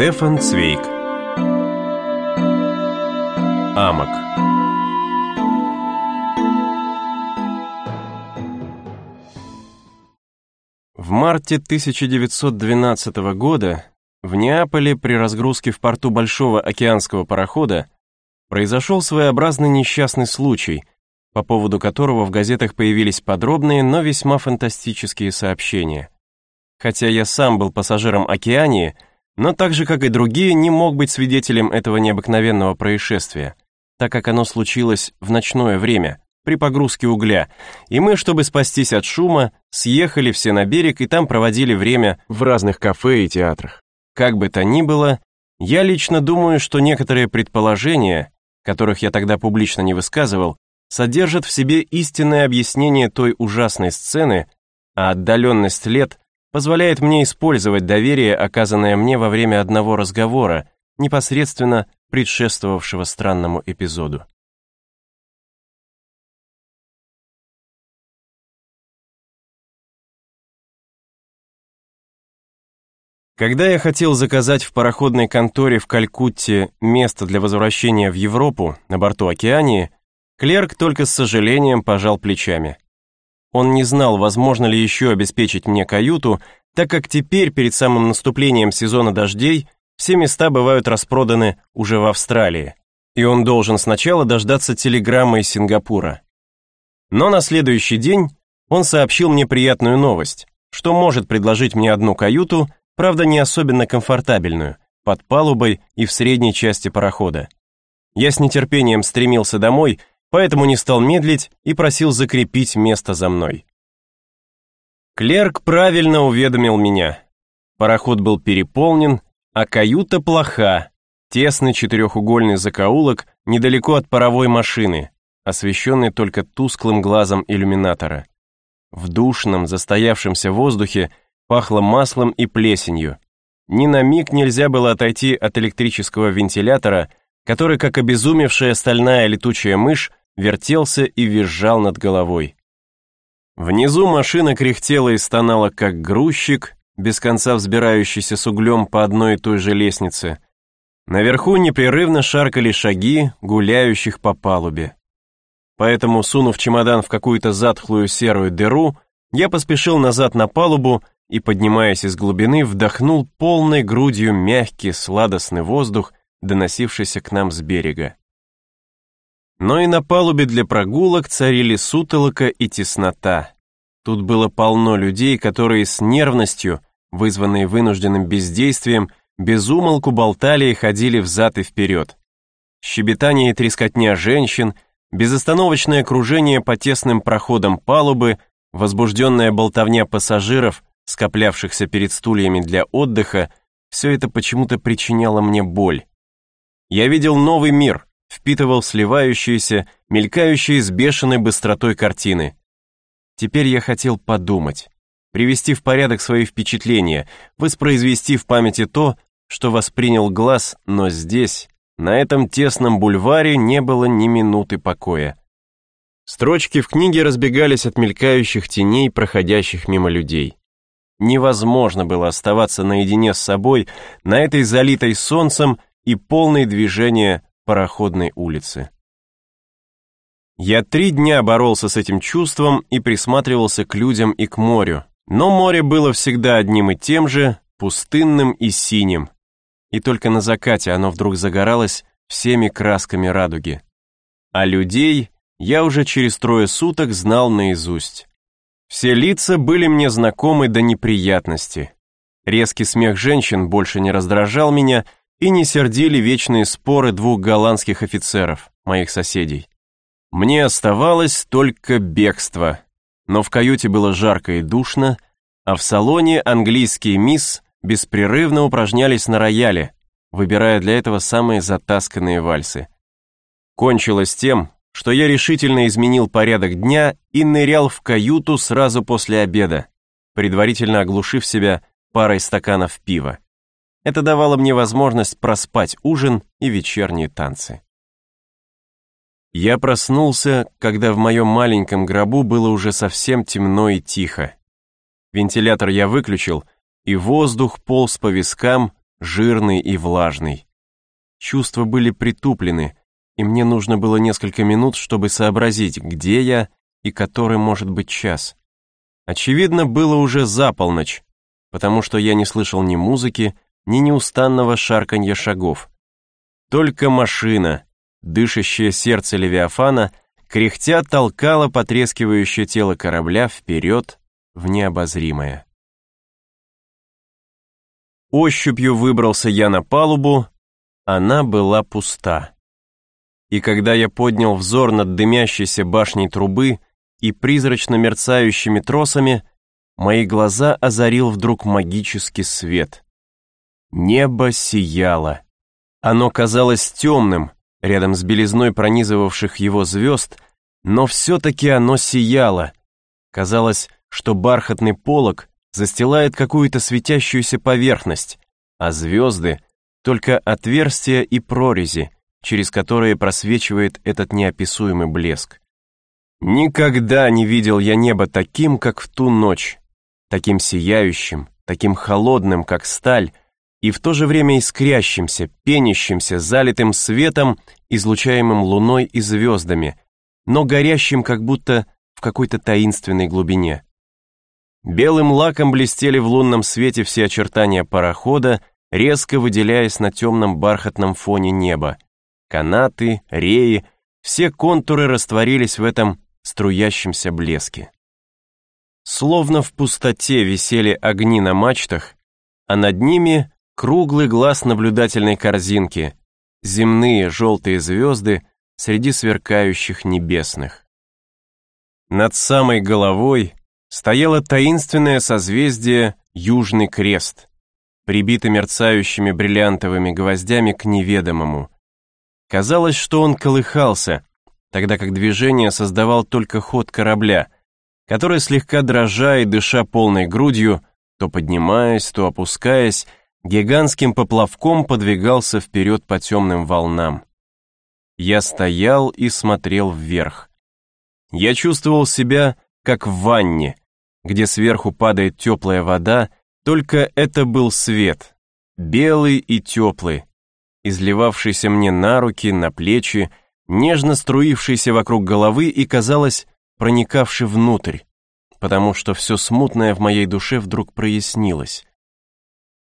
Стефан Цвейк Амок В марте 1912 года в Неаполе при разгрузке в порту большого океанского парохода произошел своеобразный несчастный случай, по поводу которого в газетах появились подробные, но весьма фантастические сообщения. Хотя я сам был пассажиром «Океании», но так же, как и другие, не мог быть свидетелем этого необыкновенного происшествия, так как оно случилось в ночное время, при погрузке угля, и мы, чтобы спастись от шума, съехали все на берег и там проводили время в разных кафе и театрах. Как бы то ни было, я лично думаю, что некоторые предположения, которых я тогда публично не высказывал, содержат в себе истинное объяснение той ужасной сцены, а отдаленность лет позволяет мне использовать доверие, оказанное мне во время одного разговора, непосредственно предшествовавшего странному эпизоду. Когда я хотел заказать в пароходной конторе в Калькутте место для возвращения в Европу на борту Океании, клерк только с сожалением пожал плечами. Он не знал, возможно ли еще обеспечить мне каюту, так как теперь, перед самым наступлением сезона дождей, все места бывают распроданы уже в Австралии, и он должен сначала дождаться телеграммы из Сингапура. Но на следующий день он сообщил мне приятную новость, что может предложить мне одну каюту, правда не особенно комфортабельную, под палубой и в средней части парохода. Я с нетерпением стремился домой поэтому не стал медлить и просил закрепить место за мной. Клерк правильно уведомил меня. Пароход был переполнен, а каюта плоха, тесный четырехугольный закоулок недалеко от паровой машины, освещенный только тусклым глазом иллюминатора. В душном, застоявшемся воздухе пахло маслом и плесенью. Ни на миг нельзя было отойти от электрического вентилятора, который, как обезумевшая стальная летучая мышь, вертелся и визжал над головой. Внизу машина кряхтела и стонала, как грузчик, без конца взбирающийся с углем по одной и той же лестнице. Наверху непрерывно шаркали шаги гуляющих по палубе. Поэтому, сунув чемодан в какую-то затхлую серую дыру, я поспешил назад на палубу и, поднимаясь из глубины, вдохнул полной грудью мягкий, сладостный воздух, доносившийся к нам с берега. Но и на палубе для прогулок царили сутолока и теснота. Тут было полно людей, которые с нервностью, вызванной вынужденным бездействием, безумолку болтали и ходили взад и вперед. Щебетание и трескотня женщин, безостановочное кружение по тесным проходам палубы, возбужденная болтовня пассажиров, скоплявшихся перед стульями для отдыха, все это почему-то причиняло мне боль. Я видел новый мир — впитывал сливающиеся, мелькающие с бешеной быстротой картины. Теперь я хотел подумать, привести в порядок свои впечатления, воспроизвести в памяти то, что воспринял глаз, но здесь, на этом тесном бульваре, не было ни минуты покоя. Строчки в книге разбегались от мелькающих теней, проходящих мимо людей. Невозможно было оставаться наедине с собой на этой залитой солнцем и полной движения пароходной улицы. Я три дня боролся с этим чувством и присматривался к людям и к морю, но море было всегда одним и тем же, пустынным и синим, и только на закате оно вдруг загоралось всеми красками радуги. А людей я уже через трое суток знал наизусть. Все лица были мне знакомы до неприятности. Резкий смех женщин больше не раздражал меня, и не сердили вечные споры двух голландских офицеров, моих соседей. Мне оставалось только бегство, но в каюте было жарко и душно, а в салоне английские мисс беспрерывно упражнялись на рояле, выбирая для этого самые затасканные вальсы. Кончилось тем, что я решительно изменил порядок дня и нырял в каюту сразу после обеда, предварительно оглушив себя парой стаканов пива. Это давало мне возможность проспать ужин и вечерние танцы. Я проснулся, когда в моем маленьком гробу было уже совсем темно и тихо. Вентилятор я выключил, и воздух полз по вискам, жирный и влажный. Чувства были притуплены, и мне нужно было несколько минут, чтобы сообразить, где я и который может быть час. Очевидно, было уже за полночь, потому что я не слышал ни музыки, ни неустанного шарканья шагов. Только машина, дышащее сердце Левиафана, кряхтя толкало потрескивающее тело корабля вперед в необозримое. Ощупью выбрался я на палубу, она была пуста. И когда я поднял взор над дымящейся башней трубы и призрачно мерцающими тросами, мои глаза озарил вдруг магический свет. Небо сияло. Оно казалось темным, рядом с белизной пронизывавших его звезд, но все-таки оно сияло. Казалось, что бархатный полог застилает какую-то светящуюся поверхность, а звезды — только отверстия и прорези, через которые просвечивает этот неописуемый блеск. Никогда не видел я небо таким, как в ту ночь, таким сияющим, таким холодным, как сталь, и в то же время искрящимся, пенящимся, залитым светом, излучаемым луной и звездами, но горящим как будто в какой-то таинственной глубине. Белым лаком блестели в лунном свете все очертания парохода, резко выделяясь на темном бархатном фоне неба. Канаты, реи, все контуры растворились в этом струящемся блеске. Словно в пустоте висели огни на мачтах, а над ними круглый глаз наблюдательной корзинки, земные желтые звезды среди сверкающих небесных. Над самой головой стояло таинственное созвездие Южный Крест, прибитый мерцающими бриллиантовыми гвоздями к неведомому. Казалось, что он колыхался, тогда как движение создавал только ход корабля, который, слегка дрожа и дыша полной грудью, то поднимаясь, то опускаясь, гигантским поплавком подвигался вперед по темным волнам. Я стоял и смотрел вверх. Я чувствовал себя, как в ванне, где сверху падает теплая вода, только это был свет, белый и теплый, изливавшийся мне на руки, на плечи, нежно струившийся вокруг головы и, казалось, проникавший внутрь, потому что все смутное в моей душе вдруг прояснилось.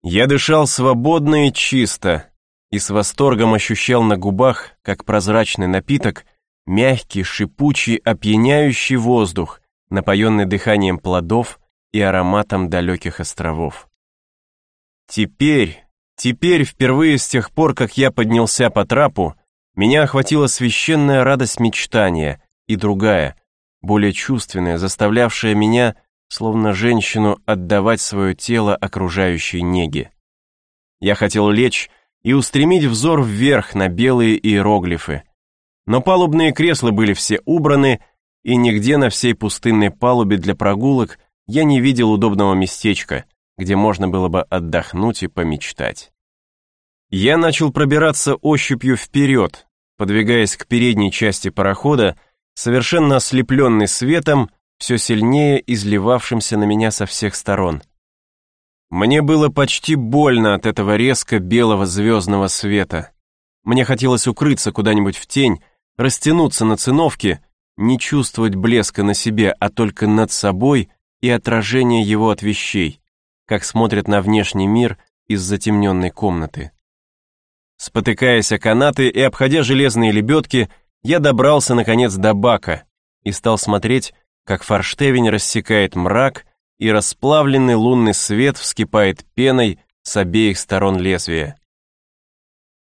Я дышал свободно и чисто, и с восторгом ощущал на губах, как прозрачный напиток, мягкий, шипучий, опьяняющий воздух, напоенный дыханием плодов и ароматом далеких островов. Теперь, теперь, впервые с тех пор, как я поднялся по трапу, меня охватила священная радость мечтания и другая, более чувственная, заставлявшая меня словно женщину отдавать свое тело окружающей неге. Я хотел лечь и устремить взор вверх на белые иероглифы, но палубные кресла были все убраны, и нигде на всей пустынной палубе для прогулок я не видел удобного местечка, где можно было бы отдохнуть и помечтать. Я начал пробираться ощупью вперед, подвигаясь к передней части парохода, совершенно ослепленный светом, все сильнее изливавшимся на меня со всех сторон. Мне было почти больно от этого резко белого звездного света. Мне хотелось укрыться куда-нибудь в тень, растянуться на циновке, не чувствовать блеска на себе, а только над собой и отражение его от вещей, как смотрят на внешний мир из затемненной комнаты. Спотыкаясь о канаты и обходя железные лебедки, я добрался, наконец, до бака и стал смотреть, как форштевень рассекает мрак, и расплавленный лунный свет вскипает пеной с обеих сторон лезвия.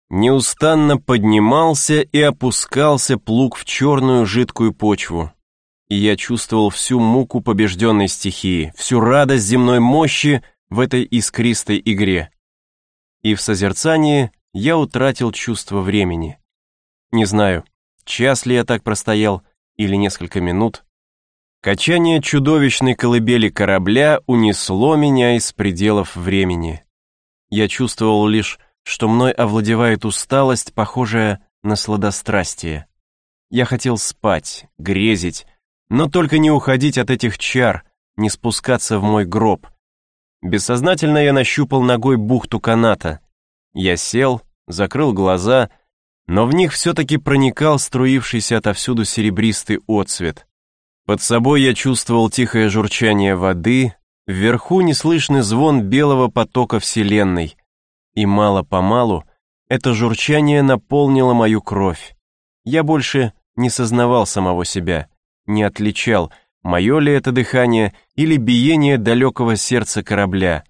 Неустанно поднимался и опускался плуг в черную жидкую почву, и я чувствовал всю муку побежденной стихии, всю радость земной мощи в этой искристой игре. И в созерцании я утратил чувство времени. Не знаю, час ли я так простоял, или несколько минут, Качание чудовищной колыбели корабля унесло меня из пределов времени. Я чувствовал лишь, что мной овладевает усталость, похожая на сладострастие. Я хотел спать, грезить, но только не уходить от этих чар, не спускаться в мой гроб. Бессознательно я нащупал ногой бухту каната, Я сел, закрыл глаза, но в них все-таки проникал струившийся отовсюду серебристый отсвет. Под собой я чувствовал тихое журчание воды, вверху неслышный звон белого потока Вселенной, и мало-помалу это журчание наполнило мою кровь. Я больше не сознавал самого себя, не отличал, мое ли это дыхание или биение далекого сердца корабля.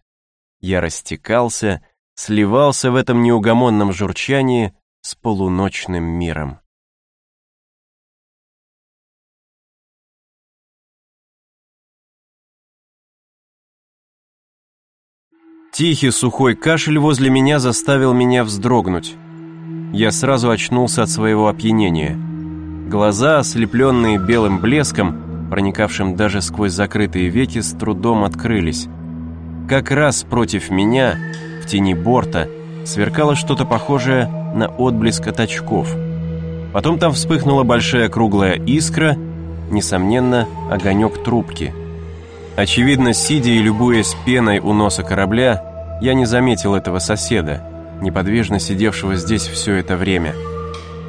Я растекался, сливался в этом неугомонном журчании с полуночным миром. Тихий сухой кашель возле меня заставил меня вздрогнуть. Я сразу очнулся от своего опьянения. Глаза, ослепленные белым блеском, проникавшим даже сквозь закрытые веки, с трудом открылись. Как раз против меня, в тени борта, сверкало что-то похожее на отблеск от очков. Потом там вспыхнула большая круглая искра, несомненно, огонек трубки – Очевидно, сидя и любуясь пеной у носа корабля, я не заметил этого соседа, неподвижно сидевшего здесь все это время.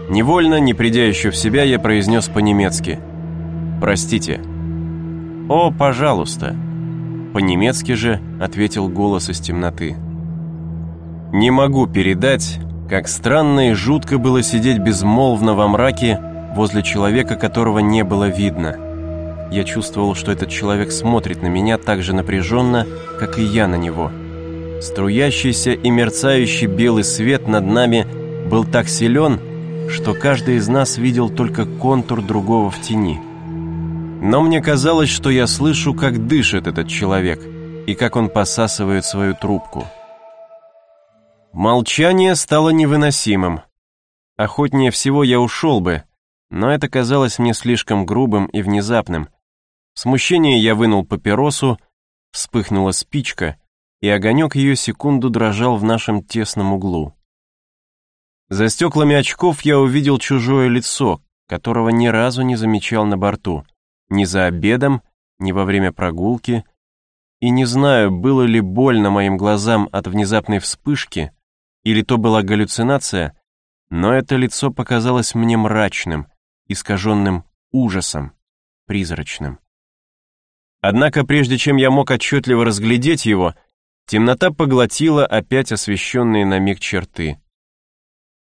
Невольно, не придя еще в себя, я произнес по-немецки «Простите». «О, пожалуйста». По-немецки же ответил голос из темноты. Не могу передать, как странно и жутко было сидеть безмолвно во мраке возле человека, которого не было видно – я чувствовал, что этот человек смотрит на меня так же напряженно, как и я на него. Струящийся и мерцающий белый свет над нами был так силен, что каждый из нас видел только контур другого в тени. Но мне казалось, что я слышу, как дышит этот человек и как он посасывает свою трубку. Молчание стало невыносимым. Охотнее всего я ушел бы, но это казалось мне слишком грубым и внезапным, в смущении я вынул папиросу, вспыхнула спичка, и огонек ее секунду дрожал в нашем тесном углу. За стеклами очков я увидел чужое лицо, которого ни разу не замечал на борту, ни за обедом, ни во время прогулки, и не знаю, было ли больно моим глазам от внезапной вспышки, или то была галлюцинация, но это лицо показалось мне мрачным, искаженным ужасом, призрачным. Однако прежде чем я мог отчетливо разглядеть его, темнота поглотила опять освещенные на миг черты.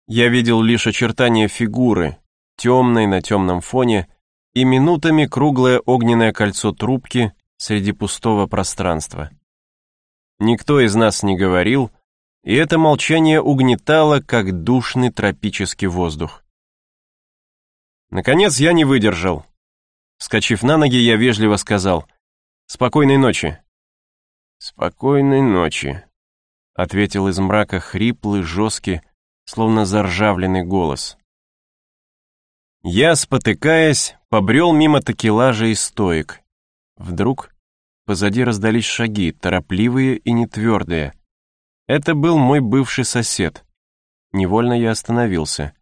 Я видел лишь очертания фигуры, темной на темном фоне, и минутами круглое огненное кольцо трубки среди пустого пространства. Никто из нас не говорил, и это молчание угнетало, как душный тропический воздух. Наконец я не выдержал. Вскочив на ноги, я вежливо сказал — Спокойной ночи». «Спокойной ночи», — ответил из мрака хриплый, жесткий, словно заржавленный голос. Я, спотыкаясь, побрел мимо такелажа и стоек. Вдруг позади раздались шаги, торопливые и нетвердые. Это был мой бывший сосед. Невольно я остановился.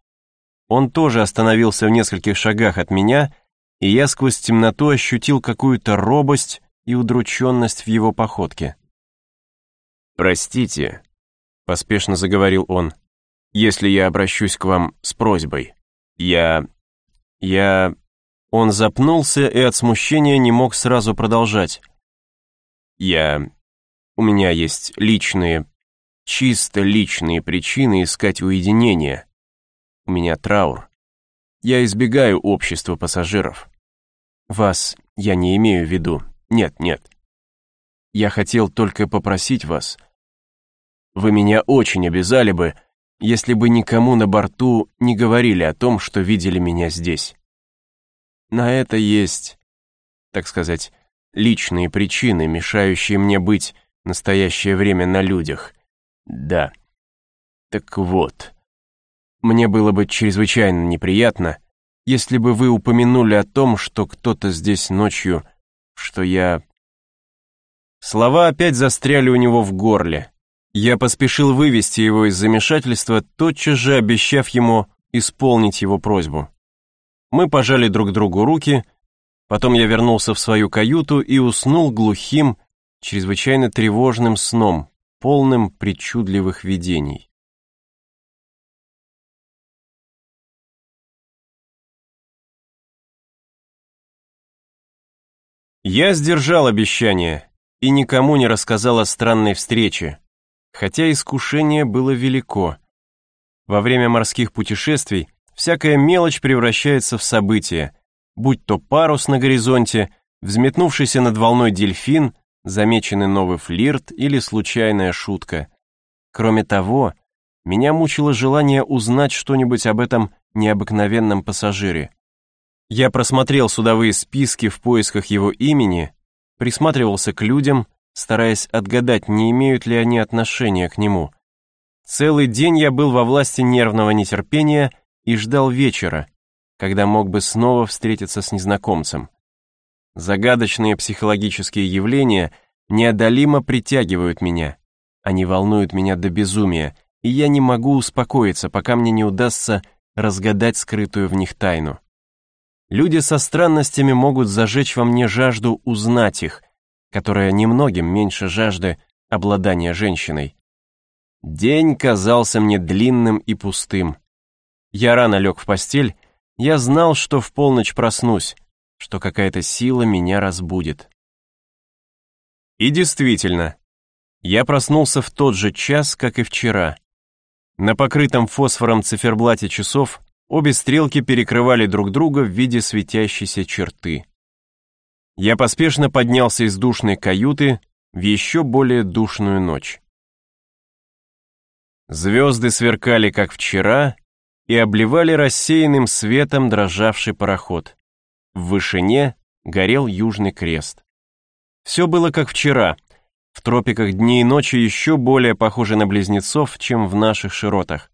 Он тоже остановился в нескольких шагах от меня, и я сквозь темноту ощутил какую-то робость и удрученность в его походке. «Простите», — поспешно заговорил он, «если я обращусь к вам с просьбой. Я... я...» Он запнулся и от смущения не мог сразу продолжать. «Я... у меня есть личные, чисто личные причины искать уединение. У меня траур. Я избегаю общества пассажиров. Вас я не имею в виду, нет, нет. Я хотел только попросить вас. Вы меня очень обязали бы, если бы никому на борту не говорили о том, что видели меня здесь. На это есть, так сказать, личные причины, мешающие мне быть настоящее время на людях. Да. Так вот. Мне было бы чрезвычайно неприятно, если бы вы упомянули о том, что кто-то здесь ночью что я... Слова опять застряли у него в горле. Я поспешил вывести его из замешательства, тотчас же обещав ему исполнить его просьбу. Мы пожали друг другу руки, потом я вернулся в свою каюту и уснул глухим, чрезвычайно тревожным сном, полным причудливых видений. Я сдержал обещание и никому не рассказал о странной встрече, хотя искушение было велико. Во время морских путешествий всякая мелочь превращается в событие, будь то парус на горизонте, взметнувшийся над волной дельфин, замеченный новый флирт или случайная шутка. Кроме того, меня мучило желание узнать что-нибудь об этом необыкновенном пассажире. Я просмотрел судовые списки в поисках его имени, присматривался к людям, стараясь отгадать, не имеют ли они отношения к нему. Целый день я был во власти нервного нетерпения и ждал вечера, когда мог бы снова встретиться с незнакомцем. Загадочные психологические явления неодолимо притягивают меня. Они волнуют меня до безумия, и я не могу успокоиться, пока мне не удастся разгадать скрытую в них тайну. Люди со странностями могут зажечь во мне жажду узнать их, которая немногим меньше жажды обладания женщиной. День казался мне длинным и пустым. Я рано лег в постель, я знал, что в полночь проснусь, что какая-то сила меня разбудит. И действительно, я проснулся в тот же час, как и вчера. На покрытом фосфором циферблате часов Обе стрелки перекрывали друг друга в виде светящейся черты. Я поспешно поднялся из душной каюты в еще более душную ночь. Звезды сверкали, как вчера, и обливали рассеянным светом дрожавший пароход. В вышине горел Южный Крест. Все было как вчера. В тропиках дни и ночи еще более похожи на близнецов, чем в наших широтах.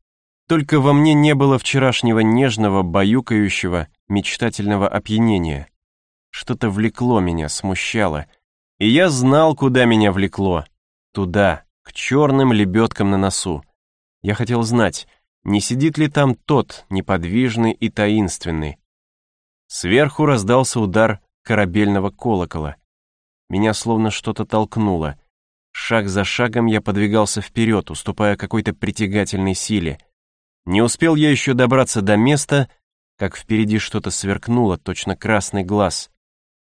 Только во мне не было вчерашнего нежного, баюкающего, мечтательного опьянения. Что-то влекло меня, смущало. И я знал, куда меня влекло. Туда, к черным лебедкам на носу. Я хотел знать, не сидит ли там тот, неподвижный и таинственный. Сверху раздался удар корабельного колокола. Меня словно что-то толкнуло. Шаг за шагом я подвигался вперед, уступая какой-то притягательной силе. Не успел я еще добраться до места, как впереди что-то сверкнуло, точно красный глаз.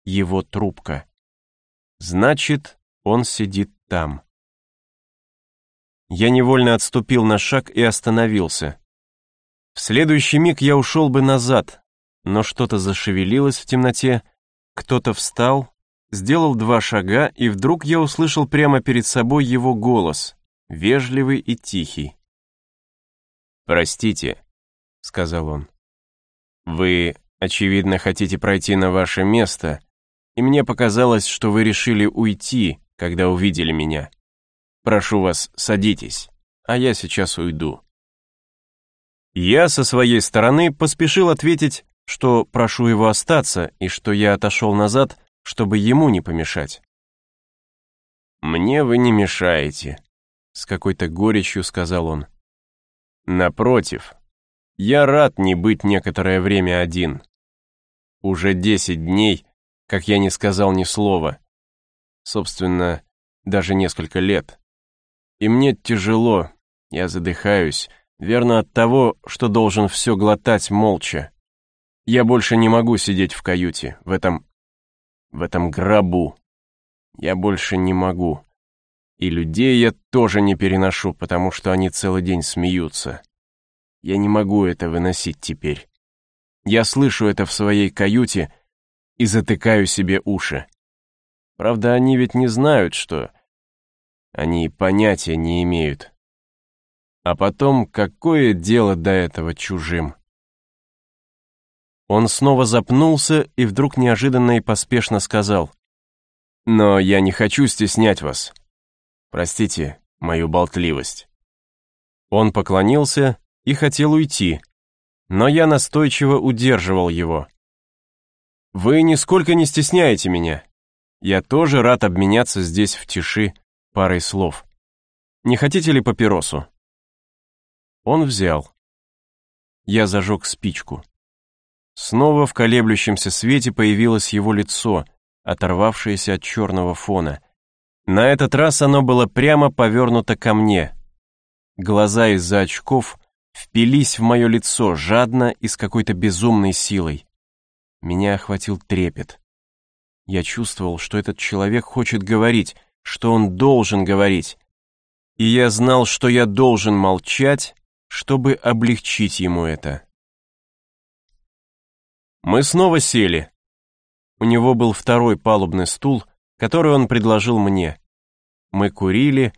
Его трубка. Значит, он сидит там. Я невольно отступил на шаг и остановился. В следующий миг я ушел бы назад, но что-то зашевелилось в темноте, кто-то встал, сделал два шага, и вдруг я услышал прямо перед собой его голос, вежливый и тихий. «Простите», — сказал он. «Вы, очевидно, хотите пройти на ваше место, и мне показалось, что вы решили уйти, когда увидели меня. Прошу вас, садитесь, а я сейчас уйду». Я со своей стороны поспешил ответить, что прошу его остаться и что я отошел назад, чтобы ему не помешать. «Мне вы не мешаете», — с какой-то горечью сказал он. Напротив, я рад не быть некоторое время один. Уже десять дней, как я не сказал ни слова. Собственно, даже несколько лет. И мне тяжело, я задыхаюсь, верно от того, что должен все глотать молча. Я больше не могу сидеть в каюте, в этом... в этом гробу. Я больше не могу. И людей я тоже не переношу, потому что они целый день смеются. Я не могу это выносить теперь. Я слышу это в своей каюте и затыкаю себе уши. Правда, они ведь не знают, что... Они понятия не имеют. А потом, какое дело до этого чужим? Он снова запнулся и вдруг неожиданно и поспешно сказал. «Но я не хочу стеснять вас. Простите мою болтливость». Он поклонился и хотел уйти, но я настойчиво удерживал его. «Вы нисколько не стесняете меня. Я тоже рад обменяться здесь в тиши парой слов. Не хотите ли папиросу?» Он взял. Я зажег спичку. Снова в колеблющемся свете появилось его лицо, оторвавшееся от черного фона — на этот раз оно было прямо повернуто ко мне. Глаза из-за очков впились в мое лицо жадно и с какой-то безумной силой. Меня охватил трепет. Я чувствовал, что этот человек хочет говорить, что он должен говорить. И я знал, что я должен молчать, чтобы облегчить ему это. Мы снова сели. У него был второй палубный стул, который он предложил мне. Мы курили,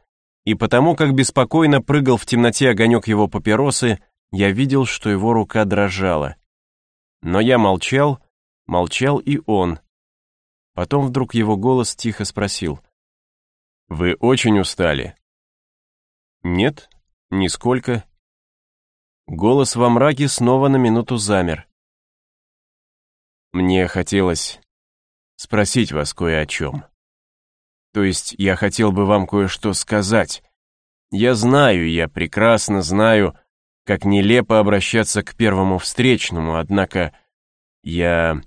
и потому как беспокойно прыгал в темноте огонек его папиросы, я видел, что его рука дрожала. Но я молчал, молчал и он. Потом вдруг его голос тихо спросил. «Вы очень устали?» «Нет, нисколько». Голос во мраке снова на минуту замер. «Мне хотелось спросить вас кое о чем. То есть я хотел бы вам кое-что сказать. Я знаю, я прекрасно знаю, как нелепо обращаться к первому встречному, однако я...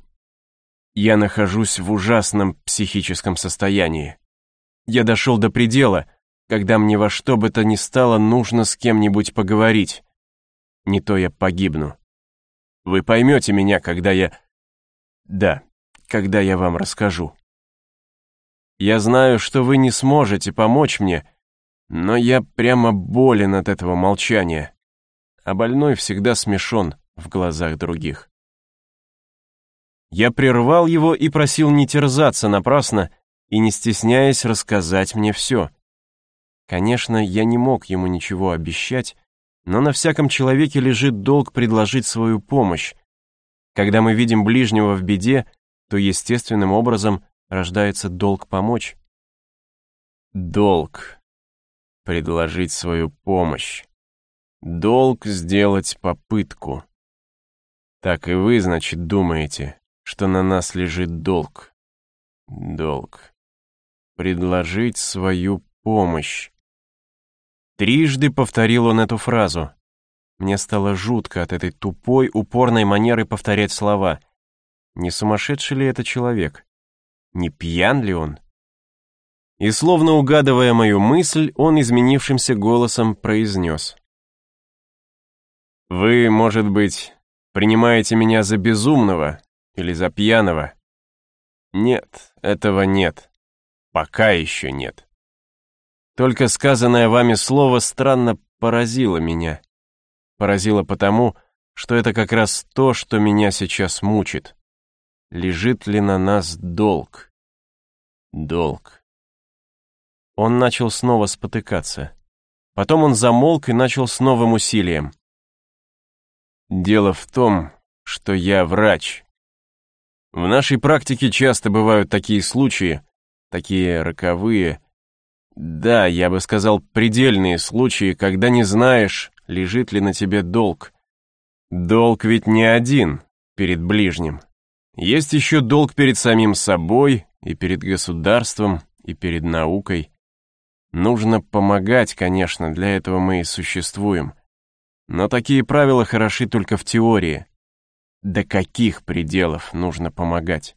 я нахожусь в ужасном психическом состоянии. Я дошел до предела, когда мне во что бы то ни стало нужно с кем-нибудь поговорить. Не то я погибну. Вы поймете меня, когда я... Да, когда я вам расскажу. Я знаю, что вы не сможете помочь мне, но я прямо болен от этого молчания а больной всегда смешон в глазах других. Я прервал его и просил не терзаться напрасно и, не стесняясь, рассказать мне все. Конечно, я не мог ему ничего обещать, но на всяком человеке лежит долг предложить свою помощь. Когда мы видим ближнего в беде, то естественным образом рождается долг помочь. Долг. Предложить свою помощь. Долг сделать попытку. Так и вы, значит, думаете, что на нас лежит долг. Долг. Предложить свою помощь. Трижды повторил он эту фразу. Мне стало жутко от этой тупой, упорной манеры повторять слова. Не сумасшедший ли это человек? Не пьян ли он? И словно угадывая мою мысль, он изменившимся голосом произнес. Вы, может быть, принимаете меня за безумного или за пьяного? Нет, этого нет. Пока еще нет. Только сказанное вами слово странно поразило меня. Поразило потому, что это как раз то, что меня сейчас мучит. Лежит ли на нас долг? Долг. Он начал снова спотыкаться. Потом он замолк и начал с новым усилием. Дело в том, что я врач. В нашей практике часто бывают такие случаи, такие роковые, да, я бы сказал, предельные случаи, когда не знаешь, лежит ли на тебе долг. Долг ведь не один перед ближним. Есть еще долг перед самим собой и перед государством, и перед наукой. Нужно помогать, конечно, для этого мы и существуем. Но такие правила хороши только в теории. До каких пределов нужно помогать?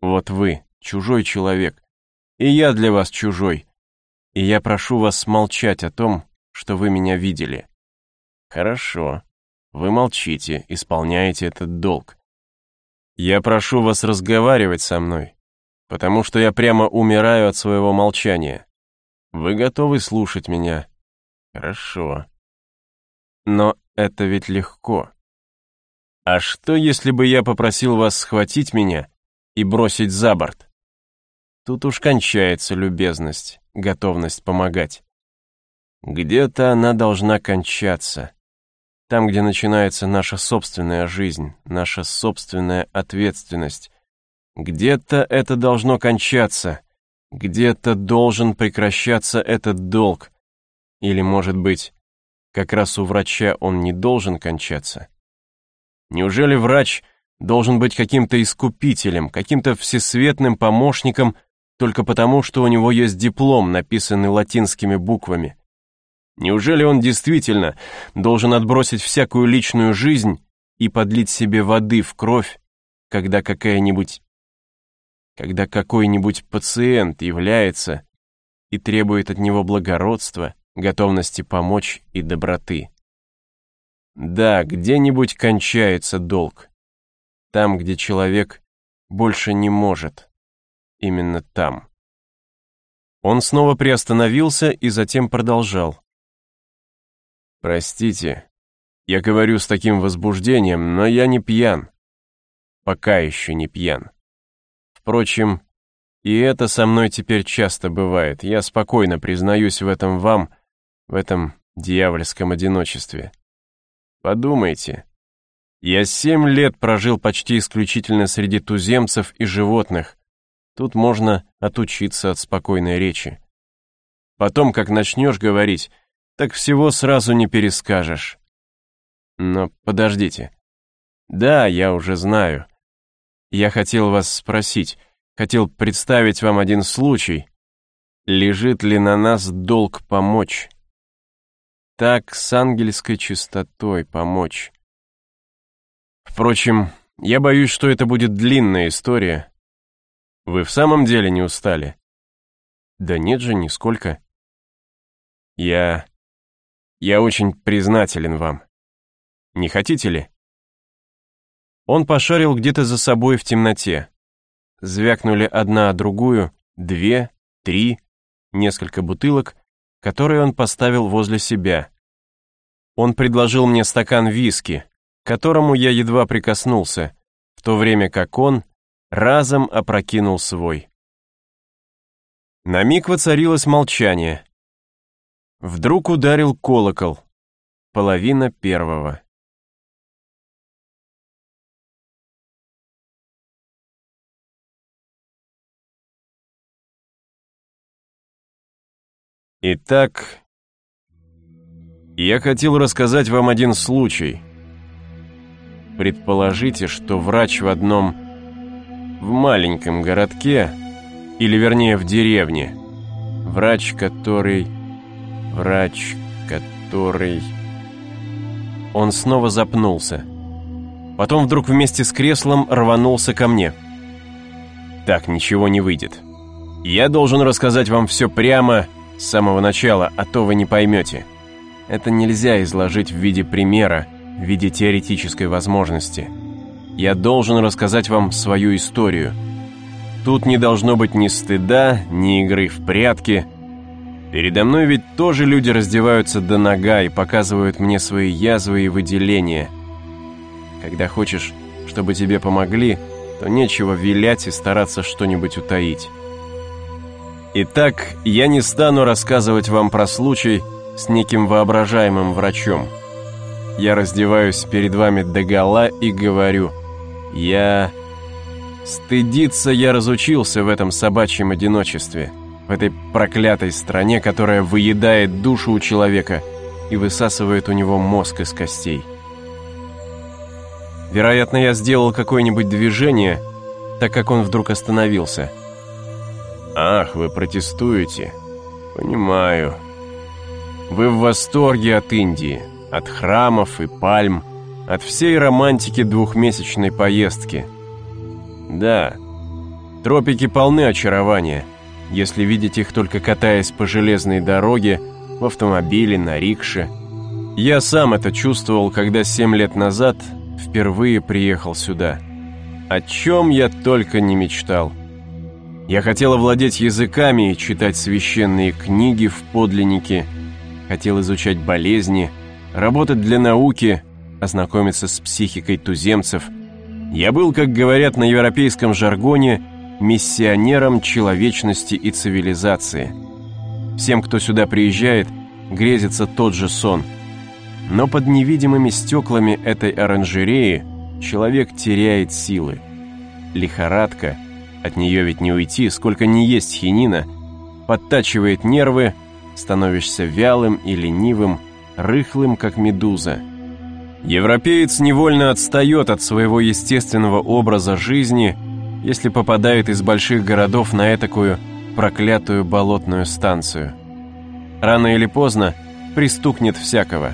Вот вы, чужой человек, и я для вас чужой, и я прошу вас молчать о том, что вы меня видели. Хорошо, вы молчите, исполняете этот долг. Я прошу вас разговаривать со мной, потому что я прямо умираю от своего молчания. Вы готовы слушать меня? Хорошо. Но это ведь легко. А что, если бы я попросил вас схватить меня и бросить за борт? Тут уж кончается любезность, готовность помогать. Где-то она должна кончаться. Там, где начинается наша собственная жизнь, наша собственная ответственность. Где-то это должно кончаться. Где-то должен прекращаться этот долг. Или, может быть, как раз у врача он не должен кончаться. Неужели врач должен быть каким-то искупителем, каким-то всесветным помощником только потому, что у него есть диплом, написанный латинскими буквами? Неужели он действительно должен отбросить всякую личную жизнь и подлить себе воды в кровь, когда какая-нибудь когда какой-нибудь пациент является и требует от него благородства, готовности помочь и доброты. Да, где-нибудь кончается долг. Там, где человек больше не может. Именно там. Он снова приостановился и затем продолжал. «Простите, я говорю с таким возбуждением, но я не пьян. Пока еще не пьян. Впрочем, и это со мной теперь часто бывает. Я спокойно признаюсь в этом вам, в этом дьявольском одиночестве. Подумайте. Я семь лет прожил почти исключительно среди туземцев и животных. Тут можно отучиться от спокойной речи. Потом, как начнешь говорить, так всего сразу не перескажешь. Но подождите. Да, я уже знаю. Я хотел вас спросить, хотел представить вам один случай. Лежит ли на нас долг помочь? Так, с ангельской чистотой помочь. Впрочем, я боюсь, что это будет длинная история. Вы в самом деле не устали? Да нет же, нисколько. Я... Я очень признателен вам. Не хотите ли?» Он пошарил где-то за собой в темноте. Звякнули одна о другую, две, три, несколько бутылок, которые он поставил возле себя. Он предложил мне стакан виски, к которому я едва прикоснулся, в то время как он разом опрокинул свой. На миг воцарилось молчание. Вдруг ударил колокол. Половина первого. Итак, я хотел рассказать вам один случай. Предположите, что врач в одном, в маленьком городке, или вернее в деревне, врач, который, врач, который... Он снова запнулся. Потом вдруг вместе с креслом рванулся ко мне. Так, ничего не выйдет. Я должен рассказать вам все прямо с самого начала, а то вы не поймете. Это нельзя изложить в виде примера, в виде теоретической возможности. Я должен рассказать вам свою историю. Тут не должно быть ни стыда, ни игры в прятки. Передо мной ведь тоже люди раздеваются до нога и показывают мне свои язвы и выделения. Когда хочешь, чтобы тебе помогли, то нечего вилять и стараться что-нибудь утаить. Итак, я не стану рассказывать вам про случай с неким воображаемым врачом. Я раздеваюсь перед вами догола и говорю, я... Стыдиться я разучился в этом собачьем одиночестве, в этой проклятой стране, которая выедает душу у человека и высасывает у него мозг из костей. Вероятно, я сделал какое-нибудь движение, так как он вдруг остановился – «Ах, вы протестуете? Понимаю. Вы в восторге от Индии, от храмов и пальм, от всей романтики двухмесячной поездки. Да, тропики полны очарования, если видеть их только катаясь по железной дороге, в автомобиле, на рикше. Я сам это чувствовал, когда семь лет назад впервые приехал сюда. О чем я только не мечтал. Я хотел овладеть языками и читать священные книги в подлиннике, хотел изучать болезни, работать для науки, ознакомиться с психикой туземцев. Я был, как говорят на европейском жаргоне, миссионером человечности и цивилизации. Всем, кто сюда приезжает, грезится тот же сон. Но под невидимыми стеклами этой оранжереи человек теряет силы. Лихорадка – от нее ведь не уйти, сколько не есть хинина. Подтачивает нервы, становишься вялым и ленивым, рыхлым, как медуза. Европеец невольно отстает от своего естественного образа жизни, если попадает из больших городов на этакую проклятую болотную станцию. Рано или поздно пристукнет всякого.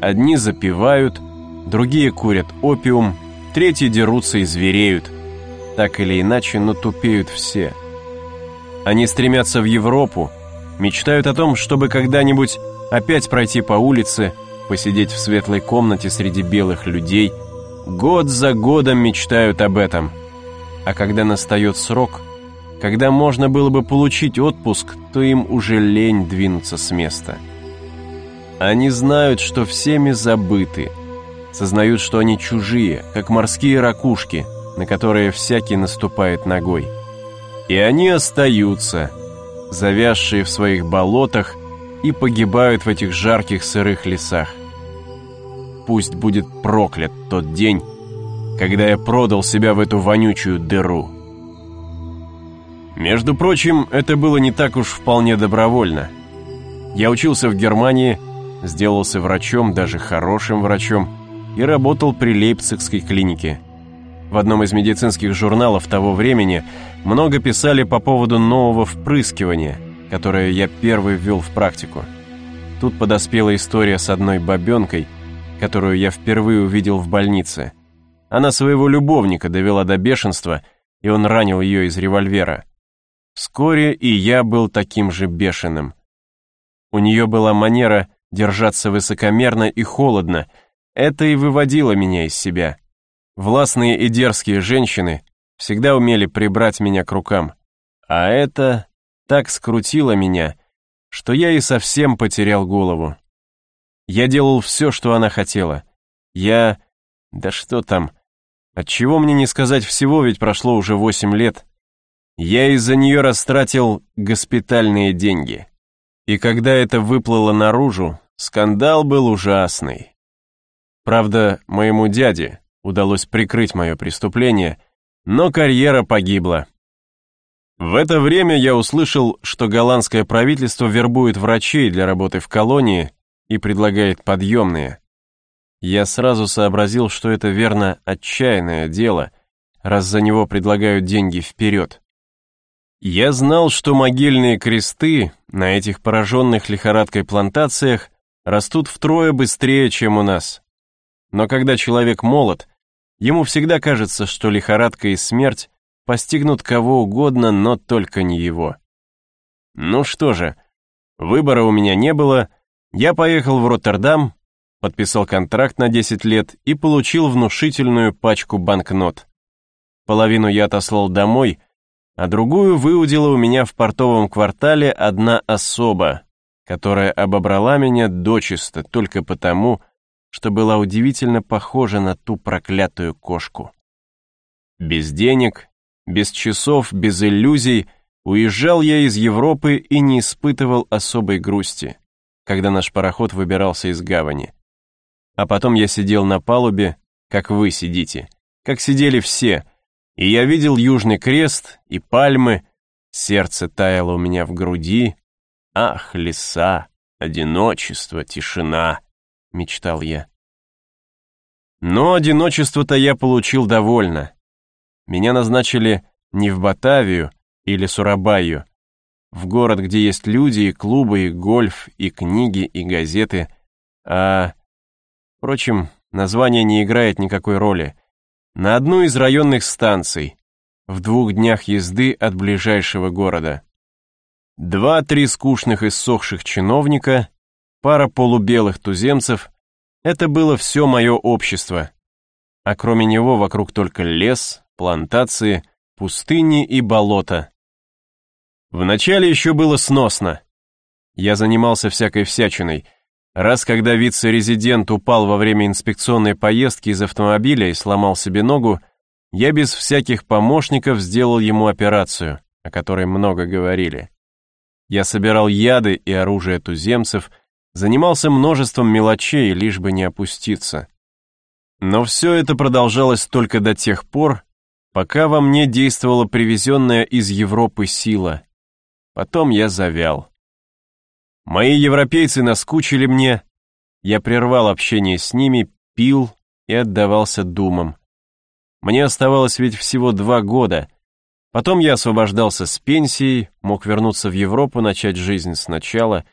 Одни запивают, другие курят опиум, третьи дерутся и звереют – так или иначе, но тупеют все. Они стремятся в Европу, мечтают о том, чтобы когда-нибудь опять пройти по улице, посидеть в светлой комнате среди белых людей, год за годом мечтают об этом. А когда настает срок, когда можно было бы получить отпуск, то им уже лень двинуться с места. Они знают, что всеми забыты, сознают, что они чужие, как морские ракушки, на которые всякий наступает ногой. И они остаются, завязшие в своих болотах, и погибают в этих жарких сырых лесах. Пусть будет проклят тот день, когда я продал себя в эту вонючую дыру. Между прочим, это было не так уж вполне добровольно. Я учился в Германии, сделался врачом, даже хорошим врачом, и работал при Лейпцигской клинике. В одном из медицинских журналов того времени много писали по поводу нового впрыскивания, которое я первый ввел в практику. Тут подоспела история с одной бабенкой, которую я впервые увидел в больнице. Она своего любовника довела до бешенства, и он ранил ее из револьвера. Вскоре и я был таким же бешеным. У нее была манера держаться высокомерно и холодно, это и выводило меня из себя. Властные и дерзкие женщины всегда умели прибрать меня к рукам, а это так скрутило меня, что я и совсем потерял голову. Я делал все, что она хотела. Я... Да что там? Отчего мне не сказать всего, ведь прошло уже восемь лет. Я из-за нее растратил госпитальные деньги. И когда это выплыло наружу, скандал был ужасный. Правда, моему дяде удалось прикрыть мое преступление, но карьера погибла. В это время я услышал, что голландское правительство вербует врачей для работы в колонии и предлагает подъемные. Я сразу сообразил, что это верно отчаянное дело, раз за него предлагают деньги вперед. Я знал, что могильные кресты на этих пораженных лихорадкой плантациях растут втрое быстрее, чем у нас. Но когда человек молод, ему всегда кажется, что лихорадка и смерть постигнут кого угодно, но только не его. Ну что же, выбора у меня не было, я поехал в Роттердам, подписал контракт на 10 лет и получил внушительную пачку банкнот. Половину я отослал домой, а другую выудила у меня в портовом квартале одна особа, которая обобрала меня дочисто только потому, что была удивительно похожа на ту проклятую кошку. Без денег, без часов, без иллюзий уезжал я из Европы и не испытывал особой грусти, когда наш пароход выбирался из гавани. А потом я сидел на палубе, как вы сидите, как сидели все, и я видел Южный Крест и пальмы, сердце таяло у меня в груди. Ах, леса, одиночество, тишина, мечтал я. Но одиночество-то я получил довольно. Меня назначили не в Батавию или Сурабаю, в город, где есть люди и клубы, и гольф, и книги, и газеты, а Впрочем, название не играет никакой роли. На одну из районных станций, в двух днях езды от ближайшего города. Два-три скучных и ссохших чиновника, пара полубелых туземцев — это было все мое общество. А кроме него вокруг только лес, плантации, пустыни и болота. Вначале еще было сносно. Я занимался всякой всячиной — Раз когда вице-резидент упал во время инспекционной поездки из автомобиля и сломал себе ногу, я без всяких помощников сделал ему операцию, о которой много говорили. Я собирал яды и оружие туземцев, занимался множеством мелочей, лишь бы не опуститься. Но все это продолжалось только до тех пор, пока во мне действовала привезенная из Европы сила. Потом я завял. Мои европейцы наскучили мне, я прервал общение с ними, пил и отдавался думам. Мне оставалось ведь всего два года. Потом я освобождался с пенсией, мог вернуться в Европу, начать жизнь сначала.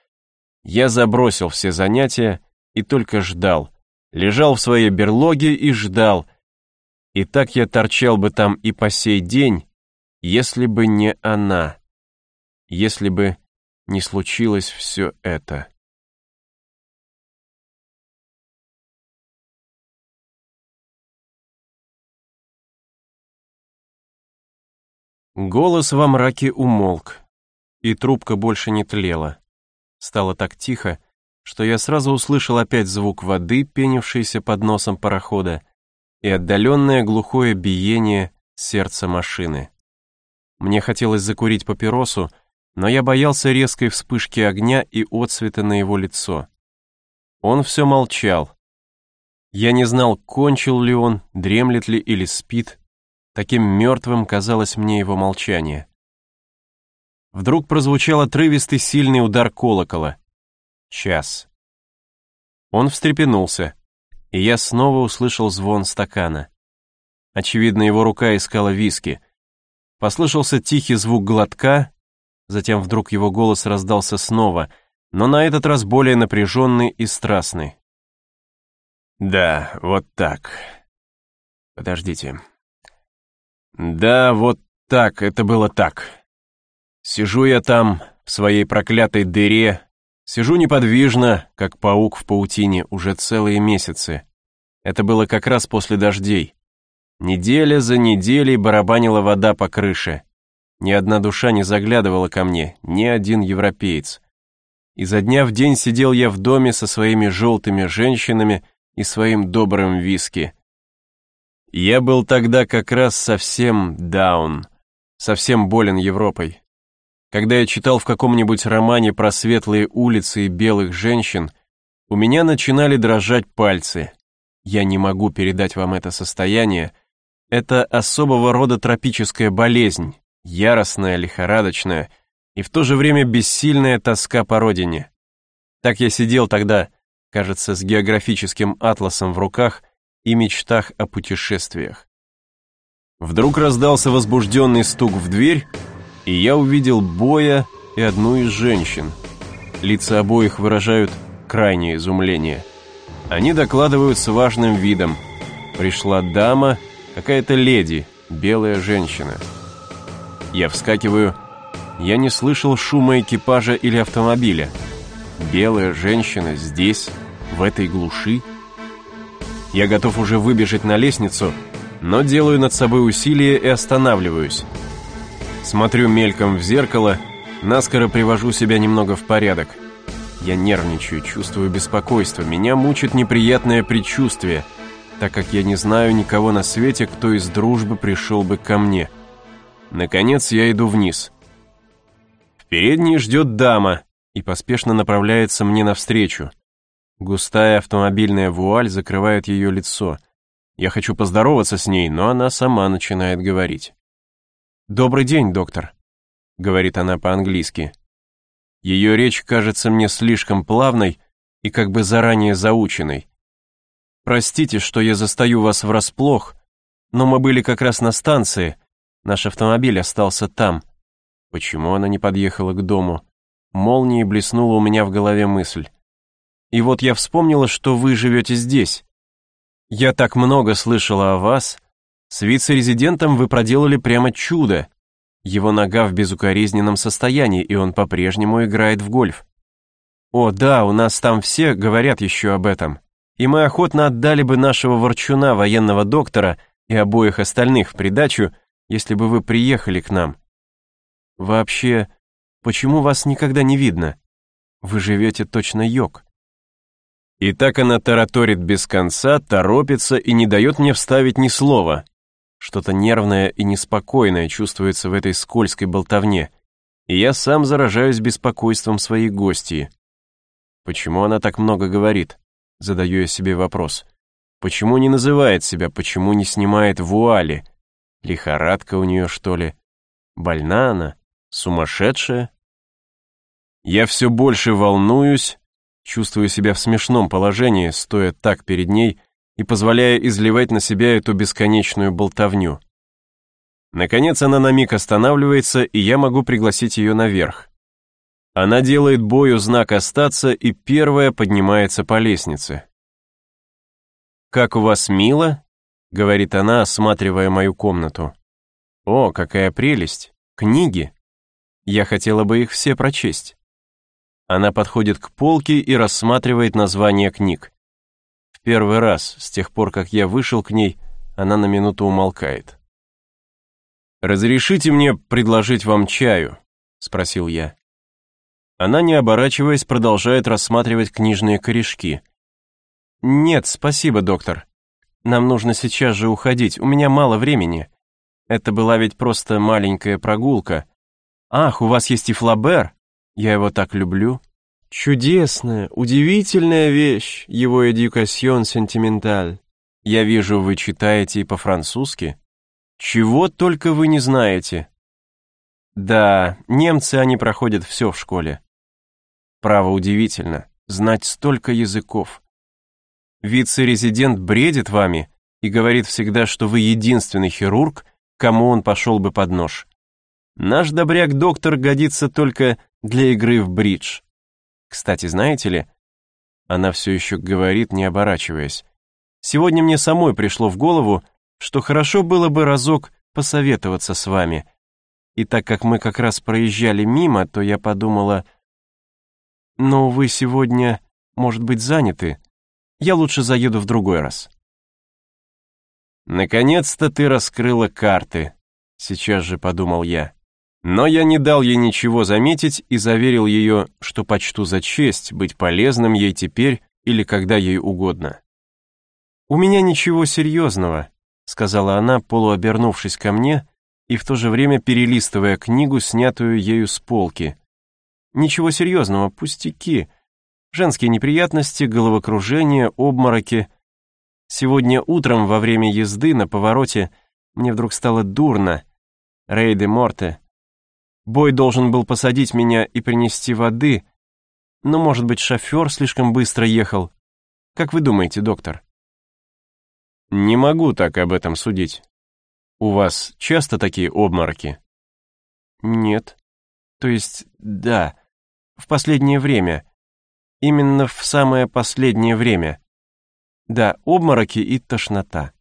Я забросил все занятия и только ждал. Лежал в своей берлоге и ждал. И так я торчал бы там и по сей день, если бы не она. Если бы не случилось все это. Голос во мраке умолк, и трубка больше не тлела. Стало так тихо, что я сразу услышал опять звук воды, пенившейся под носом парохода, и отдаленное глухое биение сердца машины. Мне хотелось закурить папиросу, но я боялся резкой вспышки огня и отсвета на его лицо. Он все молчал. Я не знал, кончил ли он, дремлет ли или спит, Таким мертвым казалось мне его молчание. Вдруг прозвучал отрывистый сильный удар колокола. Час. Он встрепенулся, и я снова услышал звон стакана. Очевидно, его рука искала виски. Послышался тихий звук глотка, затем вдруг его голос раздался снова, но на этот раз более напряженный и страстный. «Да, вот так. Подождите, да, вот так, это было так. Сижу я там, в своей проклятой дыре, сижу неподвижно, как паук в паутине, уже целые месяцы. Это было как раз после дождей. Неделя за неделей барабанила вода по крыше. Ни одна душа не заглядывала ко мне, ни один европеец. И за дня в день сидел я в доме со своими желтыми женщинами и своим добрым виски — я был тогда как раз совсем даун, совсем болен Европой. Когда я читал в каком-нибудь романе про светлые улицы и белых женщин, у меня начинали дрожать пальцы. Я не могу передать вам это состояние. Это особого рода тропическая болезнь, яростная, лихорадочная и в то же время бессильная тоска по родине. Так я сидел тогда, кажется, с географическим атласом в руках и мечтах о путешествиях. Вдруг раздался возбужденный стук в дверь, и я увидел Боя и одну из женщин. Лица обоих выражают крайнее изумление. Они докладывают с важным видом. Пришла дама, какая-то леди, белая женщина. Я вскакиваю. Я не слышал шума экипажа или автомобиля. Белая женщина здесь, в этой глуши. Я готов уже выбежать на лестницу, но делаю над собой усилие и останавливаюсь. Смотрю мельком в зеркало, наскоро привожу себя немного в порядок. Я нервничаю, чувствую беспокойство, меня мучит неприятное предчувствие, так как я не знаю никого на свете, кто из дружбы пришел бы ко мне. Наконец я иду вниз. В передней ждет дама и поспешно направляется мне навстречу. Густая автомобильная вуаль закрывает ее лицо. Я хочу поздороваться с ней, но она сама начинает говорить. «Добрый день, доктор», — говорит она по-английски. Ее речь кажется мне слишком плавной и как бы заранее заученной. «Простите, что я застаю вас врасплох, но мы были как раз на станции, наш автомобиль остался там». Почему она не подъехала к дому? Молнией блеснула у меня в голове мысль. И вот я вспомнила, что вы живете здесь. Я так много слышала о вас. С вице-резидентом вы проделали прямо чудо. Его нога в безукоризненном состоянии, и он по-прежнему играет в гольф. О, да, у нас там все говорят еще об этом. И мы охотно отдали бы нашего ворчуна, военного доктора, и обоих остальных в придачу, если бы вы приехали к нам. Вообще, почему вас никогда не видно? Вы живете точно йог. И так она тараторит без конца, торопится и не дает мне вставить ни слова. Что-то нервное и неспокойное чувствуется в этой скользкой болтовне, и я сам заражаюсь беспокойством своей гости. Почему она так много говорит? Задаю я себе вопрос. Почему не называет себя, почему не снимает вуали? Лихорадка у нее, что ли? Больна она? Сумасшедшая? Я все больше волнуюсь, чувствую себя в смешном положении, стоя так перед ней и позволяя изливать на себя эту бесконечную болтовню. Наконец она на миг останавливается, и я могу пригласить ее наверх. Она делает Бою знак остаться и первая поднимается по лестнице. «Как у вас мило?» — говорит она, осматривая мою комнату. «О, какая прелесть! Книги! Я хотела бы их все прочесть». Она подходит к полке и рассматривает названия книг. В первый раз, с тех пор, как я вышел к ней, она на минуту умолкает. «Разрешите мне предложить вам чаю?» — спросил я. Она, не оборачиваясь, продолжает рассматривать книжные корешки. «Нет, спасибо, доктор. Нам нужно сейчас же уходить, у меня мало времени. Это была ведь просто маленькая прогулка. Ах, у вас есть и флабер? Я его так люблю». «Чудесная, удивительная вещь, его «Эдюкасьон сентименталь». Я вижу, вы читаете и по-французски. Чего только вы не знаете. Да, немцы, они проходят все в школе. Право удивительно, знать столько языков. Вице-резидент бредит вами и говорит всегда, что вы единственный хирург, кому он пошел бы под нож. Наш добряк-доктор годится только для игры в бридж. Кстати, знаете ли, она все еще говорит, не оборачиваясь. Сегодня мне самой пришло в голову, что хорошо было бы разок посоветоваться с вами. И так как мы как раз проезжали мимо, то я подумала, но вы сегодня, может быть, заняты. Я лучше заеду в другой раз. Наконец-то ты раскрыла карты, сейчас же подумал я. Но я не дал ей ничего заметить и заверил ее, что почту за честь быть полезным ей теперь или когда ей угодно. «У меня ничего серьезного», — сказала она, полуобернувшись ко мне и в то же время перелистывая книгу, снятую ею с полки. «Ничего серьезного, пустяки. Женские неприятности, головокружение, обмороки. Сегодня утром во время езды на повороте мне вдруг стало дурно. Рейде Морте, Бой должен был посадить меня и принести воды, но, может быть, шофер слишком быстро ехал. Как вы думаете, доктор? Не могу так об этом судить. У вас часто такие обмороки? Нет. То есть, да, в последнее время. Именно в самое последнее время. Да, обмороки и тошнота.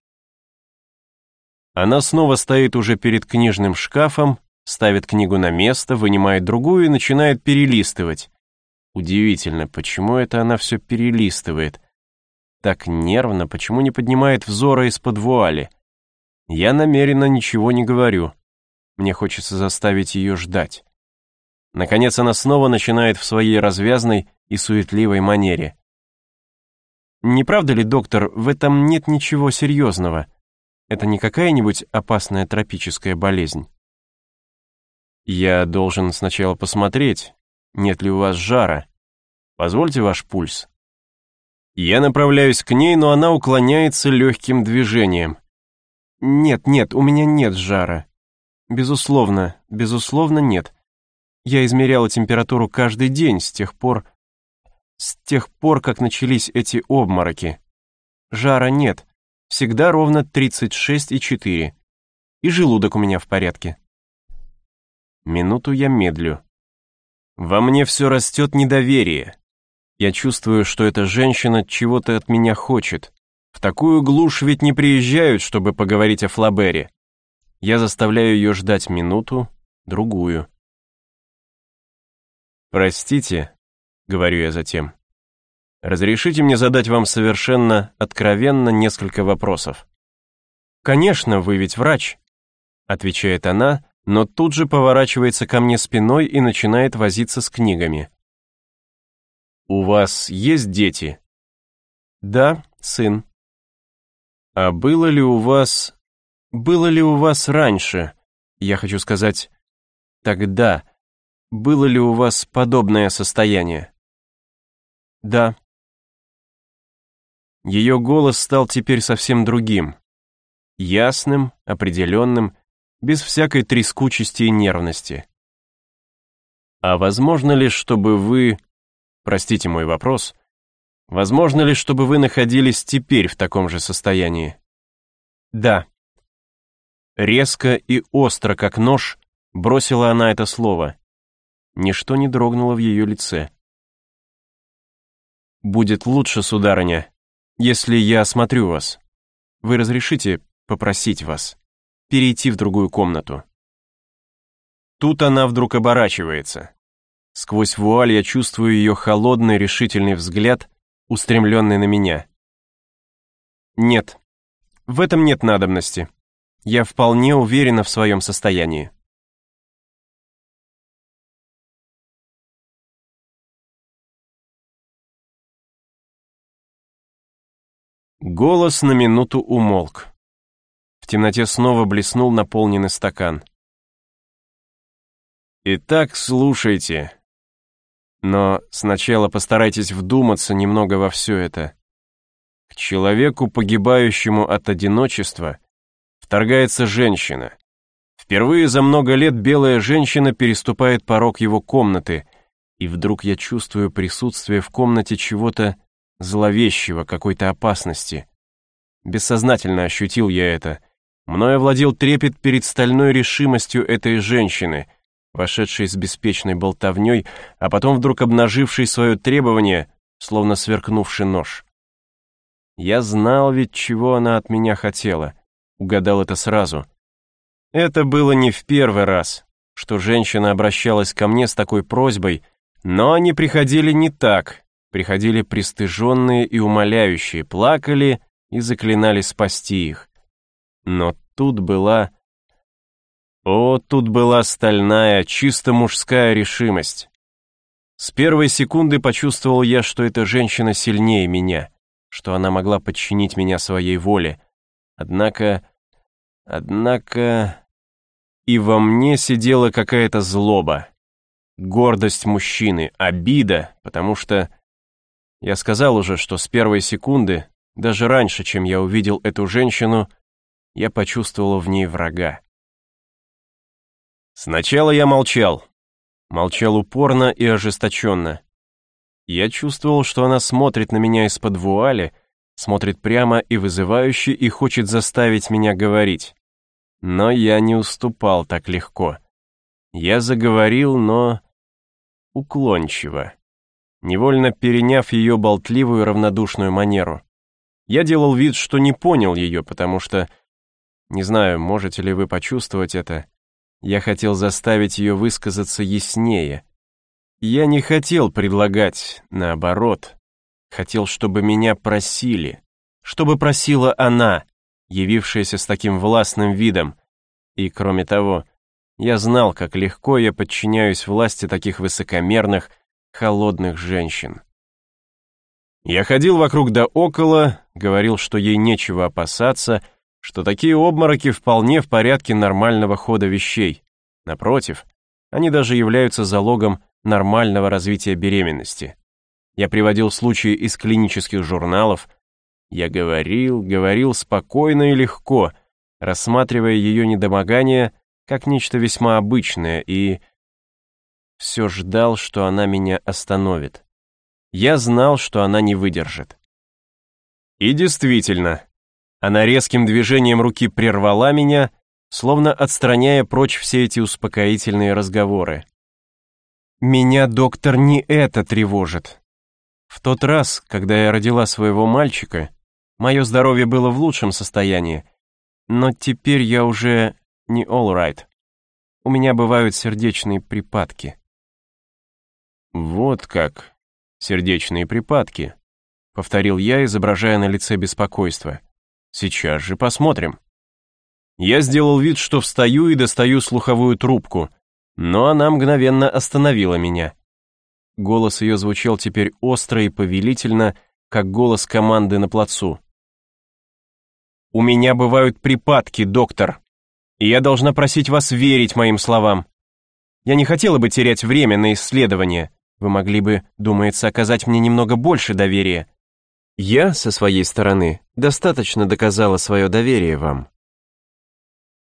Она снова стоит уже перед книжным шкафом, ставит книгу на место, вынимает другую и начинает перелистывать. Удивительно, почему это она все перелистывает? Так нервно, почему не поднимает взора из-под вуали? Я намеренно ничего не говорю. Мне хочется заставить ее ждать. Наконец она снова начинает в своей развязной и суетливой манере. Не правда ли, доктор, в этом нет ничего серьезного? Это не какая-нибудь опасная тропическая болезнь? Я должен сначала посмотреть, нет ли у вас жара. Позвольте ваш пульс. Я направляюсь к ней, но она уклоняется легким движением. Нет, нет, у меня нет жара. Безусловно, безусловно нет. Я измеряла температуру каждый день с тех пор, с тех пор, как начались эти обмороки. Жара нет, всегда ровно 36,4. И желудок у меня в порядке. Минуту я медлю. Во мне все растет недоверие. Я чувствую, что эта женщина чего-то от меня хочет. В такую глушь ведь не приезжают, чтобы поговорить о Флабере. Я заставляю ее ждать минуту, другую. «Простите», — говорю я затем, — «разрешите мне задать вам совершенно откровенно несколько вопросов?» «Конечно, вы ведь врач», — отвечает она, но тут же поворачивается ко мне спиной и начинает возиться с книгами. «У вас есть дети?» «Да, сын». «А было ли у вас... было ли у вас раньше, я хочу сказать, тогда, было ли у вас подобное состояние?» «Да». Ее голос стал теперь совсем другим, ясным, определенным, без всякой трескучести и нервности. А возможно ли, чтобы вы, простите мой вопрос, возможно ли, чтобы вы находились теперь в таком же состоянии? Да. Резко и остро, как нож, бросила она это слово. Ничто не дрогнуло в ее лице. «Будет лучше, сударыня, если я осмотрю вас. Вы разрешите попросить вас?» перейти в другую комнату. Тут она вдруг оборачивается. Сквозь вуаль я чувствую ее холодный решительный взгляд, устремленный на меня. Нет, в этом нет надобности. Я вполне уверена в своем состоянии. Голос на минуту умолк. В темноте снова блеснул наполненный стакан. Итак, слушайте. Но сначала постарайтесь вдуматься немного во все это. К человеку, погибающему от одиночества, вторгается женщина. Впервые за много лет белая женщина переступает порог его комнаты, и вдруг я чувствую присутствие в комнате чего-то зловещего, какой-то опасности. Бессознательно ощутил я это. Мною овладел трепет перед стальной решимостью этой женщины, вошедшей с беспечной болтовней, а потом вдруг обнажившей свое требование, словно сверкнувший нож. Я знал ведь, чего она от меня хотела, угадал это сразу. Это было не в первый раз, что женщина обращалась ко мне с такой просьбой, но они приходили не так, приходили пристыженные и умоляющие, плакали и заклинали спасти их. Но тут была... О, тут была стальная, чисто мужская решимость. С первой секунды почувствовал я, что эта женщина сильнее меня, что она могла подчинить меня своей воле. Однако... Однако... И во мне сидела какая-то злоба. Гордость мужчины, обида, потому что я сказал уже, что с первой секунды, даже раньше, чем я увидел эту женщину, я почувствовал в ней врага. Сначала я молчал. Молчал упорно и ожесточенно. Я чувствовал, что она смотрит на меня из-под вуали, смотрит прямо и вызывающе и хочет заставить меня говорить. Но я не уступал так легко. Я заговорил, но уклончиво невольно переняв ее болтливую равнодушную манеру. Я делал вид, что не понял ее, потому что, не знаю, можете ли вы почувствовать это, я хотел заставить ее высказаться яснее. Я не хотел предлагать, наоборот, хотел, чтобы меня просили, чтобы просила она, явившаяся с таким властным видом, и, кроме того, я знал, как легко я подчиняюсь власти таких высокомерных, холодных женщин. Я ходил вокруг да около, говорил, что ей нечего опасаться, что такие обмороки вполне в порядке нормального хода вещей. Напротив, они даже являются залогом нормального развития беременности. Я приводил случаи из клинических журналов. Я говорил, говорил спокойно и легко, рассматривая ее недомогание как нечто весьма обычное и все ждал, что она меня остановит. Я знал, что она не выдержит. И действительно, она резким движением руки прервала меня, словно отстраняя прочь все эти успокоительные разговоры. Меня, доктор, не это тревожит. В тот раз, когда я родила своего мальчика, мое здоровье было в лучшем состоянии, но теперь я уже не all right. У меня бывают сердечные припадки. «Вот как. Сердечные припадки», — повторил я, изображая на лице беспокойство. «Сейчас же посмотрим». Я сделал вид, что встаю и достаю слуховую трубку, но она мгновенно остановила меня. Голос ее звучал теперь остро и повелительно, как голос команды на плацу. «У меня бывают припадки, доктор, и я должна просить вас верить моим словам. Я не хотела бы терять время на исследование. Вы могли бы, думается, оказать мне немного больше доверия. Я, со своей стороны, достаточно доказала свое доверие вам.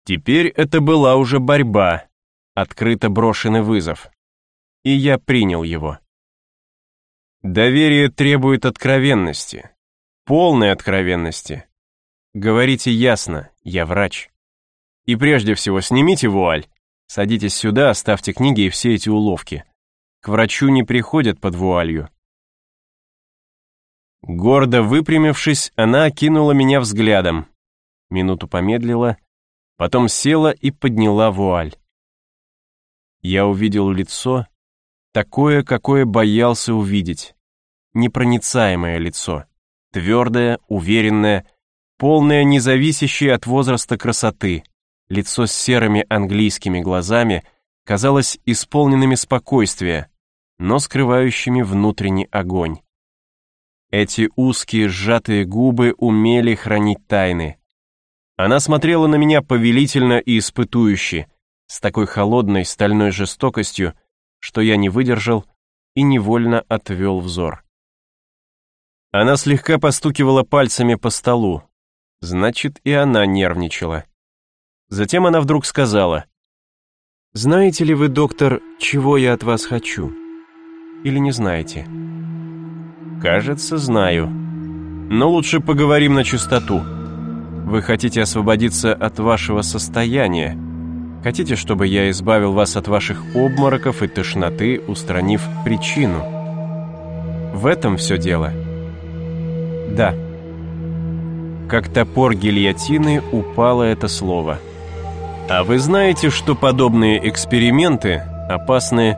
Теперь это была уже борьба, открыто брошенный вызов. И я принял его. Доверие требует откровенности, полной откровенности. Говорите ясно, я врач. И прежде всего снимите вуаль, садитесь сюда, оставьте книги и все эти уловки. К врачу не приходят под вуалью. Гордо выпрямившись, она окинула меня взглядом. Минуту помедлила, потом села и подняла вуаль. Я увидел лицо, такое, какое боялся увидеть. Непроницаемое лицо, твердое, уверенное, полное независящей от возраста красоты, лицо с серыми английскими глазами казалось исполненными спокойствия, но скрывающими внутренний огонь. Эти узкие сжатые губы умели хранить тайны. Она смотрела на меня повелительно и испытующе, с такой холодной стальной жестокостью, что я не выдержал и невольно отвел взор. Она слегка постукивала пальцами по столу. Значит, и она нервничала. Затем она вдруг сказала, «Знаете ли вы, доктор, чего я от вас хочу? Или не знаете?» «Кажется, знаю. Но лучше поговорим на чистоту. Вы хотите освободиться от вашего состояния. Хотите, чтобы я избавил вас от ваших обмороков и тошноты, устранив причину? В этом все дело?» «Да». Как топор гильотины упало это слово. «А вы знаете, что подобные эксперименты опасны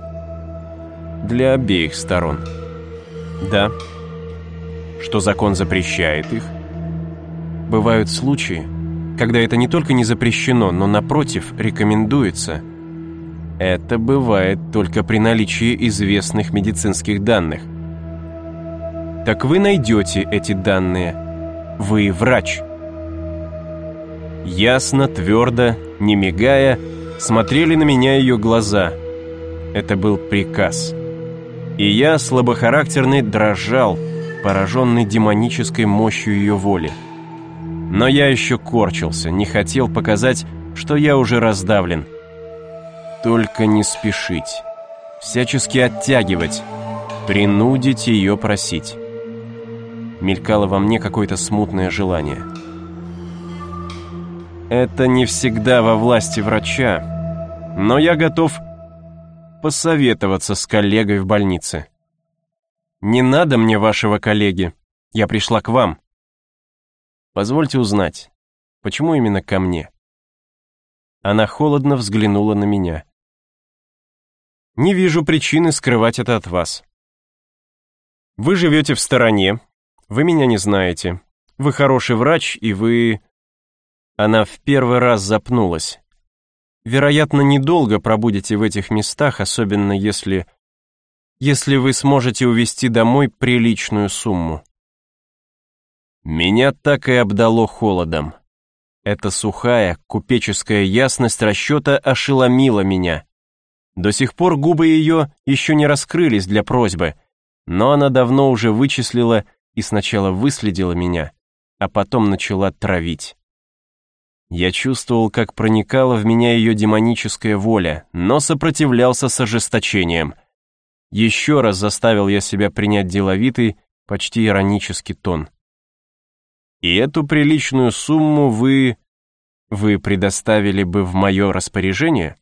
для обеих сторон?» «Да». «Что закон запрещает их?» «Бывают случаи, когда это не только не запрещено, но, напротив, рекомендуется». Это бывает только при наличии известных медицинских данных. Так вы найдете эти данные. Вы врач. Ясно, твердо, не мигая, смотрели на меня ее глаза. Это был приказ. И я, слабохарактерный, дрожал, пораженный демонической мощью ее воли. Но я еще корчился, не хотел показать, что я уже раздавлен. Только не спешить. Всячески оттягивать, принудить ее просить. Мелькало во мне какое-то смутное желание. Это не всегда во власти врача, но я готов посоветоваться с коллегой в больнице. Не надо мне вашего коллеги, я пришла к вам. Позвольте узнать, почему именно ко мне? Она холодно взглянула на меня. Не вижу причины скрывать это от вас. Вы живете в стороне, вы меня не знаете. Вы хороший врач, и вы...» Она в первый раз запнулась. «Вероятно, недолго пробудете в этих местах, особенно если... если вы сможете увезти домой приличную сумму». Меня так и обдало холодом. Эта сухая, купеческая ясность расчета ошеломила меня. До сих пор губы ее еще не раскрылись для просьбы, но она давно уже вычислила и сначала выследила меня, а потом начала травить. Я чувствовал, как проникала в меня ее демоническая воля, но сопротивлялся с ожесточением. Еще раз заставил я себя принять деловитый, почти иронический тон. И эту приличную сумму вы... вы предоставили бы в мое распоряжение?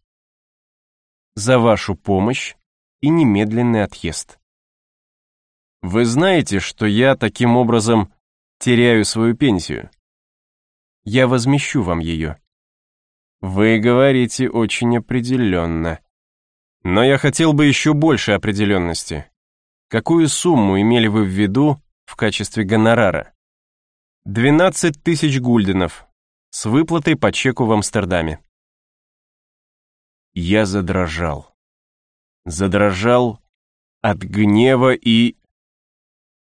За вашу помощь и немедленный отъезд. Вы знаете, что я таким образом теряю свою пенсию? Я возмещу вам ее. Вы говорите очень определенно. Но я хотел бы еще больше определенности. Какую сумму имели вы в виду в качестве гонорара? 12 тысяч гульденов с выплатой по чеку в Амстердаме. Я задрожал. Задрожал от гнева и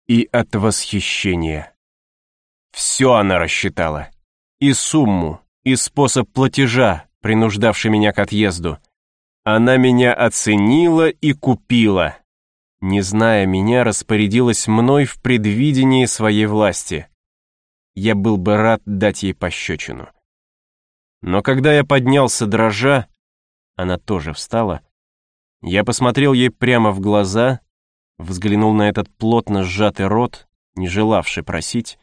и от восхищения. Все она рассчитала. И сумму, и способ платежа, принуждавший меня к отъезду. Она меня оценила и купила. Не зная меня, распорядилась мной в предвидении своей власти. Я был бы рад дать ей пощечину. Но когда я поднялся дрожа, она тоже встала, я посмотрел ей прямо в глаза взглянул на этот плотно сжатый рот, не желавший просить,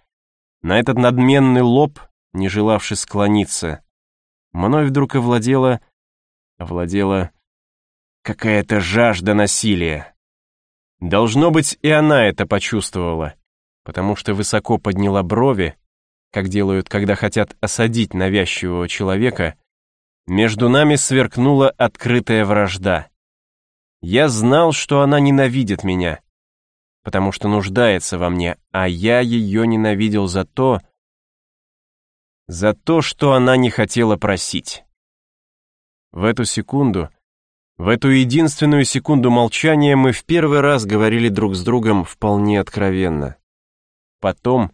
на этот надменный лоб, не желавший склониться. Мной вдруг овладела... овладела какая-то жажда насилия. Должно быть, и она это почувствовала, потому что высоко подняла брови, как делают, когда хотят осадить навязчивого человека, между нами сверкнула открытая вражда. Я знал, что она ненавидит меня, потому что нуждается во мне, а я ее ненавидел за то, За то, что она не хотела просить. В эту секунду, в эту единственную секунду молчания мы в первый раз говорили друг с другом вполне откровенно. Потом,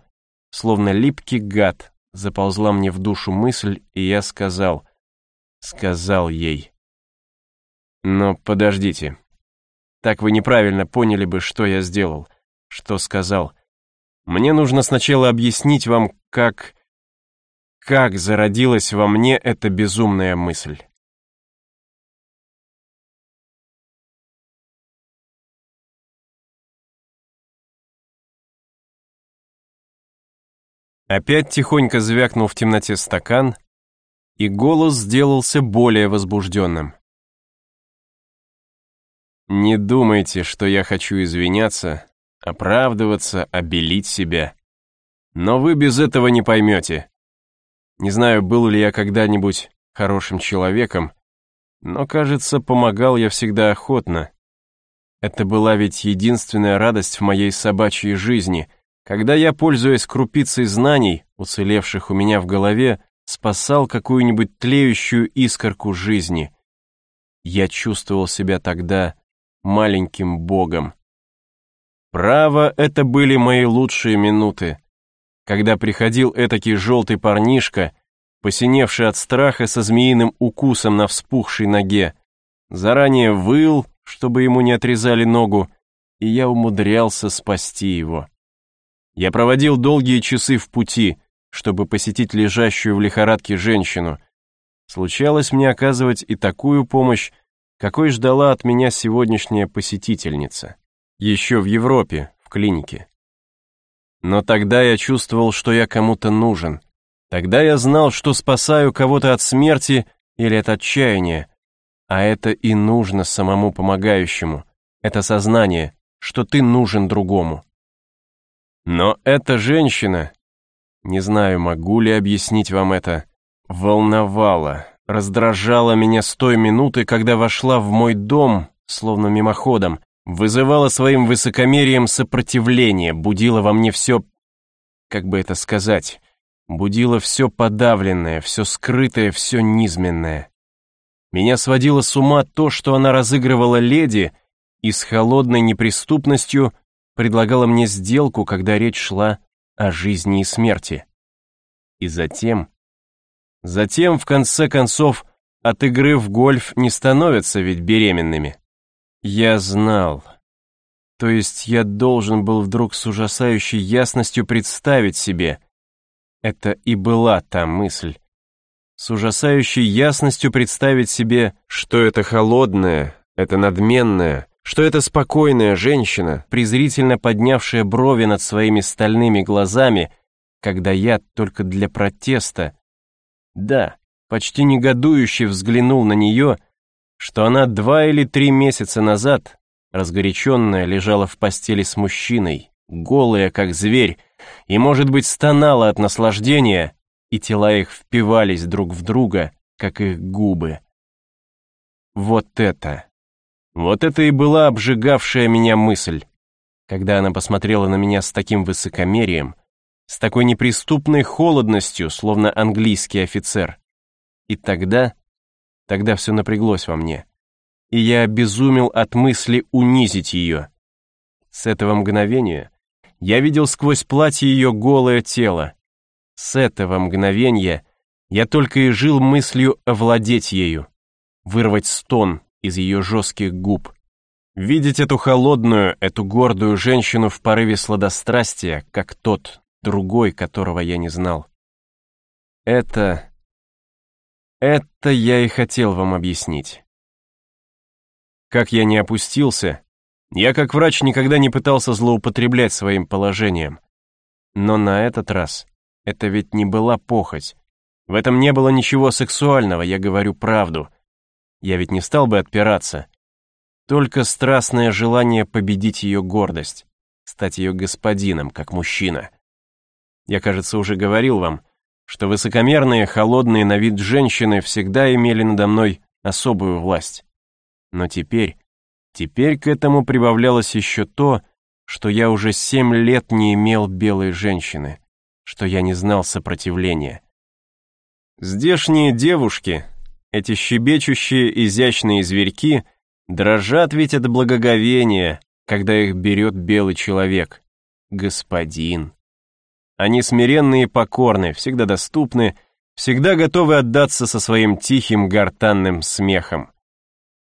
словно липкий гад, заползла мне в душу мысль, и я сказал, сказал ей. Но подождите, так вы неправильно поняли бы, что я сделал, что сказал. Мне нужно сначала объяснить вам, как... как зародилась во мне эта безумная мысль. Опять тихонько звякнул в темноте стакан, и голос сделался более возбужденным. «Не думайте, что я хочу извиняться, оправдываться, обелить себя. Но вы без этого не поймете. Не знаю, был ли я когда-нибудь хорошим человеком, но, кажется, помогал я всегда охотно. Это была ведь единственная радость в моей собачьей жизни — когда я, пользуясь крупицей знаний, уцелевших у меня в голове, спасал какую-нибудь тлеющую искорку жизни, я чувствовал себя тогда маленьким богом. Право, это были мои лучшие минуты, когда приходил этакий желтый парнишка, посиневший от страха со змеиным укусом на вспухшей ноге, заранее выл, чтобы ему не отрезали ногу, и я умудрялся спасти его. Я проводил долгие часы в пути, чтобы посетить лежащую в лихорадке женщину. Случалось мне оказывать и такую помощь, какой ждала от меня сегодняшняя посетительница. Еще в Европе, в клинике. Но тогда я чувствовал, что я кому-то нужен. Тогда я знал, что спасаю кого-то от смерти или от отчаяния. А это и нужно самому помогающему. Это сознание, что ты нужен другому. Но эта женщина, не знаю, могу ли объяснить вам это, волновала, раздражала меня с той минуты, когда вошла в мой дом, словно мимоходом, вызывала своим высокомерием сопротивление, будила во мне все, как бы это сказать, будила все подавленное, все скрытое, все низменное. Меня сводило с ума то, что она разыгрывала леди и с холодной неприступностью предлагала мне сделку, когда речь шла о жизни и смерти. И затем... Затем, в конце концов, от игры в гольф не становятся ведь беременными. Я знал. То есть я должен был вдруг с ужасающей ясностью представить себе. Это и была та мысль. С ужасающей ясностью представить себе, что это холодное, это надменное, что эта спокойная женщина, презрительно поднявшая брови над своими стальными глазами, когда я только для протеста, да, почти негодующе взглянул на нее, что она два или три месяца назад, разгоряченная, лежала в постели с мужчиной, голая, как зверь, и, может быть, стонала от наслаждения, и тела их впивались друг в друга, как их губы. Вот это вот это и была обжигавшая меня мысль, когда она посмотрела на меня с таким высокомерием, с такой неприступной холодностью, словно английский офицер. И тогда, тогда все напряглось во мне, и я обезумел от мысли унизить ее. С этого мгновения я видел сквозь платье ее голое тело. С этого мгновения я только и жил мыслью овладеть ею, вырвать стон, из ее жестких губ. Видеть эту холодную, эту гордую женщину в порыве сладострастия, как тот, другой, которого я не знал. Это... Это я и хотел вам объяснить. Как я не опустился, я как врач никогда не пытался злоупотреблять своим положением. Но на этот раз это ведь не была похоть. В этом не было ничего сексуального, я говорю правду. Я ведь не стал бы отпираться. Только страстное желание победить ее гордость, стать ее господином, как мужчина. Я, кажется, уже говорил вам, что высокомерные, холодные на вид женщины всегда имели надо мной особую власть. Но теперь, теперь к этому прибавлялось еще то, что я уже семь лет не имел белой женщины, что я не знал сопротивления. Здешние девушки, эти щебечущие изящные зверьки, дрожат ведь от благоговения, когда их берет белый человек, господин. Они смиренные и покорны, всегда доступны, всегда готовы отдаться со своим тихим гортанным смехом.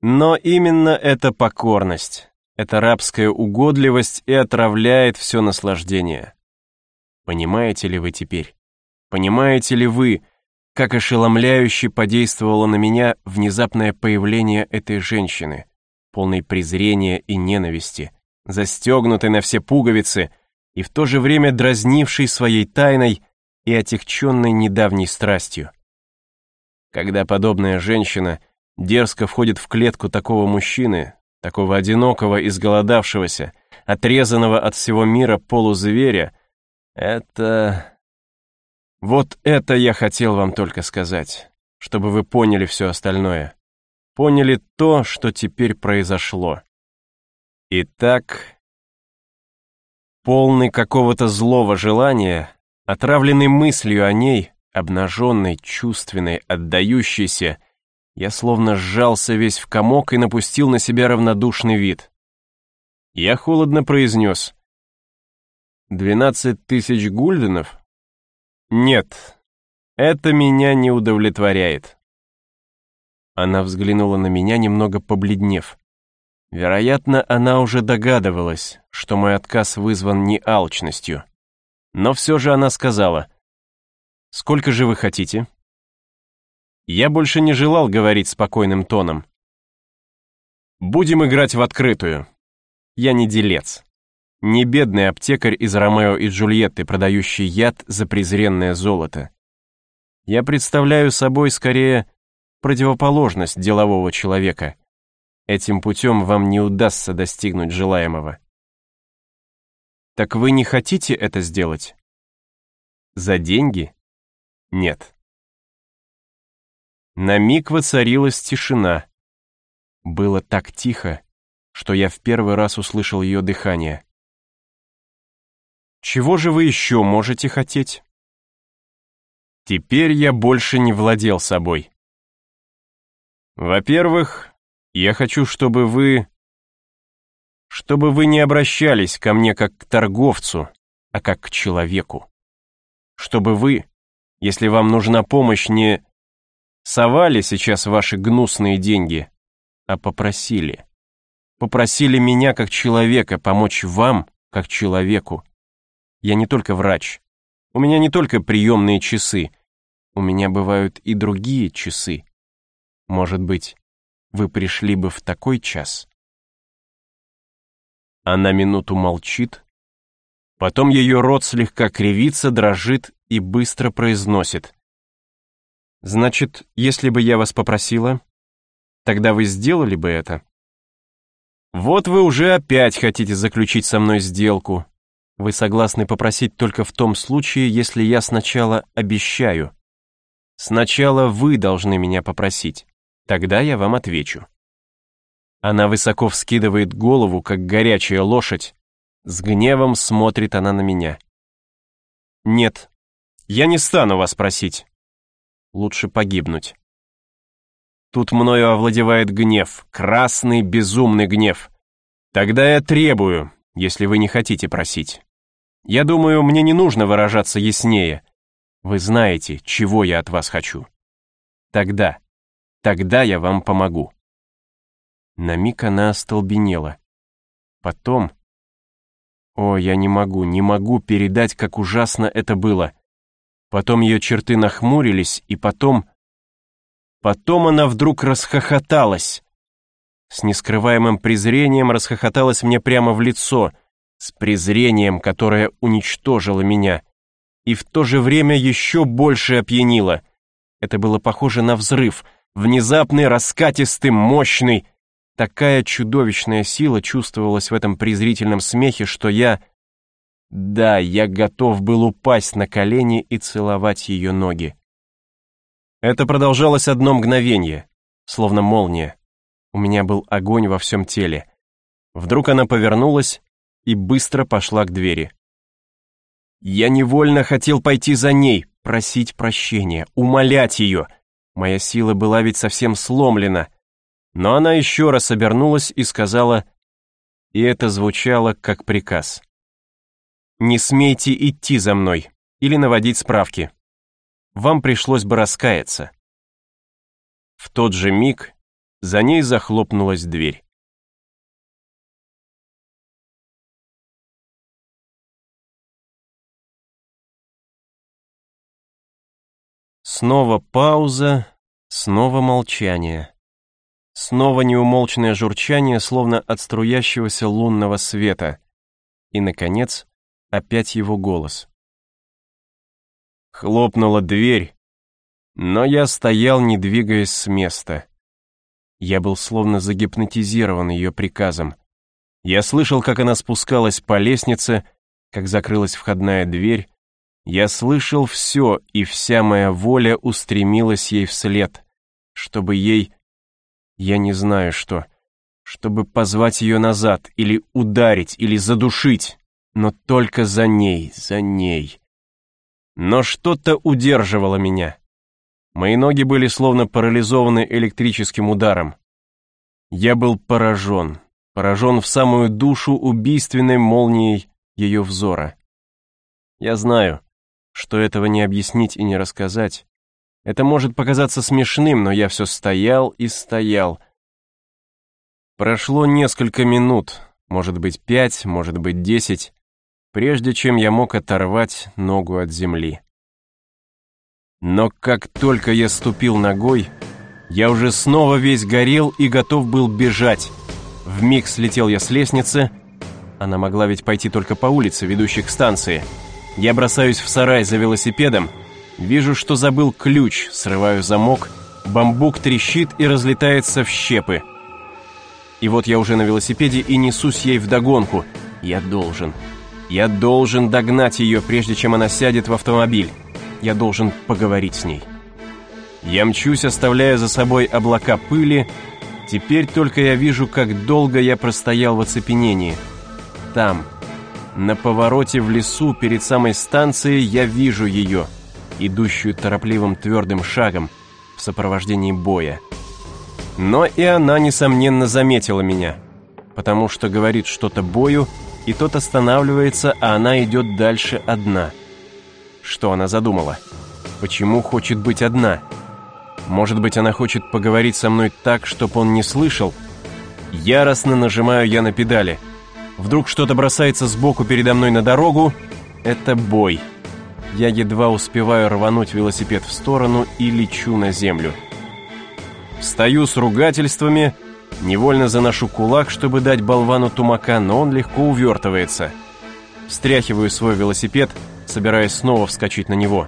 Но именно эта покорность, эта рабская угодливость и отравляет все наслаждение. Понимаете ли вы теперь? Понимаете ли вы, как ошеломляюще подействовало на меня внезапное появление этой женщины, полной презрения и ненависти, застегнутой на все пуговицы и в то же время дразнившей своей тайной и отягченной недавней страстью. Когда подобная женщина дерзко входит в клетку такого мужчины, такого одинокого, изголодавшегося, отрезанного от всего мира полузверя, это... Вот это я хотел вам только сказать, чтобы вы поняли все остальное. Поняли то, что теперь произошло. Итак, полный какого-то злого желания, отравленный мыслью о ней, обнаженной, чувственной, отдающейся, я словно сжался весь в комок и напустил на себя равнодушный вид. Я холодно произнес. «Двенадцать тысяч гульденов?» «Нет, это меня не удовлетворяет». Она взглянула на меня, немного побледнев. Вероятно, она уже догадывалась, что мой отказ вызван не алчностью. Но все же она сказала, «Сколько же вы хотите?» Я больше не желал говорить спокойным тоном. «Будем играть в открытую. Я не делец. Не бедный аптекарь из Ромео и Джульетты, продающий яд за презренное золото. Я представляю собой скорее противоположность делового человека. Этим путем вам не удастся достигнуть желаемого. Так вы не хотите это сделать? За деньги? Нет. На миг воцарилась тишина. Было так тихо, что я в первый раз услышал ее дыхание. Чего же вы еще можете хотеть? Теперь я больше не владел собой. Во-первых, я хочу, чтобы вы... Чтобы вы не обращались ко мне как к торговцу, а как к человеку. Чтобы вы, если вам нужна помощь, не совали сейчас ваши гнусные деньги, а попросили. Попросили меня как человека помочь вам как человеку. Я не только врач. У меня не только приемные часы. У меня бывают и другие часы. Может быть, вы пришли бы в такой час? Она минуту молчит, потом ее рот слегка кривится, дрожит и быстро произносит. Значит, если бы я вас попросила, тогда вы сделали бы это? Вот вы уже опять хотите заключить со мной сделку. Вы согласны попросить только в том случае, если я сначала обещаю. Сначала вы должны меня попросить, тогда я вам отвечу. Она высоко вскидывает голову, как горячая лошадь. С гневом смотрит она на меня. Нет, я не стану вас просить лучше погибнуть. Тут мною овладевает гнев, красный безумный гнев. Тогда я требую, если вы не хотите просить. Я думаю, мне не нужно выражаться яснее. Вы знаете, чего я от вас хочу. Тогда, тогда я вам помогу. На миг она остолбенела. Потом... О, я не могу, не могу передать, как ужасно это было. Потом ее черты нахмурились, и потом... Потом она вдруг расхохоталась. С нескрываемым презрением расхохоталась мне прямо в лицо, с презрением, которое уничтожило меня, и в то же время еще больше опьянило. Это было похоже на взрыв, внезапный, раскатистый, мощный. Такая чудовищная сила чувствовалась в этом презрительном смехе, что я да, я готов был упасть на колени и целовать ее ноги. Это продолжалось одно мгновение, словно молния. У меня был огонь во всем теле. Вдруг она повернулась и быстро пошла к двери. Я невольно хотел пойти за ней, просить прощения, умолять ее. Моя сила была ведь совсем сломлена. Но она еще раз обернулась и сказала, и это звучало как приказ. «Не смейте идти за мной или наводить справки. Вам пришлось бы раскаяться». В тот же миг за ней захлопнулась дверь. Снова пауза, снова молчание. Снова неумолчное журчание, словно от струящегося лунного света. И, наконец, опять его голос. Хлопнула дверь, но я стоял, не двигаясь с места. Я был словно загипнотизирован ее приказом. Я слышал, как она спускалась по лестнице, как закрылась входная дверь. Я слышал все, и вся моя воля устремилась ей вслед, чтобы ей я не знаю что. Чтобы позвать ее назад, или ударить, или задушить. Но только за ней, за ней. Но что-то удерживало меня. Мои ноги были словно парализованы электрическим ударом. Я был поражен, поражен в самую душу убийственной молнией ее взора. Я знаю, что этого не объяснить и не рассказать, это может показаться смешным, но я все стоял и стоял. Прошло несколько минут, может быть пять, может быть десять, прежде чем я мог оторвать ногу от земли. Но как только я ступил ногой, я уже снова весь горел и готов был бежать. Вмиг слетел я с лестницы. Она могла ведь пойти только по улице, ведущей к станции. Я бросаюсь в сарай за велосипедом — Вижу, что забыл ключ, срываю замок, бамбук трещит и разлетается в щепы. И вот я уже на велосипеде и несусь ей вдогонку. Я должен. Я должен догнать ее, прежде чем она сядет в автомобиль. Я должен поговорить с ней. Я мчусь, оставляя за собой облака пыли. Теперь только я вижу, как долго я простоял в оцепенении. Там, на повороте в лесу перед самой станцией, я вижу ее — идущую торопливым твердым шагом в сопровождении боя. Но и она, несомненно, заметила меня, потому что говорит что-то бою, и тот останавливается, а она идет дальше одна. Что она задумала? Почему хочет быть одна? Может быть, она хочет поговорить со мной так, чтобы он не слышал? Яростно нажимаю я на педали. Вдруг что-то бросается сбоку передо мной на дорогу. Это бой. Я едва успеваю рвануть велосипед в сторону и лечу на землю. Стою с ругательствами, невольно заношу кулак, чтобы дать болвану тумака, но он легко увертывается. Встряхиваю свой велосипед, собираясь снова вскочить на него.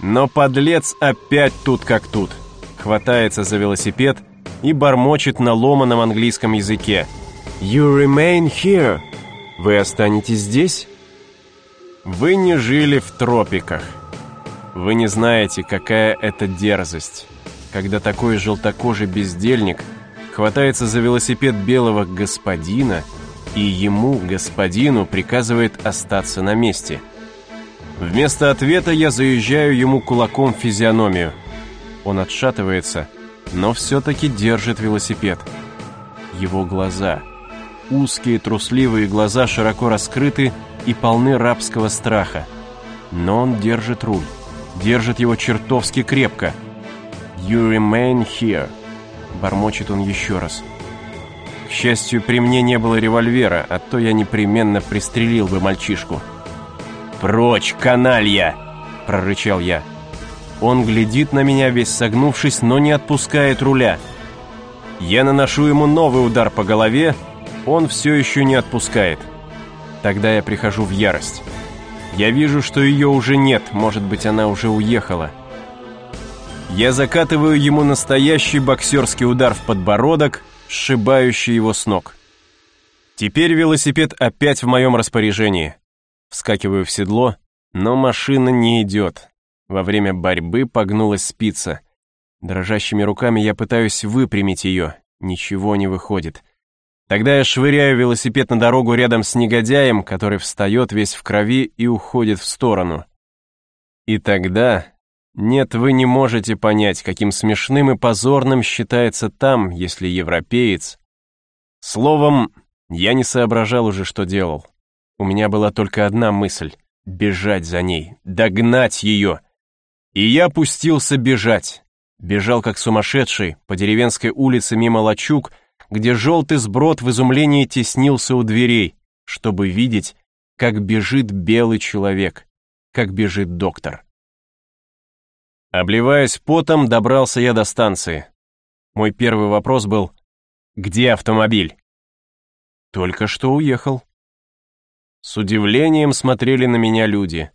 Но подлец опять тут как тут. Хватается за велосипед и бормочет на ломаном английском языке. «You remain here!» «Вы останетесь здесь?» Вы не жили в тропиках. Вы не знаете, какая это дерзость, когда такой желтокожий бездельник хватается за велосипед белого господина и ему, господину, приказывает остаться на месте. Вместо ответа я заезжаю ему кулаком в физиономию. Он отшатывается, но все-таки держит велосипед. Его глаза, узкие трусливые глаза широко раскрыты, и полны рабского страха. Но он держит руль, держит его чертовски крепко. «You remain here», — бормочет он еще раз. К счастью, при мне не было револьвера, а то я непременно пристрелил бы мальчишку. «Прочь, каналья!» — прорычал я. Он глядит на меня, весь согнувшись, но не отпускает руля. Я наношу ему новый удар по голове, он все еще не отпускает. Тогда я прихожу в ярость. Я вижу, что ее уже нет, может быть, она уже уехала. Я закатываю ему настоящий боксерский удар в подбородок, сшибающий его с ног. Теперь велосипед опять в моем распоряжении. Вскакиваю в седло, но машина не идет. Во время борьбы погнулась спица. Дрожащими руками я пытаюсь выпрямить ее. Ничего не выходит. Тогда я швыряю велосипед на дорогу рядом с негодяем, который встает весь в крови и уходит в сторону. И тогда... Нет, вы не можете понять, каким смешным и позорным считается там, если европеец. Словом, я не соображал уже, что делал. У меня была только одна мысль — бежать за ней, догнать ее. И я пустился бежать. Бежал как сумасшедший по деревенской улице мимо лачуг, где желтый сброд в изумлении теснился у дверей, чтобы видеть, как бежит белый человек, как бежит доктор. Обливаясь потом, добрался я до станции. Мой первый вопрос был «Где автомобиль?» «Только что уехал». С удивлением смотрели на меня люди.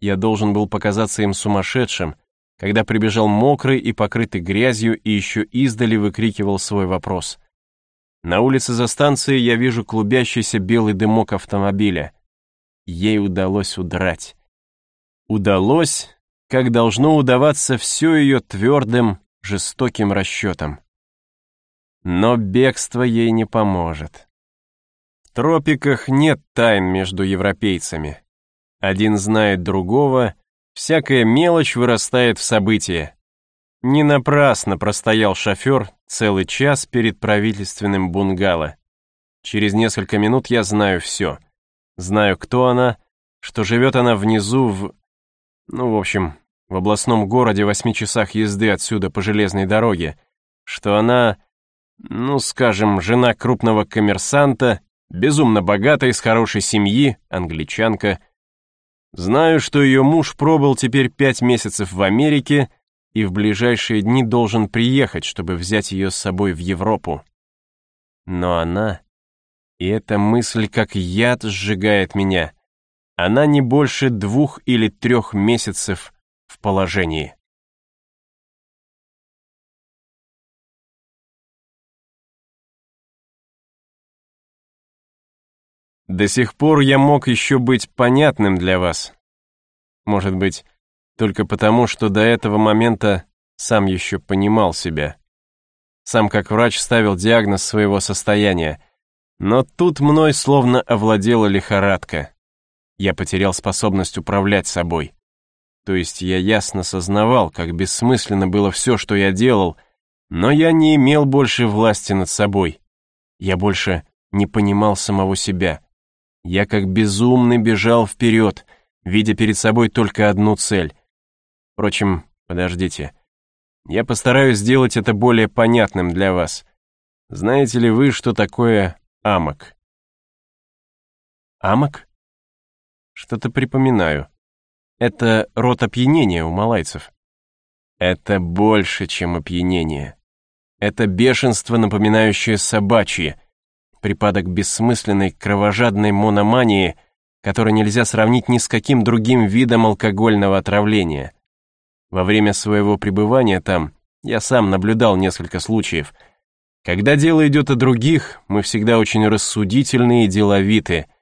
Я должен был показаться им сумасшедшим, когда прибежал мокрый и покрытый грязью и еще издали выкрикивал свой вопрос. На улице за станцией я вижу клубящийся белый дымок автомобиля. Ей удалось удрать. Удалось, как должно удаваться все ее твердым, жестоким расчетом. Но бегство ей не поможет. В тропиках нет тайн между европейцами. Один знает другого, всякая мелочь вырастает в событие. Не напрасно простоял шофер целый час перед правительственным бунгало. Через несколько минут я знаю все. Знаю, кто она, что живет она внизу в ну, в общем, в областном городе восьми часах езды отсюда по железной дороге, что она, ну, скажем, жена крупного коммерсанта, безумно богатая, из хорошей семьи, англичанка. Знаю, что ее муж пробыл теперь пять месяцев в Америке и в ближайшие дни должен приехать, чтобы взять ее с собой в Европу. Но она... И эта мысль как яд сжигает меня — она не больше двух или трех месяцев в положении. До сих пор я мог еще быть понятным для вас. Может быть, только потому, что до этого момента сам еще понимал себя. Сам как врач ставил диагноз своего состояния. Но тут мной словно овладела лихорадка я потерял способность управлять собой. То есть я ясно сознавал, как бессмысленно было все, что я делал, но я не имел больше власти над собой. Я больше не понимал самого себя. Я как безумный бежал вперед, видя перед собой только одну цель. Впрочем, подождите. Я постараюсь сделать это более понятным для вас. Знаете ли вы, что такое амок? Амок? Что-то припоминаю. Это род опьянения у малайцев. Это больше, чем опьянение. Это бешенство, напоминающее собачье, припадок бессмысленной кровожадной мономании, который нельзя сравнить ни с каким другим видом алкогольного отравления. Во время своего пребывания там я сам наблюдал несколько случаев. Когда дело идет о других, мы всегда очень рассудительны и деловиты —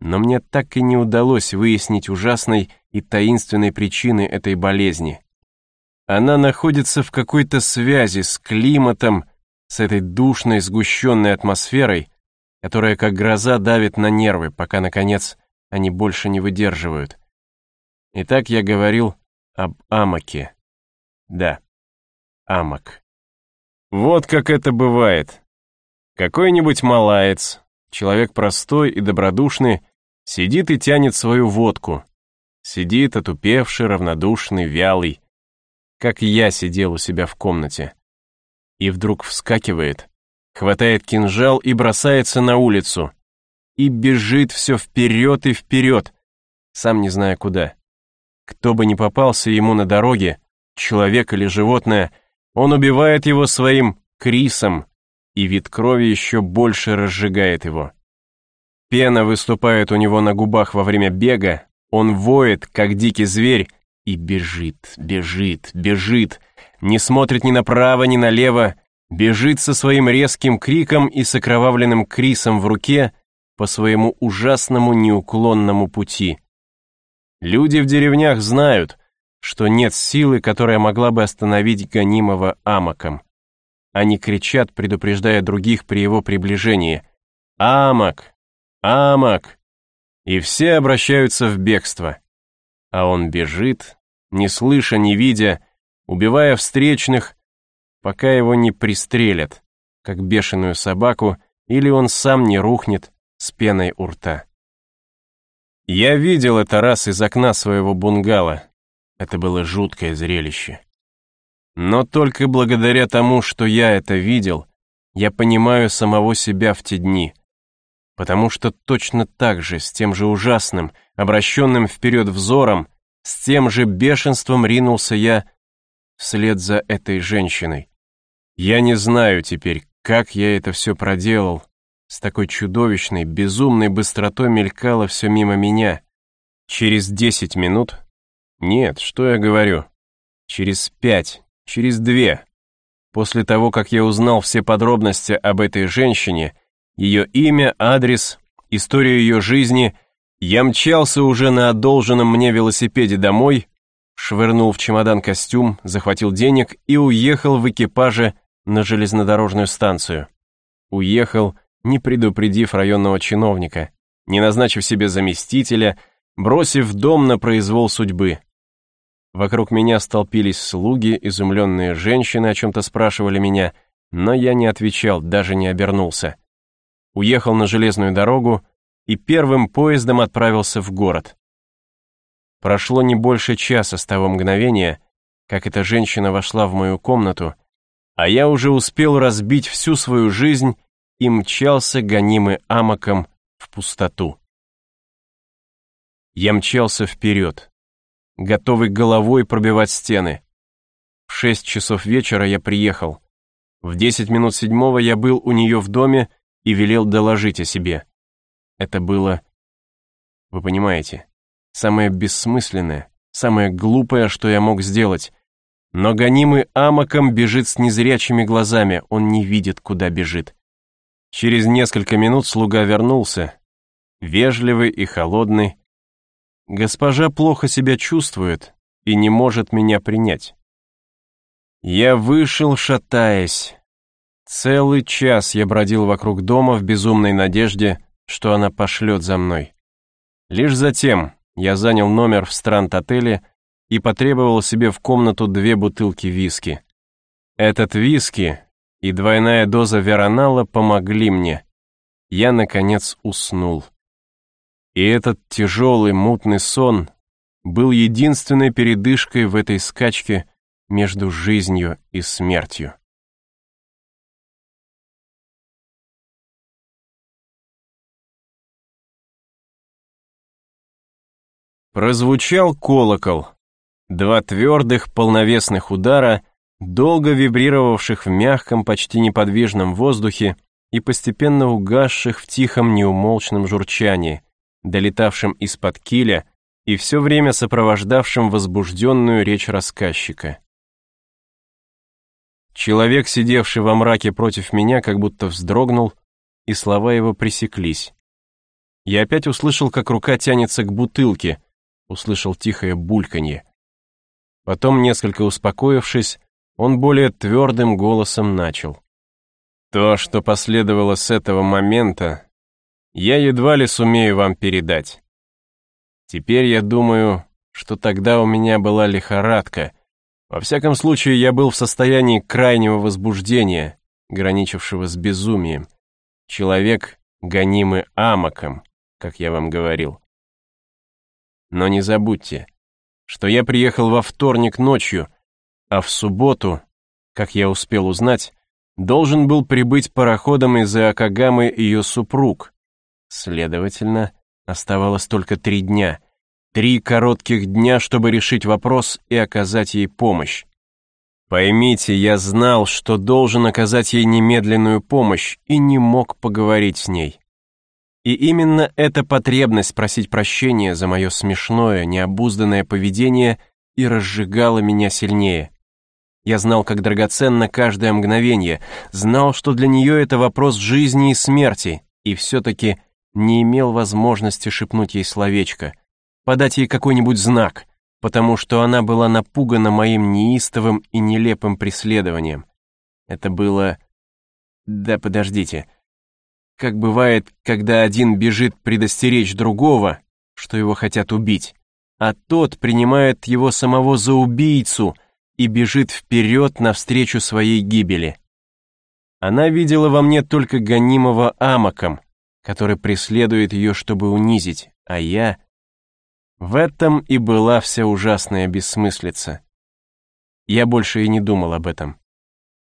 но мне так и не удалось выяснить ужасной и таинственной причины этой болезни. Она находится в какой-то связи с климатом, с этой душной сгущенной атмосферой, которая как гроза давит на нервы, пока, наконец, они больше не выдерживают. Итак, я говорил об амаке. Да, амак. Вот как это бывает. Какой-нибудь малаец, человек простой и добродушный, сидит и тянет свою водку. Сидит отупевший, равнодушный, вялый, как я сидел у себя в комнате. И вдруг вскакивает, хватает кинжал и бросается на улицу. И бежит все вперед и вперед, сам не зная куда. Кто бы ни попался ему на дороге, человек или животное, он убивает его своим крисом, и вид крови еще больше разжигает его. Пена выступает у него на губах во время бега, он воет, как дикий зверь, и бежит, бежит, бежит, не смотрит ни направо, ни налево, бежит со своим резким криком и с окровавленным крисом в руке по своему ужасному неуклонному пути. Люди в деревнях знают, что нет силы, которая могла бы остановить гонимого амоком. Они кричат, предупреждая других при его приближении. «Амок! Амок!» И все обращаются в бегство. А он бежит, не слыша, не видя, убивая встречных, пока его не пристрелят, как бешеную собаку, или он сам не рухнет с пеной у рта. Я видел это раз из окна своего бунгало. Это было жуткое зрелище. Но только благодаря тому, что я это видел, я понимаю самого себя в те дни. Потому что точно так же, с тем же ужасным, обращенным вперед взором, с тем же бешенством ринулся я вслед за этой женщиной. Я не знаю теперь, как я это все проделал. С такой чудовищной, безумной быстротой мелькало все мимо меня. Через десять минут... Нет, что я говорю? Через пять, через две. После того, как я узнал все подробности об этой женщине, ее имя, адрес, историю ее жизни, я мчался уже на одолженном мне велосипеде домой, швырнул в чемодан костюм, захватил денег и уехал в экипаже на железнодорожную станцию. Уехал, не предупредив районного чиновника, не назначив себе заместителя, бросив дом на произвол судьбы. Вокруг меня столпились слуги, изумленные женщины о чем-то спрашивали меня, но я не отвечал, даже не обернулся. Уехал на железную дорогу и первым поездом отправился в город. Прошло не больше часа с того мгновения, как эта женщина вошла в мою комнату, а я уже успел разбить всю свою жизнь и мчался гонимый амоком в пустоту. Я мчался вперед, готовый головой пробивать стены. В шесть часов вечера я приехал. В десять минут седьмого я был у нее в доме и велел доложить о себе. Это было, вы понимаете, самое бессмысленное, самое глупое, что я мог сделать. Но гонимый амоком бежит с незрячими глазами, он не видит, куда бежит. Через несколько минут слуга вернулся, вежливый и холодный, Госпожа плохо себя чувствует и не может меня принять. Я вышел, шатаясь. Целый час я бродил вокруг дома в безумной надежде, что она пошлет за мной. Лишь затем я занял номер в Странт-отеле и потребовал себе в комнату две бутылки виски. Этот виски и двойная доза веронала помогли мне. Я, наконец, уснул. И этот тяжелый мутный сон был единственной передышкой в этой скачке между жизнью и смертью. Прозвучал колокол. Два твердых, полновесных удара, долго вибрировавших в мягком, почти неподвижном воздухе и постепенно угасших в тихом неумолчном журчании, долетавшим из-под киля и все время сопровождавшим возбужденную речь рассказчика. Человек, сидевший во мраке против меня, как будто вздрогнул, и слова его пресеклись. Я опять услышал, как рука тянется к бутылке, услышал тихое бульканье. Потом, несколько успокоившись, он более твердым голосом начал. То, что последовало с этого момента, я едва ли сумею вам передать. Теперь я думаю, что тогда у меня была лихорадка. Во всяком случае, я был в состоянии крайнего возбуждения, граничившего с безумием. Человек, гонимый амоком, как я вам говорил. Но не забудьте, что я приехал во вторник ночью, а в субботу, как я успел узнать, должен был прибыть пароходом из Иокогамы ее супруг, Следовательно, оставалось только три дня. Три коротких дня, чтобы решить вопрос и оказать ей помощь. Поймите, я знал, что должен оказать ей немедленную помощь и не мог поговорить с ней. И именно эта потребность просить прощения за мое смешное, необузданное поведение и разжигала меня сильнее. Я знал, как драгоценно каждое мгновение, знал, что для нее это вопрос жизни и смерти, и все-таки не имел возможности шепнуть ей словечко, подать ей какой-нибудь знак, потому что она была напугана моим неистовым и нелепым преследованием. Это было... Да подождите. Как бывает, когда один бежит предостеречь другого, что его хотят убить, а тот принимает его самого за убийцу и бежит вперед навстречу своей гибели. Она видела во мне только гонимого амоком, который преследует ее, чтобы унизить, а я... В этом и была вся ужасная бессмыслица. Я больше и не думал об этом.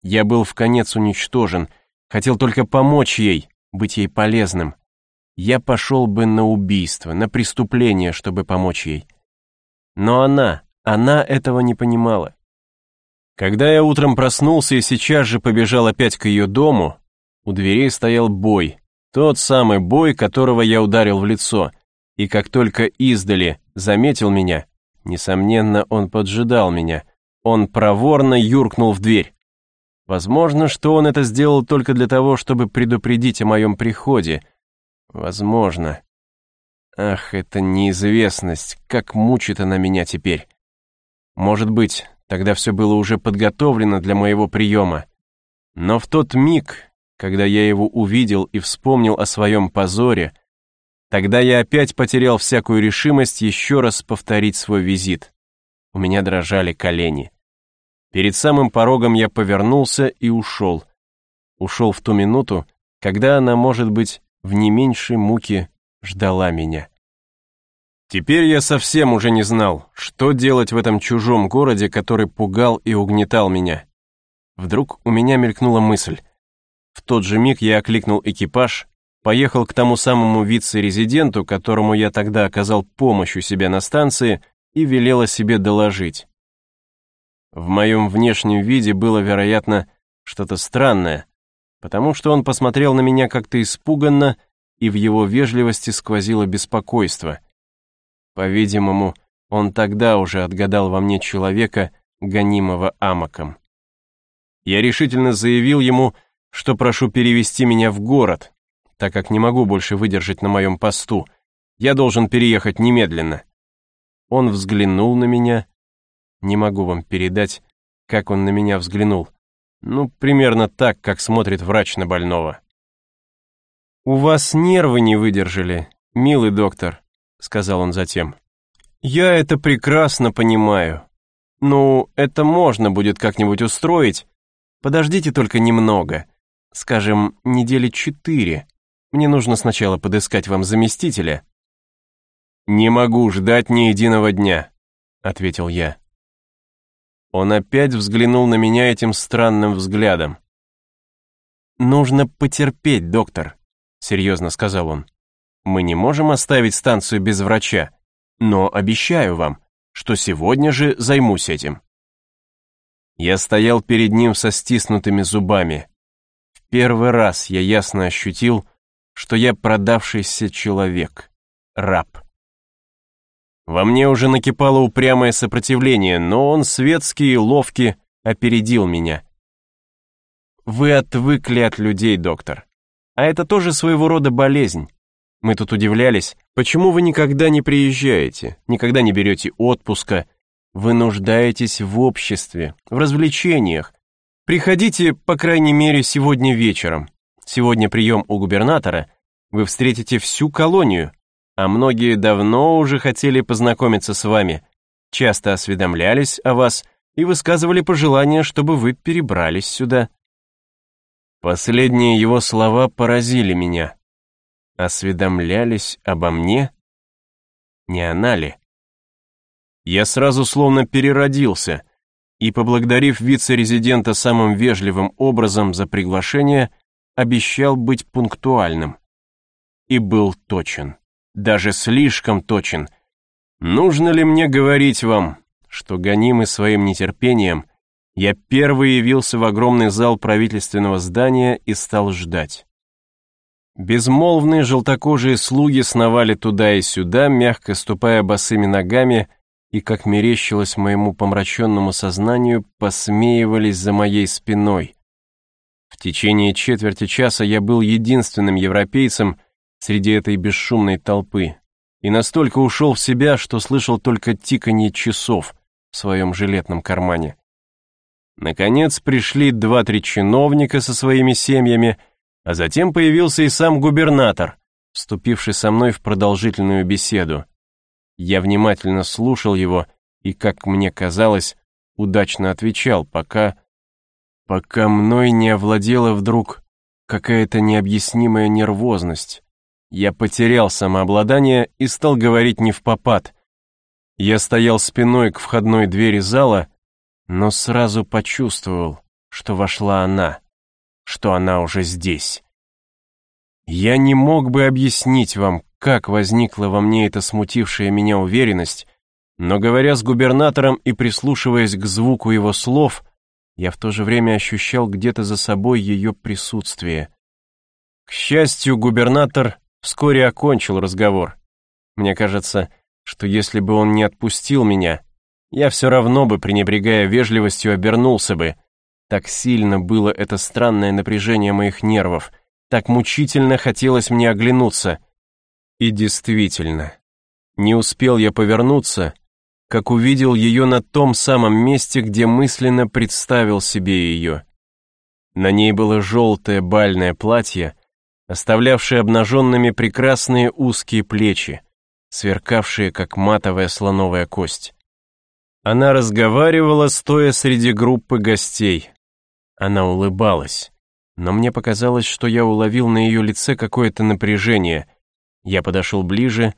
Я был в конец уничтожен, хотел только помочь ей, быть ей полезным. Я пошел бы на убийство, на преступление, чтобы помочь ей. Но она, она этого не понимала. Когда я утром проснулся и сейчас же побежал опять к ее дому, у дверей стоял бой, тот самый бой, которого я ударил в лицо, и как только издали заметил меня, несомненно, он поджидал меня, он проворно юркнул в дверь. Возможно, что он это сделал только для того, чтобы предупредить о моем приходе. Возможно. Ах, эта неизвестность, как мучит она меня теперь. Может быть, тогда все было уже подготовлено для моего приема. Но в тот миг, когда я его увидел и вспомнил о своем позоре, тогда я опять потерял всякую решимость еще раз повторить свой визит. У меня дрожали колени. Перед самым порогом я повернулся и ушел. Ушел в ту минуту, когда она, может быть, в не меньшей муке ждала меня. Теперь я совсем уже не знал, что делать в этом чужом городе, который пугал и угнетал меня. Вдруг у меня мелькнула мысль. В тот же миг я окликнул экипаж, поехал к тому самому вице-резиденту, которому я тогда оказал помощь у себя на станции, и велел о себе доложить. В моем внешнем виде было, вероятно, что-то странное, потому что он посмотрел на меня как-то испуганно и в его вежливости сквозило беспокойство. По-видимому, он тогда уже отгадал во мне человека, гонимого амоком. Я решительно заявил ему, что прошу перевести меня в город, так как не могу больше выдержать на моем посту. Я должен переехать немедленно. Он взглянул на меня. Не могу вам передать, как он на меня взглянул. Ну, примерно так, как смотрит врач на больного. «У вас нервы не выдержали, милый доктор», — сказал он затем. «Я это прекрасно понимаю. Ну, это можно будет как-нибудь устроить. Подождите только немного. Скажем, недели четыре. Мне нужно сначала подыскать вам заместителя». «Не могу ждать ни единого дня», — ответил я. Он опять взглянул на меня этим странным взглядом. «Нужно потерпеть, доктор», серьезно сказал он. Мы не можем оставить станцию без врача, но обещаю вам, что сегодня же займусь этим. Я стоял перед ним со стиснутыми зубами. В первый раз я ясно ощутил, что я продавшийся человек, раб. Во мне уже накипало упрямое сопротивление, но он светский и ловкий опередил меня. Вы отвыкли от людей, доктор. А это тоже своего рода болезнь. Мы тут удивлялись, почему вы никогда не приезжаете, никогда не берете отпуска. Вы нуждаетесь в обществе, в развлечениях. Приходите, по крайней мере, сегодня вечером. Сегодня прием у губернатора. Вы встретите всю колонию, а многие давно уже хотели познакомиться с вами, часто осведомлялись о вас и высказывали пожелания, чтобы вы перебрались сюда. Последние его слова поразили меня. Осведомлялись обо мне? Не она ли? Я сразу словно переродился и, поблагодарив вице-резидента самым вежливым образом за приглашение, обещал быть пунктуальным. И был точен, даже слишком точен. Нужно ли мне говорить вам, что гонимый своим нетерпением – я первый явился в огромный зал правительственного здания и стал ждать. Безмолвные желтокожие слуги сновали туда и сюда, мягко ступая босыми ногами, и, как мерещилось моему помраченному сознанию, посмеивались за моей спиной. В течение четверти часа я был единственным европейцем среди этой бесшумной толпы и настолько ушел в себя, что слышал только тиканье часов в своем жилетном кармане. Наконец пришли два-три чиновника со своими семьями, а затем появился и сам губернатор, вступивший со мной в продолжительную беседу. Я внимательно слушал его и, как мне казалось, удачно отвечал, пока... пока мной не овладела вдруг какая-то необъяснимая нервозность. Я потерял самообладание и стал говорить не в попад. Я стоял спиной к входной двери зала, но сразу почувствовал, что вошла она, что она уже здесь. Я не мог бы объяснить вам, как возникла во мне эта смутившая меня уверенность, но говоря с губернатором и прислушиваясь к звуку его слов, я в то же время ощущал где-то за собой ее присутствие. К счастью, губернатор вскоре окончил разговор. Мне кажется, что если бы он не отпустил меня, я все равно бы, пренебрегая вежливостью, обернулся бы. Так сильно было это странное напряжение моих нервов, так мучительно хотелось мне оглянуться. И действительно, не успел я повернуться, как увидел ее на том самом месте, где мысленно представил себе ее. На ней было желтое бальное платье, оставлявшее обнаженными прекрасные узкие плечи, сверкавшие, как матовая слоновая кость. Она разговаривала, стоя среди группы гостей. Она улыбалась, но мне показалось, что я уловил на ее лице какое-то напряжение. Я подошел ближе,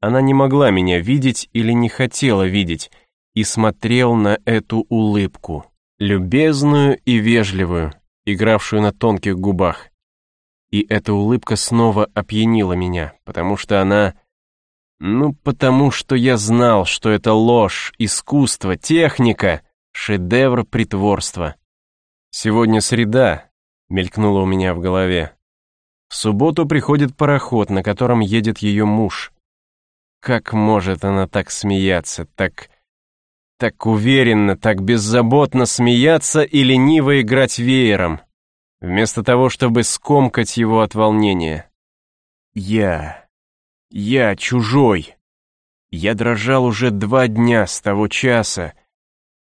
она не могла меня видеть или не хотела видеть, и смотрел на эту улыбку, любезную и вежливую, игравшую на тонких губах. И эта улыбка снова опьянила меня, потому что она... Ну, потому что я знал, что это ложь, искусство, техника, шедевр притворства. Сегодня среда, мелькнуло у меня в голове. В субботу приходит пароход, на котором едет ее муж. Как может она так смеяться, так... так уверенно, так беззаботно смеяться и лениво играть веером, вместо того, чтобы скомкать его от волнения? Я... я чужой. Я дрожал уже два дня с того часа.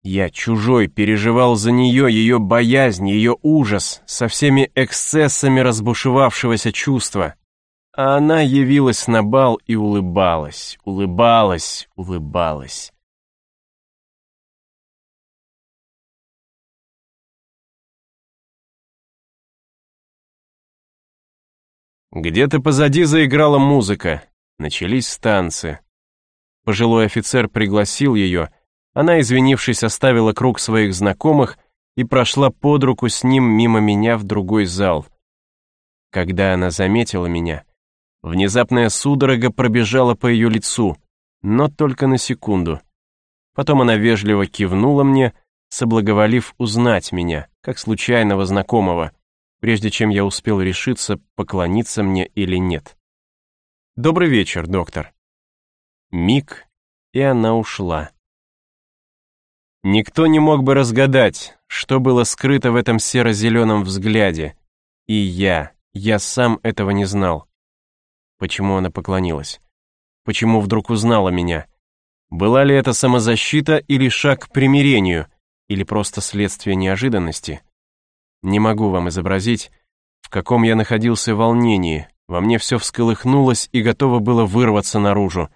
Я чужой, переживал за нее, ее боязнь, ее ужас, со всеми эксцессами разбушевавшегося чувства. А она явилась на бал и улыбалась, улыбалась, улыбалась. Где-то позади заиграла музыка, начались танцы. Пожилой офицер пригласил ее, она, извинившись, оставила круг своих знакомых и прошла под руку с ним мимо меня в другой зал. Когда она заметила меня, Внезапная судорога пробежала по ее лицу, но только на секунду. Потом она вежливо кивнула мне, соблаговолив узнать меня, как случайного знакомого, прежде чем я успел решиться, поклониться мне или нет. «Добрый вечер, доктор». Миг, и она ушла. Никто не мог бы разгадать, что было скрыто в этом серо-зеленом взгляде. И я, я сам этого не знал. Почему она поклонилась? Почему вдруг узнала меня? Была ли это самозащита или шаг к примирению, или просто следствие неожиданности? Не могу вам изобразить, в каком я находился волнении, во мне все всколыхнулось и готово было вырваться наружу.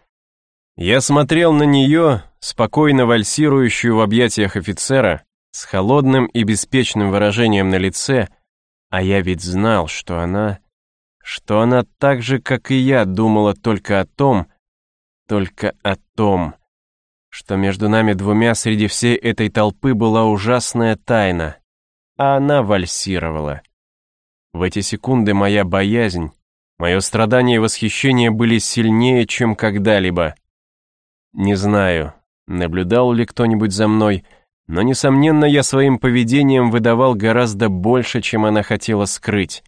Я смотрел на нее, спокойно вальсирующую в объятиях офицера, с холодным и беспечным выражением на лице, а я ведь знал, что она что она так же, как и я, думала только о том, только о том, что между нами двумя среди всей этой толпы была ужасная тайна, а она вальсировала. В эти секунды моя боязнь, мое страдание и восхищение были сильнее, чем когда-либо. Не знаю, наблюдал ли кто-нибудь за мной, но, несомненно, я своим поведением выдавал гораздо больше, чем она хотела скрыть.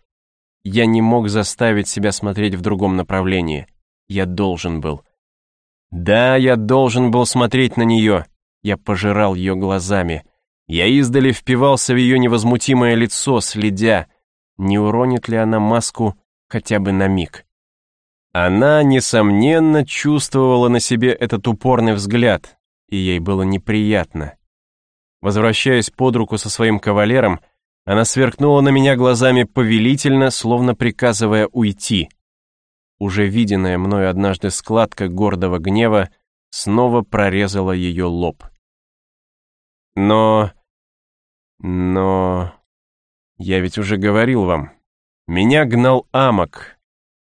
Я не мог заставить себя смотреть в другом направлении. Я должен был. Да, я должен был смотреть на нее. Я пожирал ее глазами. Я издали впивался в ее невозмутимое лицо, следя, не уронит ли она маску хотя бы на миг. Она, несомненно, чувствовала на себе этот упорный взгляд, и ей было неприятно. Возвращаясь под руку со своим кавалером, она сверкнула на меня глазами повелительно, словно приказывая уйти. уже виденная мною однажды складка гордого гнева, снова прорезала ее лоб. Но... но... Я ведь уже говорил вам. Меня гнал амок.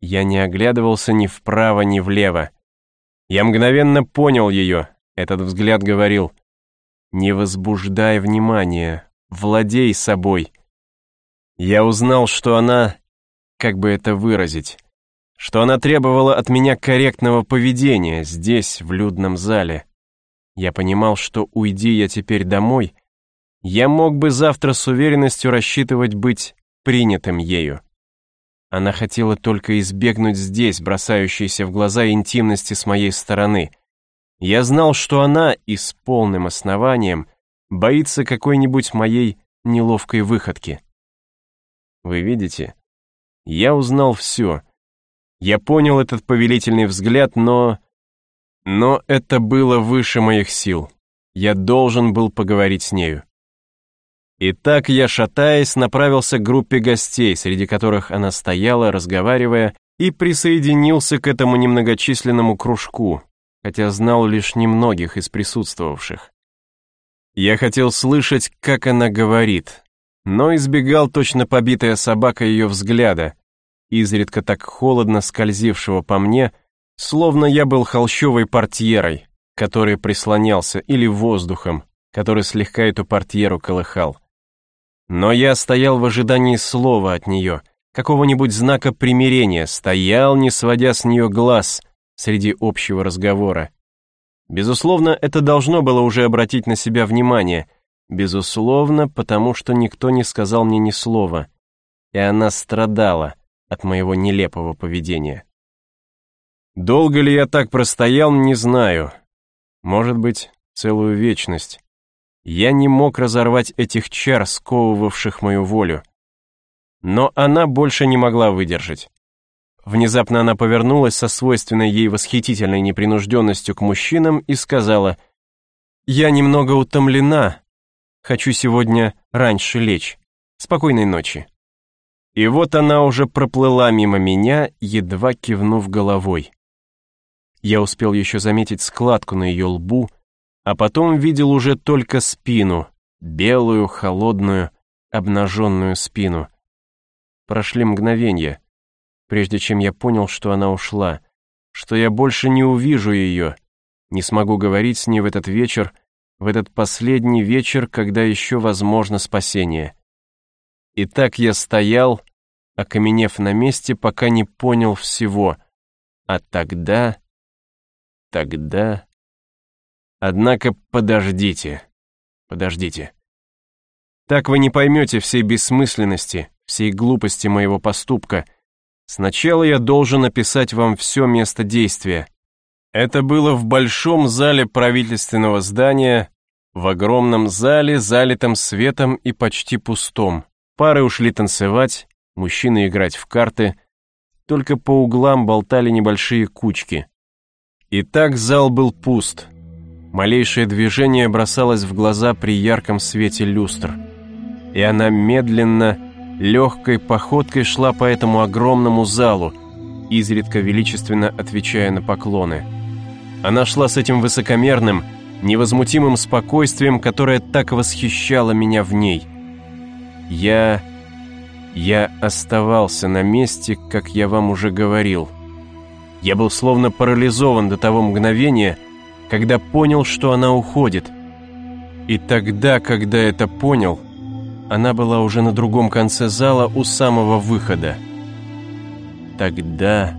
Я не оглядывался ни вправо, ни влево. Я мгновенно понял ее. Этот взгляд говорил. Не возбуждай внимания, владей собой. Я узнал, что она, как бы это выразить, что она требовала от меня корректного поведения здесь, в людном зале. Я понимал, что уйди я теперь домой, я мог бы завтра с уверенностью рассчитывать быть принятым ею. Она хотела только избегнуть здесь бросающейся в глаза интимности с моей стороны. Я знал, что она и с полным основанием боится какой-нибудь моей неловкой выходки. Вы видите? Я узнал все. Я понял этот повелительный взгляд, но... Но это было выше моих сил. Я должен был поговорить с нею. Итак, я, шатаясь, направился к группе гостей, среди которых она стояла, разговаривая, и присоединился к этому немногочисленному кружку, хотя знал лишь немногих из присутствовавших. Я хотел слышать, как она говорит, но избегал точно побитая собака ее взгляда, изредка так холодно скользившего по мне, словно я был холщовой портьерой, который прислонялся, или воздухом, который слегка эту портьеру колыхал. Но я стоял в ожидании слова от нее, какого-нибудь знака примирения, стоял, не сводя с нее глаз среди общего разговора. Безусловно, это должно было уже обратить на себя внимание, безусловно, потому что никто не сказал мне ни слова, и она страдала от моего нелепого поведения. Долго ли я так простоял, не знаю. Может быть, целую вечность. Я не мог разорвать этих чар, сковывавших мою волю. Но она больше не могла выдержать. Внезапно она повернулась со свойственной ей восхитительной непринужденностью к мужчинам и сказала, «Я немного утомлена. Хочу сегодня раньше лечь. Спокойной ночи». И вот она уже проплыла мимо меня, едва кивнув головой. Я успел еще заметить складку на ее лбу, а потом видел уже только спину, белую, холодную, обнаженную спину. Прошли мгновения, прежде чем я понял, что она ушла, что я больше не увижу ее, не смогу говорить с ней в этот вечер, в этот последний вечер, когда еще возможно спасение. И так я стоял, окаменев на месте, пока не понял всего. А тогда... Тогда... Однако подождите, подождите. Так вы не поймете всей бессмысленности, всей глупости моего поступка. Сначала я должен описать вам все место действия. Это было в большом зале правительственного здания, в огромном зале, залитом светом и почти пустом. Пары ушли танцевать, мужчины играть в карты, только по углам болтали небольшие кучки. И так зал был пуст, Малейшее движение бросалось в глаза при ярком свете люстр. И она медленно, легкой походкой шла по этому огромному залу, изредка величественно отвечая на поклоны. Она шла с этим высокомерным, невозмутимым спокойствием, которое так восхищало меня в ней. Я... я оставался на месте, как я вам уже говорил. Я был словно парализован до того мгновения, когда понял, что она уходит. И тогда, когда это понял, она была уже на другом конце зала у самого выхода. Тогда...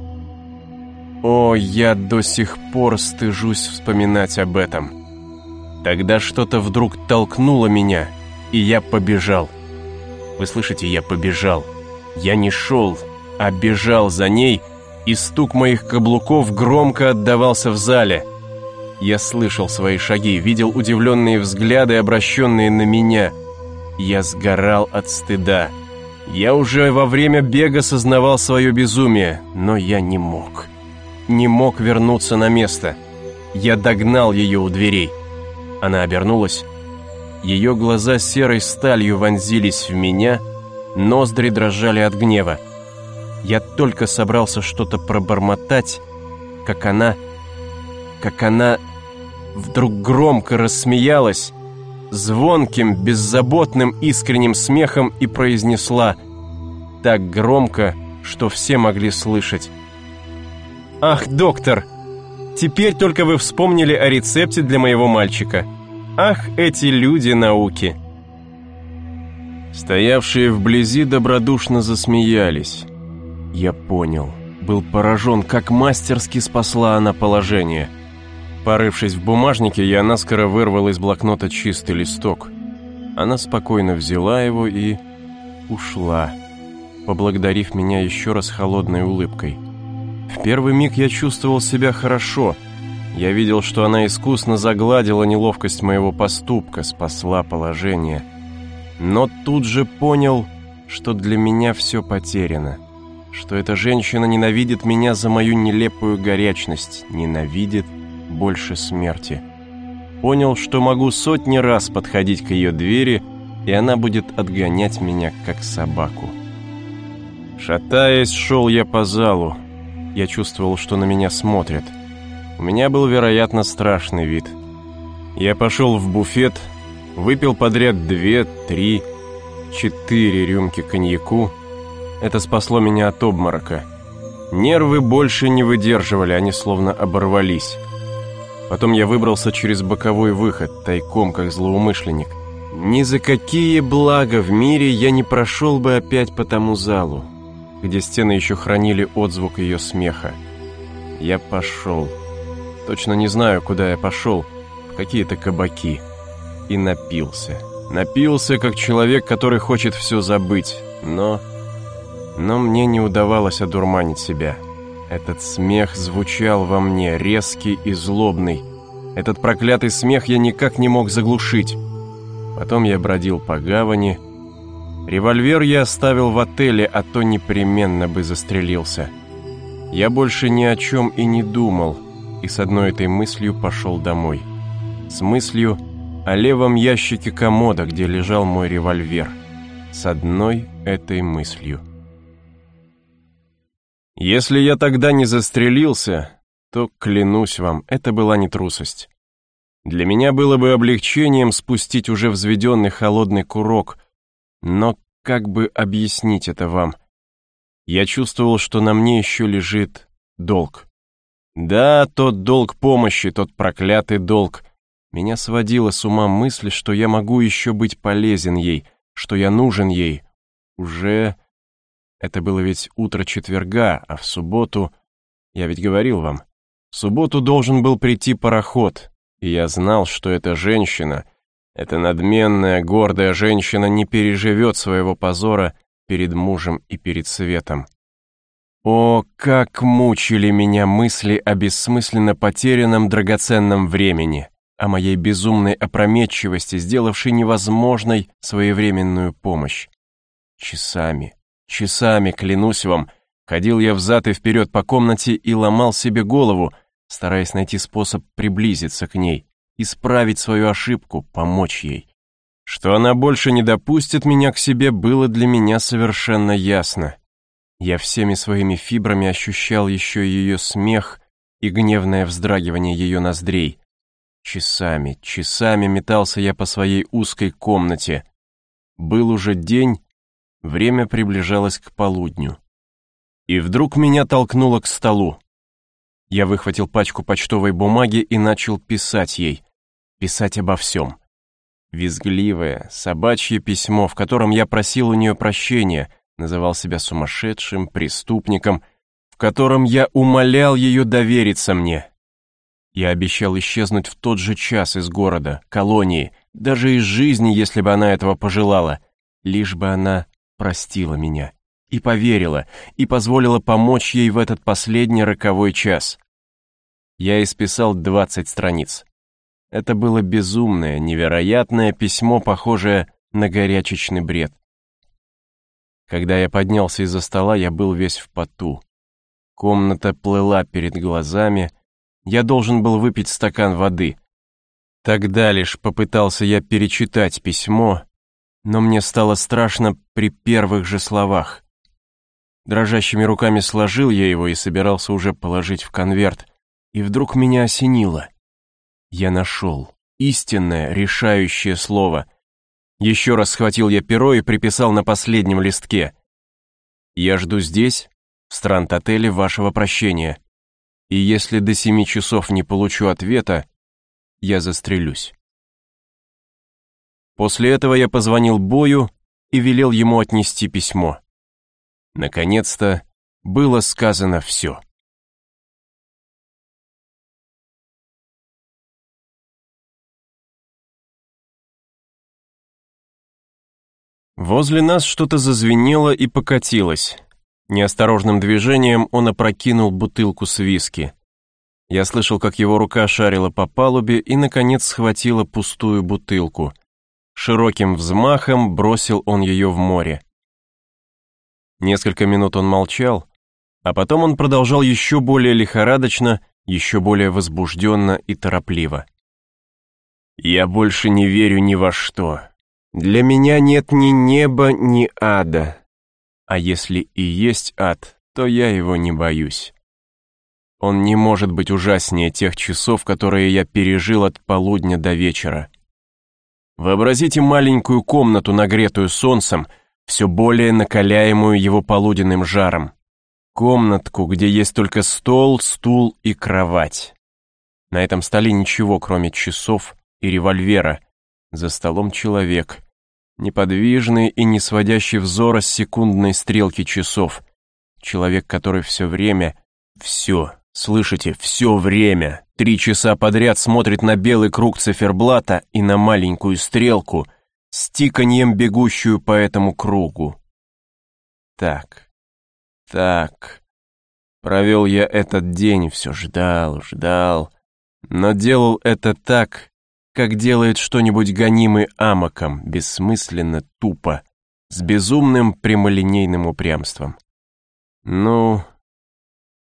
О, я до сих пор стыжусь вспоминать об этом. Тогда что-то вдруг толкнуло меня, и я побежал. Вы слышите, я побежал. Я не шел, а бежал за ней, и стук моих каблуков громко отдавался в зале — я слышал свои шаги, видел удивленные взгляды, обращенные на меня. Я сгорал от стыда. Я уже во время бега сознавал свое безумие, но я не мог. Не мог вернуться на место. Я догнал ее у дверей. Она обернулась. Ее глаза серой сталью вонзились в меня, ноздри дрожали от гнева. Я только собрался что-то пробормотать, как она... как она вдруг громко рассмеялась, звонким, беззаботным, искренним смехом и произнесла так громко, что все могли слышать. «Ах, доктор, теперь только вы вспомнили о рецепте для моего мальчика. Ах, эти люди науки!» Стоявшие вблизи добродушно засмеялись. Я понял, был поражен, как мастерски спасла она положение. Порывшись в бумажнике, я наскоро вырвал из блокнота чистый листок. Она спокойно взяла его и ушла, поблагодарив меня еще раз холодной улыбкой. В первый миг я чувствовал себя хорошо. Я видел, что она искусно загладила неловкость моего поступка, спасла положение. Но тут же понял, что для меня все потеряно что эта женщина ненавидит меня за мою нелепую горячность, ненавидит больше смерти. Понял, что могу сотни раз подходить к ее двери, и она будет отгонять меня, как собаку. Шатаясь, шел я по залу. Я чувствовал, что на меня смотрят. У меня был, вероятно, страшный вид. Я пошел в буфет, выпил подряд две, три, четыре рюмки коньяку, это спасло меня от обморока. Нервы больше не выдерживали, они словно оборвались. Потом я выбрался через боковой выход, тайком, как злоумышленник. Ни за какие блага в мире я не прошел бы опять по тому залу, где стены еще хранили отзвук ее смеха. Я пошел. Точно не знаю, куда я пошел, в какие-то кабаки. И напился. Напился, как человек, который хочет все забыть, но но мне не удавалось одурманить себя. Этот смех звучал во мне, резкий и злобный. Этот проклятый смех я никак не мог заглушить. Потом я бродил по гавани. Револьвер я оставил в отеле, а то непременно бы застрелился. Я больше ни о чем и не думал, и с одной этой мыслью пошел домой. С мыслью о левом ящике комода, где лежал мой револьвер. С одной этой мыслью. Если я тогда не застрелился, то, клянусь вам, это была не трусость. Для меня было бы облегчением спустить уже взведенный холодный курок, но как бы объяснить это вам? Я чувствовал, что на мне еще лежит долг. Да, тот долг помощи, тот проклятый долг. Меня сводила с ума мысль, что я могу еще быть полезен ей, что я нужен ей. Уже это было ведь утро четверга, а в субботу... Я ведь говорил вам, в субботу должен был прийти пароход, и я знал, что эта женщина, эта надменная, гордая женщина не переживет своего позора перед мужем и перед светом. О, как мучили меня мысли о бессмысленно потерянном драгоценном времени, о моей безумной опрометчивости, сделавшей невозможной своевременную помощь. Часами, Часами, клянусь вам, ходил я взад и вперед по комнате и ломал себе голову, стараясь найти способ приблизиться к ней, исправить свою ошибку, помочь ей. Что она больше не допустит меня к себе, было для меня совершенно ясно. Я всеми своими фибрами ощущал еще ее смех и гневное вздрагивание ее ноздрей. Часами, часами метался я по своей узкой комнате. Был уже день, Время приближалось к полудню. И вдруг меня толкнуло к столу. Я выхватил пачку почтовой бумаги и начал писать ей. Писать обо всем. Визгливое, собачье письмо, в котором я просил у нее прощения, называл себя сумасшедшим, преступником, в котором я умолял ее довериться мне. Я обещал исчезнуть в тот же час из города, колонии, даже из жизни, если бы она этого пожелала, лишь бы она простила меня и поверила, и позволила помочь ей в этот последний роковой час. Я исписал 20 страниц. Это было безумное, невероятное письмо, похожее на горячечный бред. Когда я поднялся из-за стола, я был весь в поту. Комната плыла перед глазами, я должен был выпить стакан воды. Тогда лишь попытался я перечитать письмо, но мне стало страшно при первых же словах. Дрожащими руками сложил я его и собирался уже положить в конверт, и вдруг меня осенило. Я нашел истинное, решающее слово. Еще раз схватил я перо и приписал на последнем листке. «Я жду здесь, в Странт-отеле, вашего прощения. И если до семи часов не получу ответа, я застрелюсь». После этого я позвонил Бою и велел ему отнести письмо. Наконец-то было сказано все. Возле нас что-то зазвенело и покатилось. Неосторожным движением он опрокинул бутылку с виски. Я слышал, как его рука шарила по палубе и, наконец, схватила пустую бутылку. Широким взмахом бросил он ее в море. Несколько минут он молчал, а потом он продолжал еще более лихорадочно, еще более возбужденно и торопливо. «Я больше не верю ни во что. Для меня нет ни неба, ни ада. А если и есть ад, то я его не боюсь. Он не может быть ужаснее тех часов, которые я пережил от полудня до вечера. Вообразите маленькую комнату, нагретую солнцем, все более накаляемую его полуденным жаром. Комнатку, где есть только стол, стул и кровать. На этом столе ничего, кроме часов и револьвера. За столом человек, неподвижный и не сводящий взора с секундной стрелки часов. Человек, который все время, все, слышите, все время, три часа подряд смотрит на белый круг циферблата и на маленькую стрелку — с тиканьем бегущую по этому кругу. Так, так, провел я этот день, все ждал, ждал, но делал это так, как делает что-нибудь гонимый амоком, бессмысленно, тупо, с безумным прямолинейным упрямством. Ну,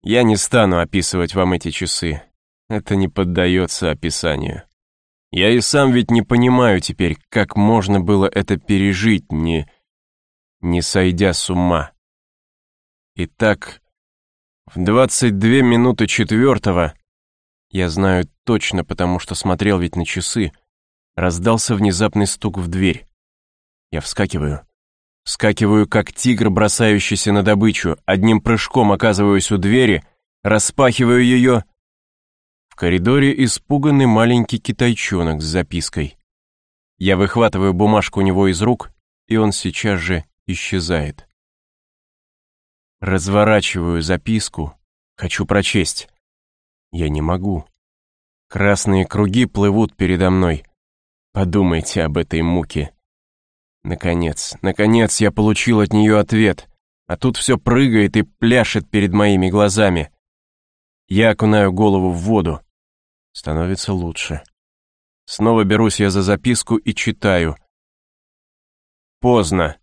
я не стану описывать вам эти часы, это не поддается описанию. Я и сам ведь не понимаю теперь, как можно было это пережить, не... не сойдя с ума. Итак, в 22 минуты четвертого, я знаю точно, потому что смотрел ведь на часы, раздался внезапный стук в дверь. Я вскакиваю. Вскакиваю, как тигр, бросающийся на добычу, одним прыжком оказываюсь у двери, распахиваю ее в коридоре испуганный маленький китайчонок с запиской. Я выхватываю бумажку у него из рук, и он сейчас же исчезает. Разворачиваю записку, хочу прочесть. Я не могу. Красные круги плывут передо мной. Подумайте об этой муке. Наконец, наконец я получил от нее ответ, а тут все прыгает и пляшет перед моими глазами. Я окунаю голову в воду. Становится лучше. Снова берусь я за записку и читаю. Поздно.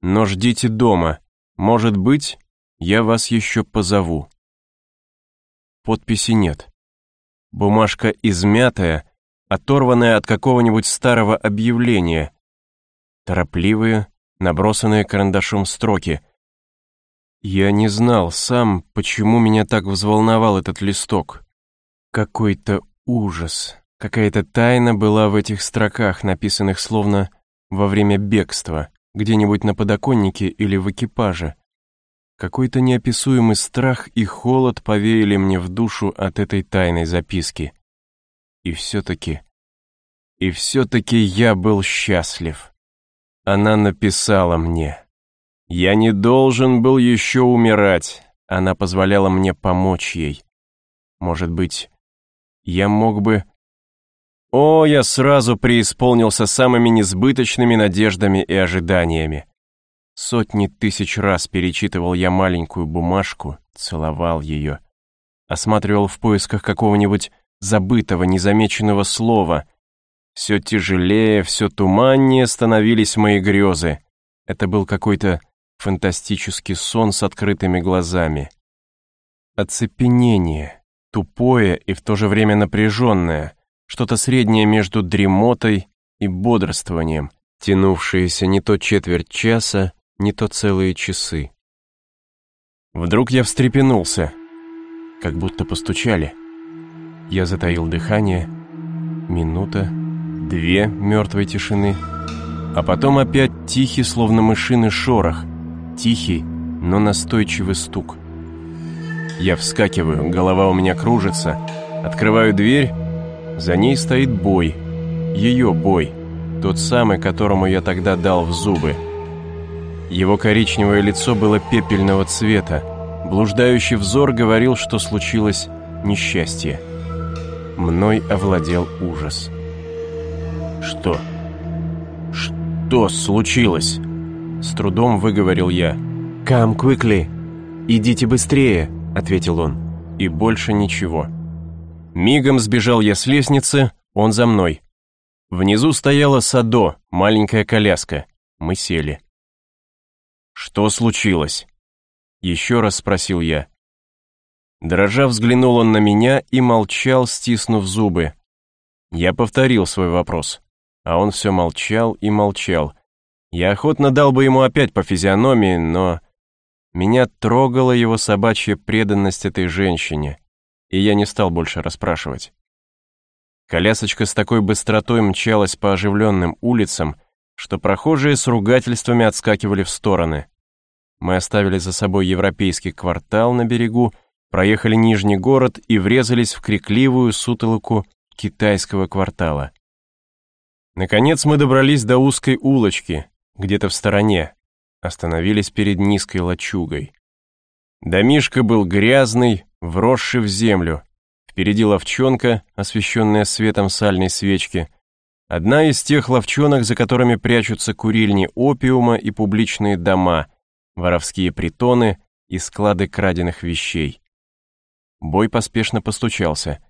Но ждите дома. Может быть, я вас еще позову. Подписи нет. Бумажка измятая, оторванная от какого-нибудь старого объявления. Торопливые, набросанные карандашом строки. Я не знал сам, почему меня так взволновал этот листок. Какой-то ужас, какая-то тайна была в этих строках, написанных словно во время бегства, где-нибудь на подоконнике или в экипаже. Какой-то неописуемый страх и холод повеяли мне в душу от этой тайной записки. И все-таки, и все-таки я был счастлив. Она написала мне. Я не должен был еще умирать. Она позволяла мне помочь ей. Может быть, я мог бы... О, я сразу преисполнился самыми несбыточными надеждами и ожиданиями. Сотни тысяч раз перечитывал я маленькую бумажку, целовал ее, осматривал в поисках какого-нибудь забытого, незамеченного слова. Все тяжелее, все туманнее становились мои грезы. Это был какой-то фантастический сон с открытыми глазами. Оцепенение, тупое и в то же время напряженное, что-то среднее между дремотой и бодрствованием, тянувшееся не то четверть часа, не то целые часы. Вдруг я встрепенулся, как будто постучали. Я затаил дыхание. Минута, две мертвой тишины, а потом опять тихий, словно мышиный шорох, тихий, но настойчивый стук. Я вскакиваю, голова у меня кружится, открываю дверь, за ней стоит бой, ее бой, тот самый, которому я тогда дал в зубы. Его коричневое лицо было пепельного цвета, блуждающий взор говорил, что случилось несчастье. Мной овладел ужас. «Что? Что случилось?» С трудом выговорил я. «Come quickly! Идите быстрее!» — ответил он. И больше ничего. Мигом сбежал я с лестницы, он за мной. Внизу стояла Садо, маленькая коляска. Мы сели. «Что случилось?» Еще раз спросил я. Дрожа взглянул он на меня и молчал, стиснув зубы. Я повторил свой вопрос, а он все молчал и молчал. Я охотно дал бы ему опять по физиономии, но... Меня трогала его собачья преданность этой женщине, и я не стал больше расспрашивать. Колясочка с такой быстротой мчалась по оживленным улицам, что прохожие с ругательствами отскакивали в стороны. Мы оставили за собой европейский квартал на берегу, проехали Нижний город и врезались в крикливую сутолоку китайского квартала. Наконец мы добрались до узкой улочки, где-то в стороне, остановились перед низкой лачугой. Домишка был грязный, вросший в землю. Впереди ловчонка, освещенная светом сальной свечки. Одна из тех ловчонок, за которыми прячутся курильни опиума и публичные дома, воровские притоны и склады краденных вещей. Бой поспешно постучался.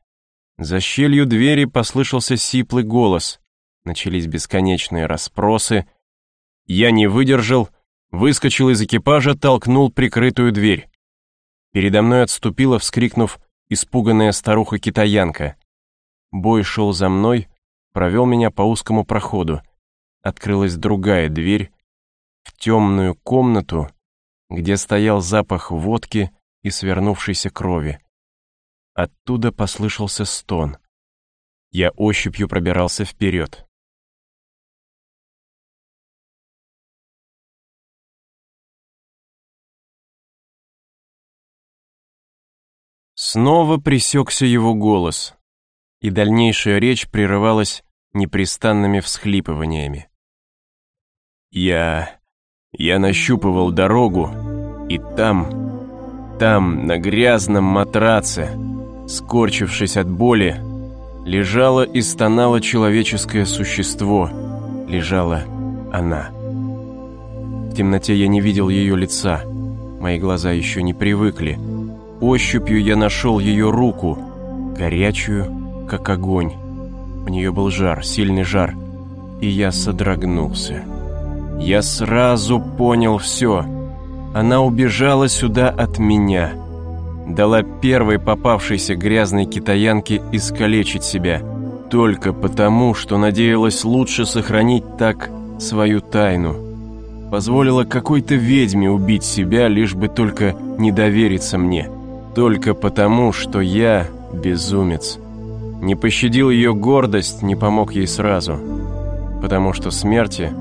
За щелью двери послышался сиплый голос. Начались бесконечные расспросы. Я не выдержал, выскочил из экипажа, толкнул прикрытую дверь. Передо мной отступила, вскрикнув, испуганная старуха-китаянка. Бой шел за мной, провел меня по узкому проходу. Открылась другая дверь в темную комнату, где стоял запах водки и свернувшейся крови. Оттуда послышался стон. Я ощупью пробирался вперед. Снова пресекся его голос, и дальнейшая речь прерывалась непрестанными всхлипываниями. Я... я нащупывал дорогу, и там, там, на грязном матраце, скорчившись от боли, лежало и стонало человеческое существо, лежала она. В темноте я не видел ее лица, мои глаза еще не привыкли, Ощупью я нашел ее руку, горячую, как огонь. У нее был жар, сильный жар, и я содрогнулся. Я сразу понял все. Она убежала сюда от меня. Дала первой попавшейся грязной китаянке искалечить себя, только потому, что надеялась лучше сохранить так свою тайну. Позволила какой-то ведьме убить себя, лишь бы только не довериться мне. Только потому, что я безумец. Не пощадил ее гордость, не помог ей сразу. Потому что смерти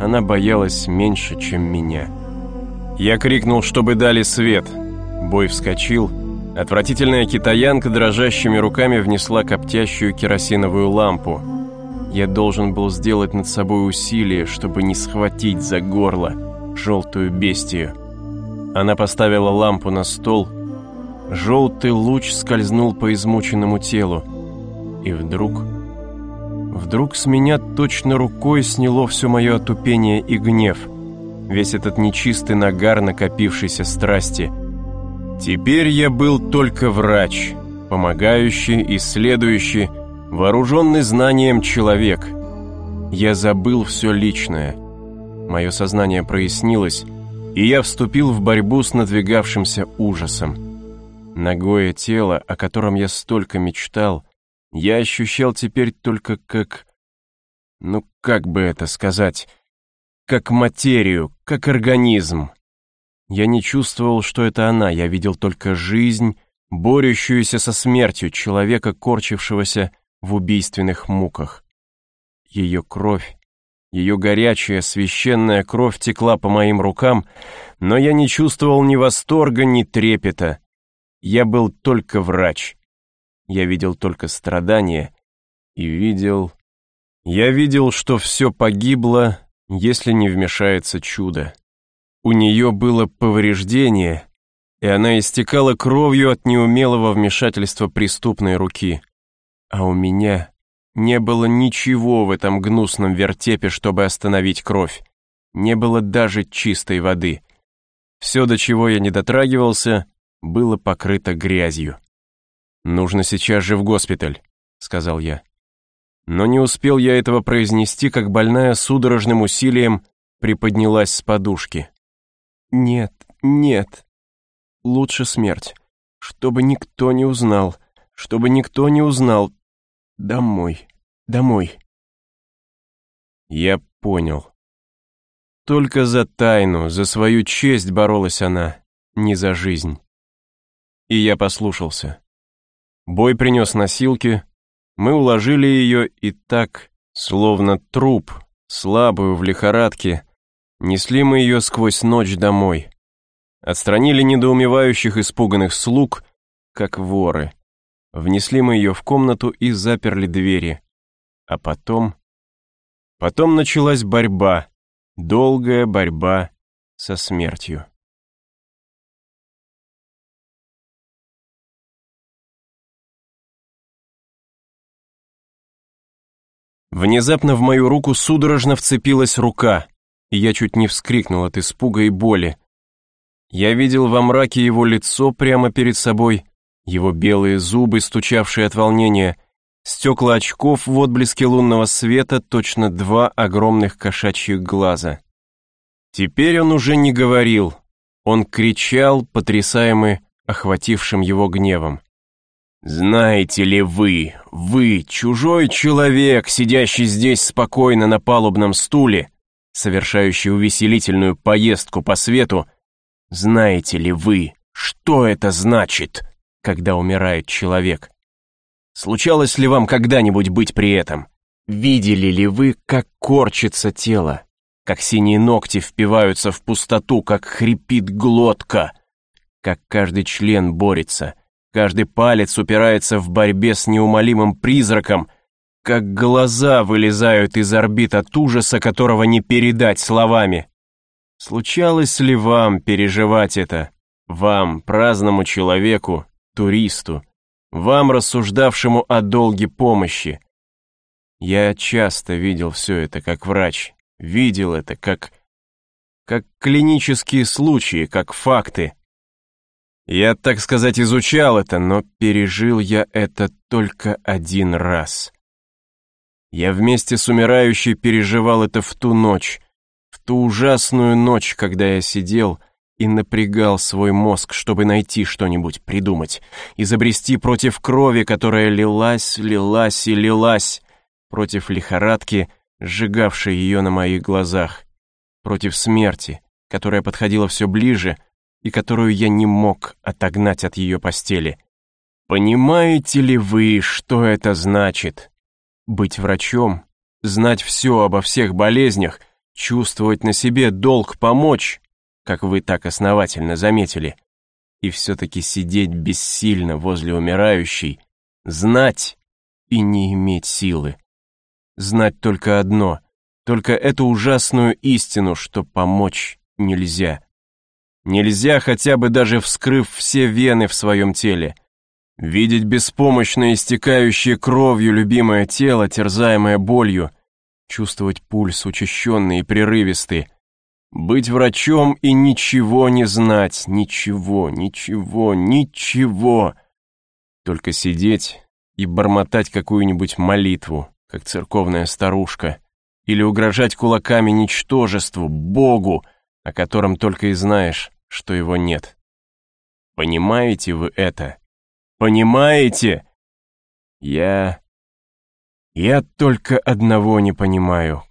она боялась меньше, чем меня. Я крикнул, чтобы дали свет. Бой вскочил. Отвратительная китаянка дрожащими руками внесла коптящую керосиновую лампу. Я должен был сделать над собой усилие, чтобы не схватить за горло желтую бестию. Она поставила лампу на стол Желтый луч скользнул по измученному телу. И вдруг... Вдруг с меня точно рукой сняло все мое отупение и гнев. Весь этот нечистый нагар накопившейся страсти. Теперь я был только врач, помогающий, исследующий, вооруженный знанием человек. Я забыл все личное. Мое сознание прояснилось, и я вступил в борьбу с надвигавшимся ужасом. Ногое тело, о котором я столько мечтал, я ощущал теперь только как... Ну, как бы это сказать? Как материю, как организм. Я не чувствовал, что это она, я видел только жизнь, борющуюся со смертью человека, корчившегося в убийственных муках. Ее кровь, ее горячая священная кровь текла по моим рукам, но я не чувствовал ни восторга, ни трепета. Я был только врач. Я видел только страдания и видел... Я видел, что все погибло, если не вмешается чудо. У нее было повреждение, и она истекала кровью от неумелого вмешательства преступной руки. А у меня не было ничего в этом гнусном вертепе, чтобы остановить кровь. Не было даже чистой воды. Все, до чего я не дотрагивался, было покрыто грязью. «Нужно сейчас же в госпиталь», — сказал я. Но не успел я этого произнести, как больная судорожным усилием приподнялась с подушки. «Нет, нет, лучше смерть. Чтобы никто не узнал, чтобы никто не узнал. Домой, домой». Я понял. Только за тайну, за свою честь боролась она, не за жизнь. И я послушался. Бой принес носилки, мы уложили ее и так, словно труп, слабую в лихорадке, несли мы ее сквозь ночь домой. Отстранили недоумевающих испуганных слуг, как воры. Внесли мы ее в комнату и заперли двери. А потом... Потом началась борьба, долгая борьба со смертью. Внезапно в мою руку судорожно вцепилась рука, и я чуть не вскрикнул от испуга и боли. Я видел во мраке его лицо прямо перед собой, его белые зубы, стучавшие от волнения, стекла очков в отблеске лунного света, точно два огромных кошачьих глаза. Теперь он уже не говорил, он кричал, потрясаемый охватившим его гневом. «Знаете ли вы, вы, чужой человек, сидящий здесь спокойно на палубном стуле, совершающий увеселительную поездку по свету, знаете ли вы, что это значит, когда умирает человек? Случалось ли вам когда-нибудь быть при этом? Видели ли вы, как корчится тело, как синие ногти впиваются в пустоту, как хрипит глотка, как каждый член борется — Каждый палец упирается в борьбе с неумолимым призраком, как глаза вылезают из орбит от ужаса, которого не передать словами. Случалось ли вам переживать это? Вам, праздному человеку, туристу, вам, рассуждавшему о долге помощи. Я часто видел все это как врач, видел это как... как клинические случаи, как факты. Я, так сказать, изучал это, но пережил я это только один раз. Я вместе с умирающей переживал это в ту ночь, в ту ужасную ночь, когда я сидел и напрягал свой мозг, чтобы найти что-нибудь придумать, изобрести против крови, которая лилась, лилась и лилась, против лихорадки, сжигавшей ее на моих глазах, против смерти, которая подходила все ближе — и которую я не мог отогнать от ее постели. Понимаете ли вы, что это значит? Быть врачом, знать все обо всех болезнях, чувствовать на себе долг помочь, как вы так основательно заметили, и все-таки сидеть бессильно возле умирающей, знать и не иметь силы. Знать только одно, только эту ужасную истину, что помочь нельзя. Нельзя хотя бы даже вскрыв все вены в своем теле. Видеть беспомощно истекающее кровью любимое тело, терзаемое болью, чувствовать пульс учащенный и прерывистый, быть врачом и ничего не знать, ничего, ничего, ничего. Только сидеть и бормотать какую-нибудь молитву, как церковная старушка, или угрожать кулаками ничтожеству, Богу, о котором только и знаешь, что его нет. Понимаете вы это? Понимаете? Я... Я только одного не понимаю.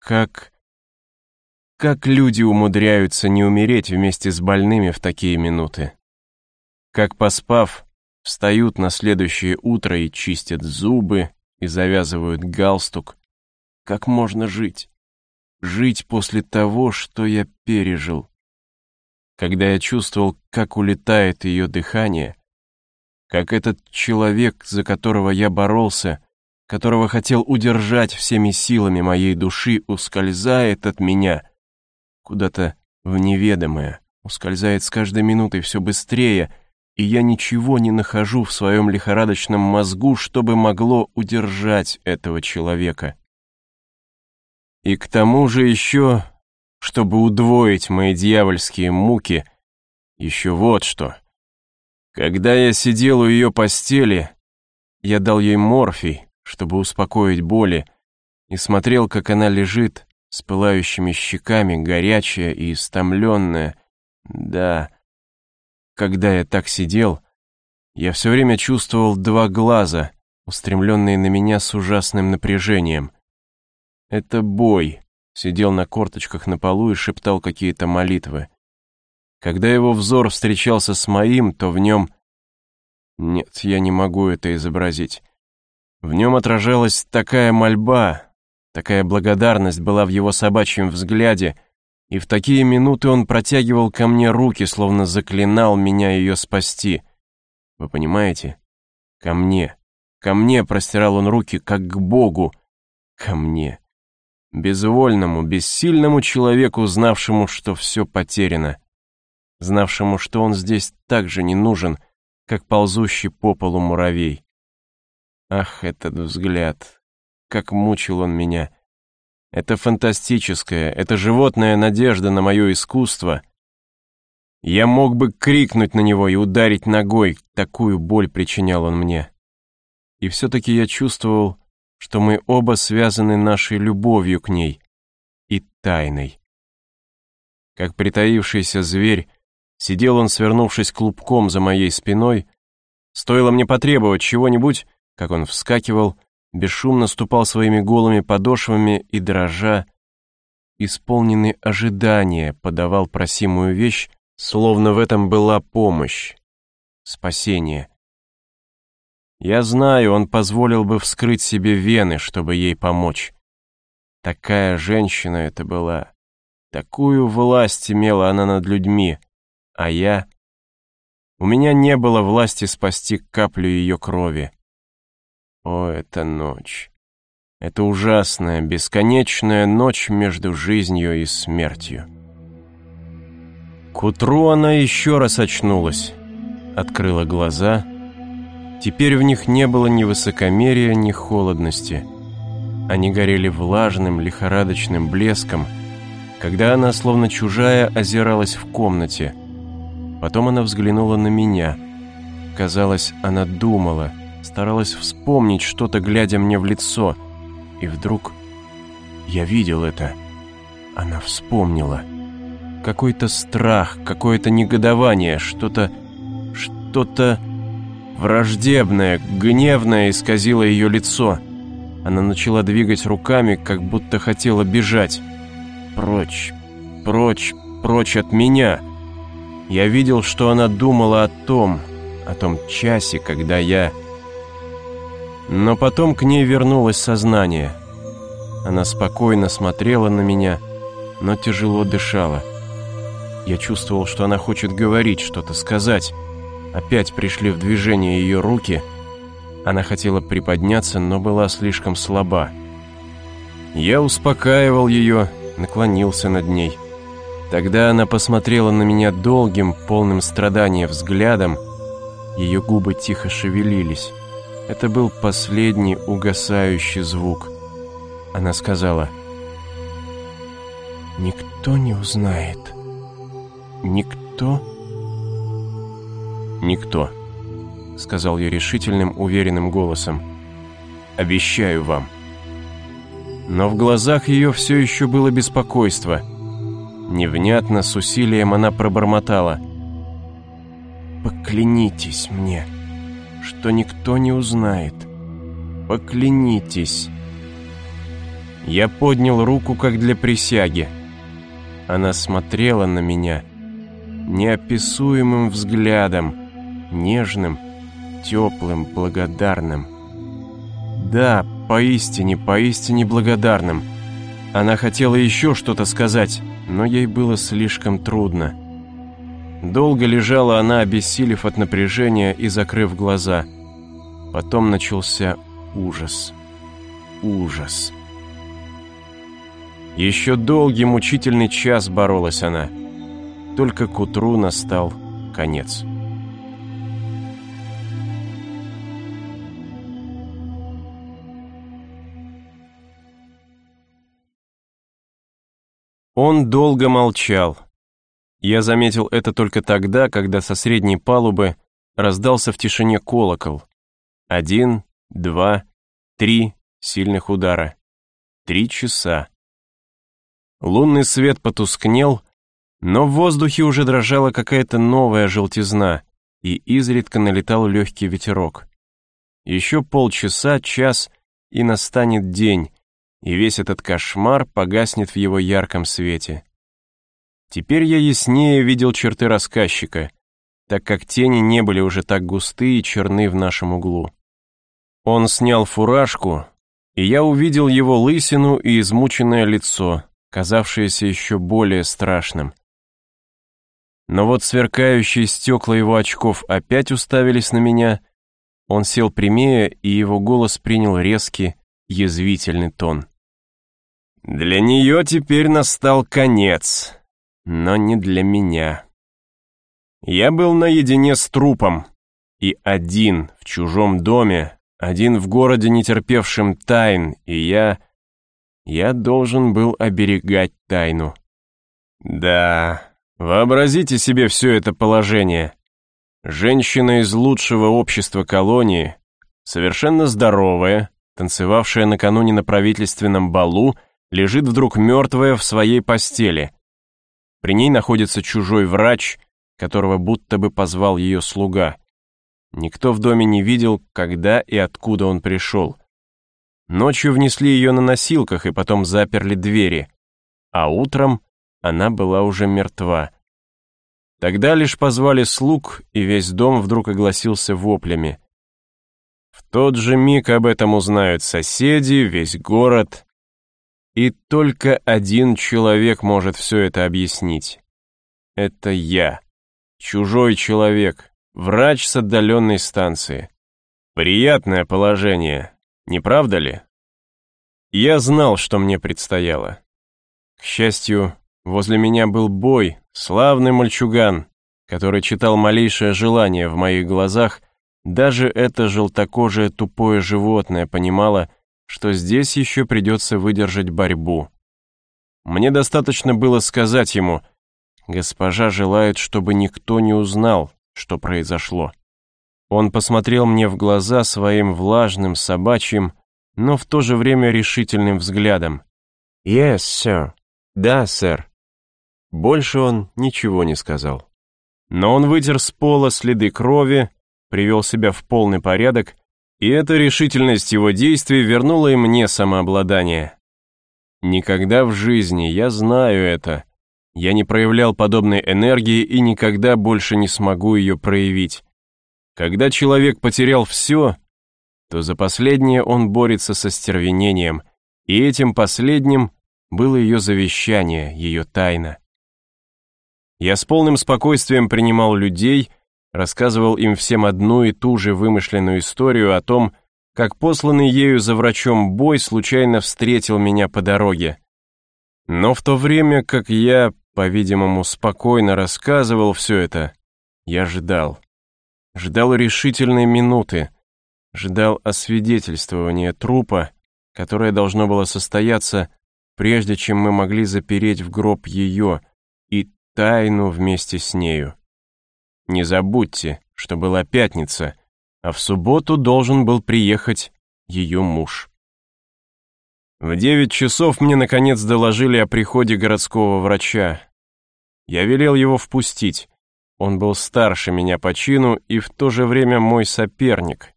Как... Как люди умудряются не умереть вместе с больными в такие минуты? Как поспав, встают на следующее утро и чистят зубы, и завязывают галстук. Как можно жить? Жить после того, что я пережил. Когда я чувствовал, как улетает ее дыхание, как этот человек, за которого я боролся, которого хотел удержать всеми силами моей души, ускользает от меня куда-то в неведомое, ускользает с каждой минутой все быстрее, и я ничего не нахожу в своем лихорадочном мозгу, чтобы могло удержать этого человека. И к тому же еще, чтобы удвоить мои дьявольские муки, еще вот что. Когда я сидел у ее постели, я дал ей морфий, чтобы успокоить боли, и смотрел, как она лежит с пылающими щеками, горячая и истомленная. Да, когда я так сидел, я все время чувствовал два глаза, устремленные на меня с ужасным напряжением. Это бой, сидел на корточках на полу и шептал какие-то молитвы. Когда его взор встречался с моим, то в нем... Нет, я не могу это изобразить. В нем отражалась такая мольба, такая благодарность была в его собачьем взгляде, и в такие минуты он протягивал ко мне руки, словно заклинал меня ее спасти. Вы понимаете? Ко мне. Ко мне простирал он руки, как к Богу. Ко мне. Безвольному, бессильному человеку, знавшему, что все потеряно. Знавшему, что он здесь так же не нужен, как ползущий по полу муравей. Ах, этот взгляд! Как мучил он меня! Это фантастическая, это животная надежда на мое искусство. Я мог бы крикнуть на него и ударить ногой, такую боль причинял он мне. И все-таки я чувствовал, что мы оба связаны нашей любовью к ней и тайной. Как притаившийся зверь, сидел он, свернувшись клубком за моей спиной. Стоило мне потребовать чего-нибудь, как он вскакивал, бесшумно ступал своими голыми подошвами и, дрожа, исполненный ожидания, подавал просимую вещь, словно в этом была помощь, спасение. Я знаю, он позволил бы вскрыть себе вены, чтобы ей помочь. Такая женщина это была. Такую власть имела она над людьми, а я... У меня не было власти спасти каплю ее крови. О, эта ночь. Это ужасная, бесконечная ночь между жизнью и смертью. К утру она еще раз очнулась, открыла глаза. Теперь в них не было ни высокомерия, ни холодности. Они горели влажным, лихорадочным блеском, когда она, словно чужая, озиралась в комнате. Потом она взглянула на меня. Казалось, она думала — старалась вспомнить что-то, глядя мне в лицо. И вдруг я видел это. Она вспомнила. Какой-то страх, какое-то негодование, что-то... что-то... Враждебное, гневное исказило ее лицо. Она начала двигать руками, как будто хотела бежать. Прочь, прочь, прочь от меня. Я видел, что она думала о том, о том часе, когда я но потом к ней вернулось сознание. Она спокойно смотрела на меня, но тяжело дышала. Я чувствовал, что она хочет говорить, что-то сказать. Опять пришли в движение ее руки. Она хотела приподняться, но была слишком слаба. Я успокаивал ее, наклонился над ней. Тогда она посмотрела на меня долгим, полным страдания взглядом. Ее губы тихо шевелились. Это был последний угасающий звук. Она сказала, «Никто не узнает. Никто?» «Никто», — сказал я решительным, уверенным голосом. «Обещаю вам». Но в глазах ее все еще было беспокойство. Невнятно, с усилием она пробормотала. «Поклянитесь мне» что никто не узнает. Поклянитесь. Я поднял руку, как для присяги. Она смотрела на меня неописуемым взглядом, нежным, теплым, благодарным. Да, поистине, поистине благодарным. Она хотела еще что-то сказать, но ей было слишком трудно. Долго лежала она, обессилев от напряжения и закрыв глаза. Потом начался ужас. Ужас. Еще долгий мучительный час боролась она. Только к утру настал конец. Он долго молчал. Я заметил это только тогда, когда со средней палубы раздался в тишине колокол. Один, два, три сильных удара. Три часа. Лунный свет потускнел, но в воздухе уже дрожала какая-то новая желтизна, и изредка налетал легкий ветерок. Еще полчаса, час, и настанет день, и весь этот кошмар погаснет в его ярком свете. Теперь я яснее видел черты рассказчика, так как тени не были уже так густые и черны в нашем углу. Он снял фуражку, и я увидел его лысину и измученное лицо, казавшееся еще более страшным. Но вот сверкающие стекла его очков опять уставились на меня, он сел прямее, и его голос принял резкий, язвительный тон. «Для нее теперь настал конец, но не для меня. Я был наедине с трупом, и один в чужом доме, один в городе, не терпевшем тайн, и я я должен был оберегать тайну. Да, вообразите себе все это положение. Женщина из лучшего общества колонии, совершенно здоровая, танцевавшая накануне на правительственном балу, лежит вдруг мертвая в своей постели. При ней находится чужой врач, которого будто бы позвал ее слуга. Никто в доме не видел, когда и откуда он пришел. Ночью внесли ее на носилках и потом заперли двери, а утром она была уже мертва. Тогда лишь позвали слуг, и весь дом вдруг огласился воплями. В тот же миг об этом узнают соседи, весь город. И только один человек может все это объяснить. Это я, чужой человек, врач с отдаленной станции. Приятное положение, не правда ли? Я знал, что мне предстояло. К счастью, возле меня был бой, славный мальчуган, который читал малейшее желание в моих глазах, даже это желтокожее тупое животное понимало, что здесь еще придется выдержать борьбу. Мне достаточно было сказать ему, «Госпожа желает, чтобы никто не узнал, что произошло». Он посмотрел мне в глаза своим влажным, собачьим, но в то же время решительным взглядом. «Yes, sir». «Да, сэр». Больше он ничего не сказал. Но он вытер с пола следы крови, привел себя в полный порядок, и эта решительность его действий вернула и мне самообладание. Никогда в жизни, я знаю это, я не проявлял подобной энергии и никогда больше не смогу ее проявить. Когда человек потерял все, то за последнее он борется со стервенением, и этим последним было ее завещание, ее тайна. Я с полным спокойствием принимал людей, рассказывал им всем одну и ту же вымышленную историю о том, как посланный ею за врачом бой случайно встретил меня по дороге. Но в то время, как я, по-видимому, спокойно рассказывал все это, я ждал ждал решительной минуты, ждал освидетельствования трупа, которое должно было состояться, прежде чем мы могли запереть в гроб ее и тайну вместе с нею. Не забудьте, что была пятница, а в субботу должен был приехать ее муж. В девять часов мне, наконец, доложили о приходе городского врача. Я велел его впустить. Он был старше меня по чину и в то же время мой соперник.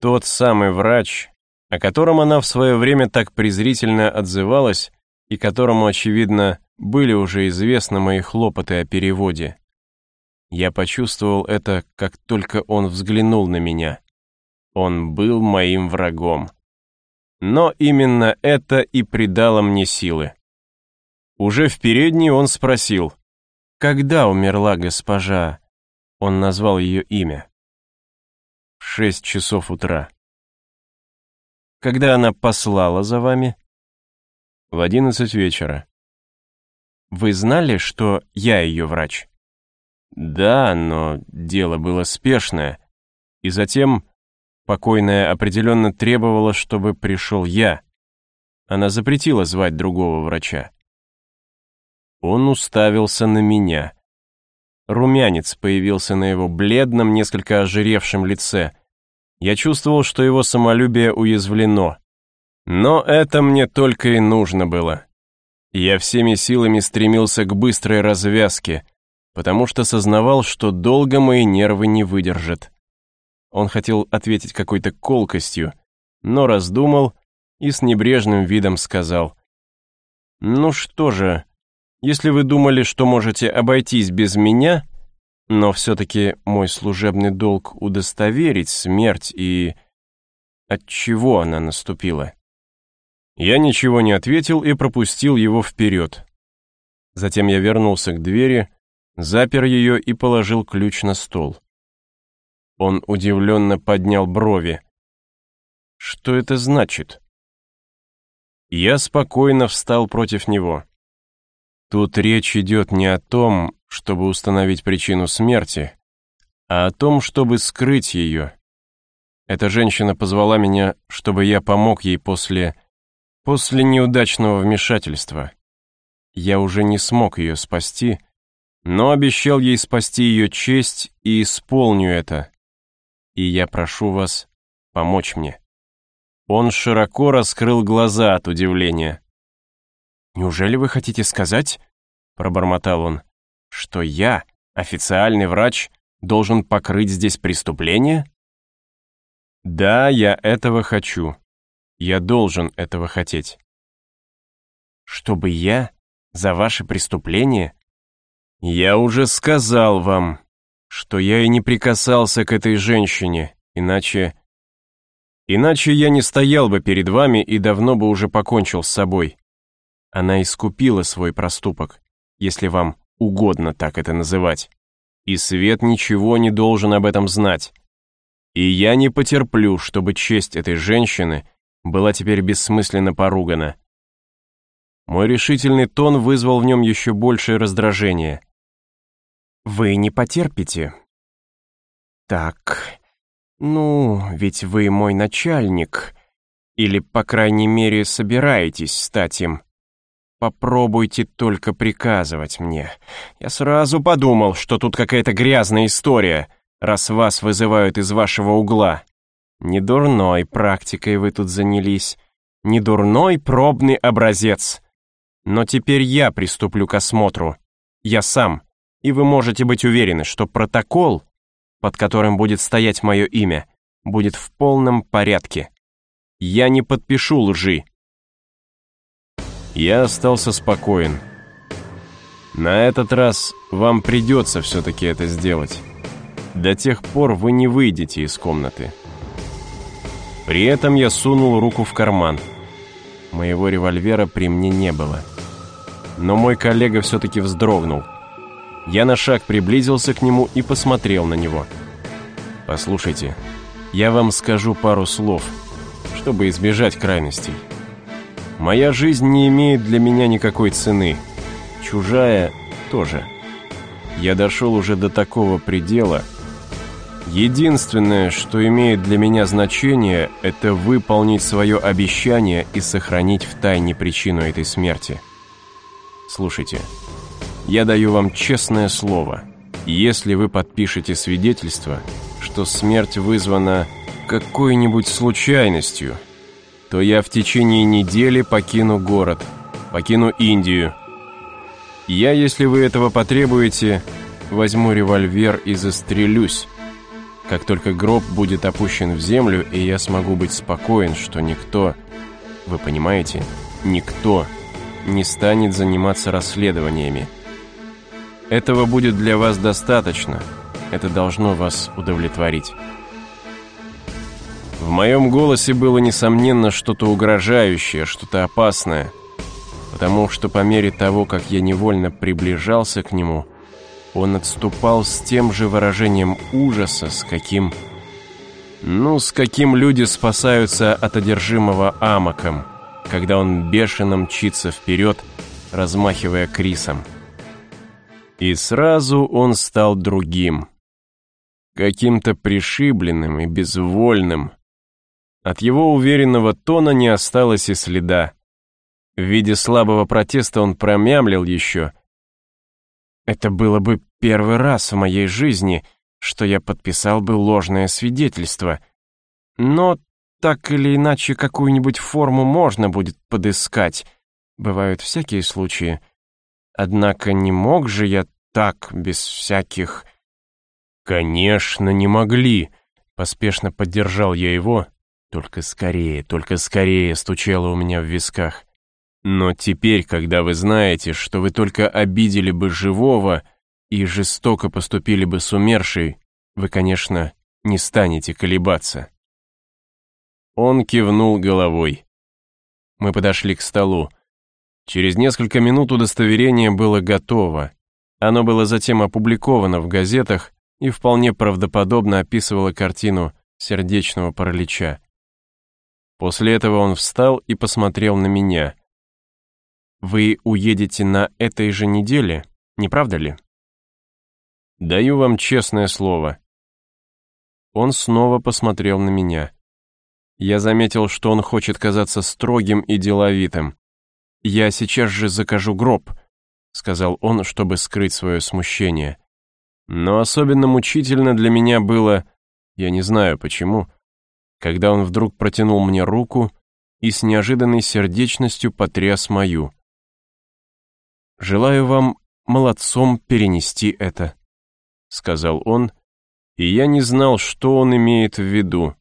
Тот самый врач, о котором она в свое время так презрительно отзывалась, и которому, очевидно, были уже известны мои хлопоты о переводе. Я почувствовал это, как только он взглянул на меня. Он был моим врагом. Но именно это и придало мне силы. Уже в передней он спросил, «Когда умерла госпожа?» Он назвал ее имя. В шесть часов утра. Когда она послала за вами? В одиннадцать вечера. Вы знали, что я ее врач? Да, но дело было спешное. И затем покойная определенно требовала, чтобы пришел я. Она запретила звать другого врача. Он уставился на меня. Румянец появился на его бледном, несколько ожиревшем лице. Я чувствовал, что его самолюбие уязвлено. Но это мне только и нужно было. Я всеми силами стремился к быстрой развязке, потому что сознавал, что долго мои нервы не выдержат. Он хотел ответить какой-то колкостью, но раздумал и с небрежным видом сказал. «Ну что же, если вы думали, что можете обойтись без меня, но все-таки мой служебный долг удостоверить смерть и... От чего она наступила?» Я ничего не ответил и пропустил его вперед. Затем я вернулся к двери, запер ее и положил ключ на стол. Он удивленно поднял брови. «Что это значит?» Я спокойно встал против него. Тут речь идет не о том, чтобы установить причину смерти, а о том, чтобы скрыть ее. Эта женщина позвала меня, чтобы я помог ей после После неудачного вмешательства я уже не смог ее спасти, но обещал ей спасти ее честь и исполню это. И я прошу вас помочь мне. Он широко раскрыл глаза от удивления. «Неужели вы хотите сказать, — пробормотал он, — что я, официальный врач, должен покрыть здесь преступление?» «Да, я этого хочу», я должен этого хотеть. Чтобы я? За ваши преступления? Я уже сказал вам, что я и не прикасался к этой женщине, иначе... Иначе я не стоял бы перед вами и давно бы уже покончил с собой. Она искупила свой проступок, если вам угодно так это называть. И свет ничего не должен об этом знать. И я не потерплю, чтобы честь этой женщины была теперь бессмысленно поругана. Мой решительный тон вызвал в нем еще большее раздражение. «Вы не потерпите?» «Так, ну, ведь вы мой начальник, или, по крайней мере, собираетесь стать им. Попробуйте только приказывать мне. Я сразу подумал, что тут какая-то грязная история, раз вас вызывают из вашего угла. Недурной практикой вы тут занялись. Недурной пробный образец. Но теперь я приступлю к осмотру. Я сам. И вы можете быть уверены, что протокол, под которым будет стоять мое имя, будет в полном порядке. Я не подпишу лжи. Я остался спокоен. На этот раз вам придется все-таки это сделать. До тех пор вы не выйдете из комнаты. При этом я сунул руку в карман. Моего револьвера при мне не было. Но мой коллега все-таки вздрогнул. Я на шаг приблизился к нему и посмотрел на него. «Послушайте, я вам скажу пару слов, чтобы избежать крайностей. Моя жизнь не имеет для меня никакой цены. Чужая тоже. Я дошел уже до такого предела, Единственное, что имеет для меня значение, это выполнить свое обещание и сохранить в тайне причину этой смерти. Слушайте, я даю вам честное слово. Если вы подпишете свидетельство, что смерть вызвана какой-нибудь случайностью, то я в течение недели покину город, покину Индию. Я, если вы этого потребуете, возьму револьвер и застрелюсь, как только гроб будет опущен в землю, и я смогу быть спокоен, что никто, вы понимаете, никто не станет заниматься расследованиями. Этого будет для вас достаточно. Это должно вас удовлетворить. В моем голосе было, несомненно, что-то угрожающее, что-то опасное, потому что по мере того, как я невольно приближался к нему, он отступал с тем же выражением ужаса, с каким... Ну, с каким люди спасаются от одержимого амоком, когда он бешено мчится вперед, размахивая крисом. И сразу он стал другим. Каким-то пришибленным и безвольным, от его уверенного тона не осталось и следа. В виде слабого протеста он промямлил еще. «Это было бы первый раз в моей жизни, что я подписал бы ложное свидетельство. Но так или иначе какую-нибудь форму можно будет подыскать. Бывают всякие случаи. Однако не мог же я так, без всяких...» «Конечно, не могли», — поспешно поддержал я его, только скорее, только скорее стучало у меня в висках. Но теперь, когда вы знаете, что вы только обидели бы живого и жестоко поступили бы с умершей, вы, конечно, не станете колебаться. Он кивнул головой. Мы подошли к столу. Через несколько минут удостоверение было готово. Оно было затем опубликовано в газетах и вполне правдоподобно описывало картину сердечного паралича. После этого он встал и посмотрел на меня. «Вы уедете на этой же неделе, не правда ли?» «Даю вам честное слово». Он снова посмотрел на меня. Я заметил, что он хочет казаться строгим и деловитым. «Я сейчас же закажу гроб», — сказал он, чтобы скрыть свое смущение. Но особенно мучительно для меня было, я не знаю почему, — когда он вдруг протянул мне руку и с неожиданной сердечностью потряс мою. «Желаю вам молодцом перенести это», — сказал он, и я не знал, что он имеет в виду.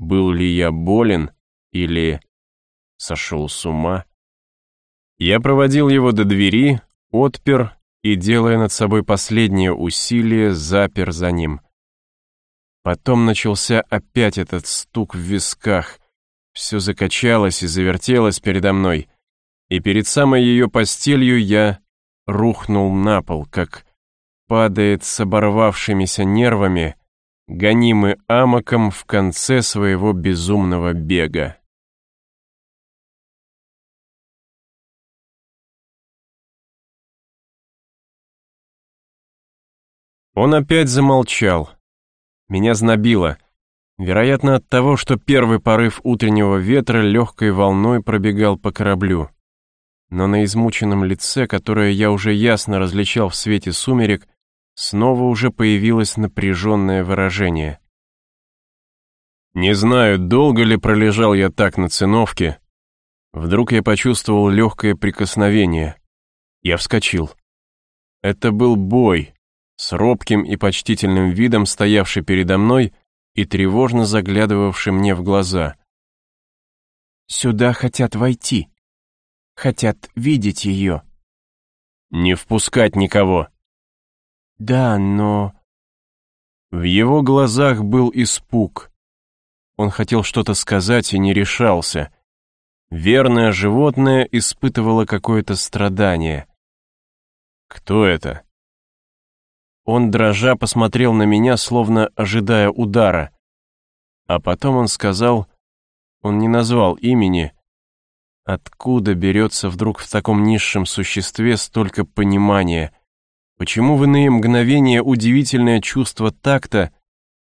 Был ли я болен или сошел с ума? Я проводил его до двери, отпер и, делая над собой последнее усилие, запер за ним. Потом начался опять этот стук в висках. Все закачалось и завертелось передо мной. И перед самой ее постелью я рухнул на пол, как падает с оборвавшимися нервами, гонимый амоком в конце своего безумного бега. Он опять замолчал. Меня знобило. Вероятно, от того, что первый порыв утреннего ветра легкой волной пробегал по кораблю. Но на измученном лице, которое я уже ясно различал в свете сумерек, снова уже появилось напряженное выражение. Не знаю, долго ли пролежал я так на циновке. Вдруг я почувствовал легкое прикосновение. Я вскочил. Это был бой, с робким и почтительным видом стоявший передо мной и тревожно заглядывавший мне в глаза. «Сюда хотят войти. Хотят видеть ее». «Не впускать никого». «Да, но...» В его глазах был испуг. Он хотел что-то сказать и не решался. Верное животное испытывало какое-то страдание. «Кто это?» Он, дрожа, посмотрел на меня, словно ожидая удара. А потом он сказал, он не назвал имени, откуда берется вдруг в таком низшем существе столько понимания, почему в иные мгновения удивительное чувство такта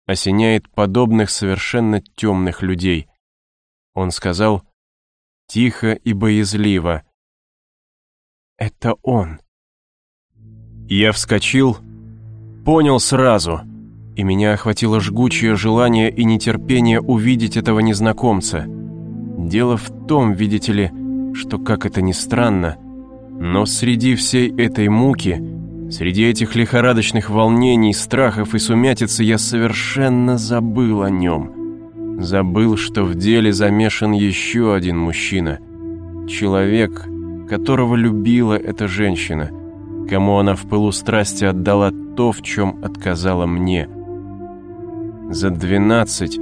осеняет подобных совершенно темных людей. Он сказал тихо и боязливо, «Это он». Я вскочил, Понял сразу, и меня охватило жгучее желание и нетерпение увидеть этого незнакомца. Дело в том, видите ли, что, как это ни странно, но среди всей этой муки, среди этих лихорадочных волнений, страхов и сумятицы я совершенно забыл о нем. Забыл, что в деле замешан еще один мужчина. Человек, которого любила эта женщина, кому она в пылу страсти отдала то, в чем отказала мне. За двенадцать,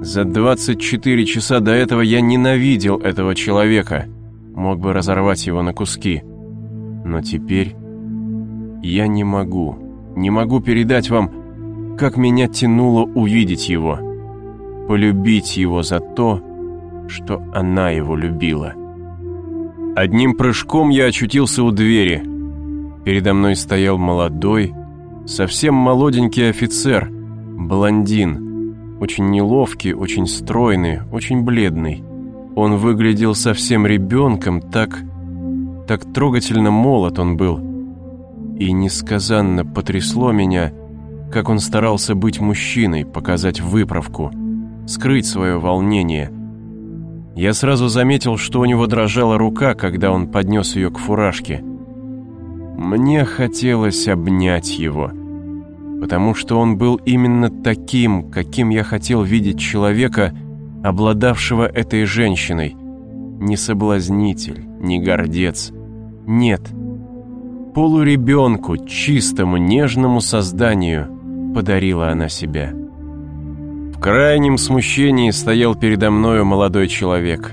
за двадцать четыре часа до этого я ненавидел этого человека, мог бы разорвать его на куски. Но теперь я не могу, не могу передать вам, как меня тянуло увидеть его, полюбить его за то, что она его любила. Одним прыжком я очутился у двери. Передо мной стоял молодой, совсем молоденький офицер, блондин, очень неловкий, очень стройный, очень бледный. Он выглядел совсем ребенком, так, так трогательно молод он был. И несказанно потрясло меня, как он старался быть мужчиной, показать выправку, скрыть свое волнение – я сразу заметил, что у него дрожала рука, когда он поднес ее к фуражке. Мне хотелось обнять его, потому что он был именно таким, каким я хотел видеть человека, обладавшего этой женщиной. Не соблазнитель, не гордец. Нет. Полуребенку, чистому, нежному созданию подарила она себя. В крайнем смущении стоял передо мною молодой человек.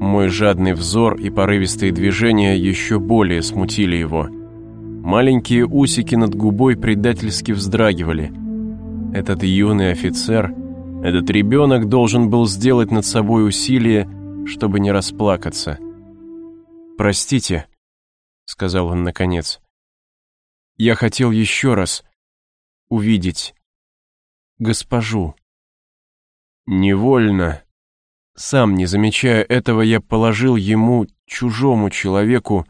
Мой жадный взор и порывистые движения еще более смутили его. Маленькие усики над губой предательски вздрагивали. Этот юный офицер, этот ребенок должен был сделать над собой усилие, чтобы не расплакаться. «Простите», — сказал он наконец, — «я хотел еще раз увидеть госпожу». Невольно, сам не замечая этого, я положил ему, чужому человеку,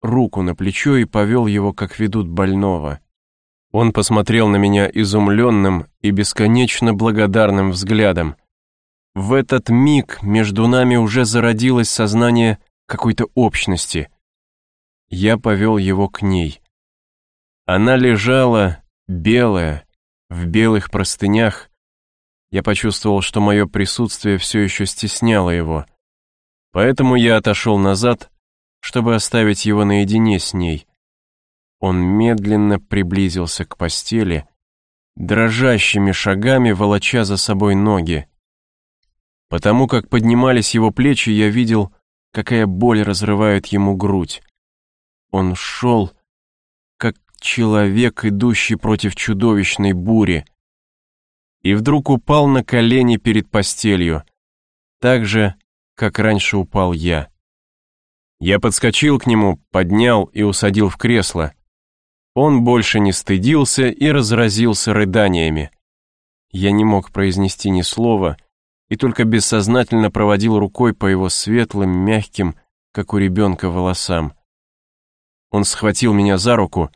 руку на плечо и повел его, как ведут больного. Он посмотрел на меня изумленным и бесконечно благодарным взглядом. В этот миг между нами уже зародилось сознание какой-то общности. Я повел его к ней. Она лежала, белая, в белых простынях, я почувствовал, что мое присутствие все еще стесняло его. Поэтому я отошел назад, чтобы оставить его наедине с ней. Он медленно приблизился к постели, дрожащими шагами волоча за собой ноги. Потому как поднимались его плечи, я видел, какая боль разрывает ему грудь. Он шел, как человек, идущий против чудовищной бури, и вдруг упал на колени перед постелью, так же, как раньше упал я. Я подскочил к нему, поднял и усадил в кресло. Он больше не стыдился и разразился рыданиями. Я не мог произнести ни слова и только бессознательно проводил рукой по его светлым, мягким, как у ребенка, волосам. Он схватил меня за руку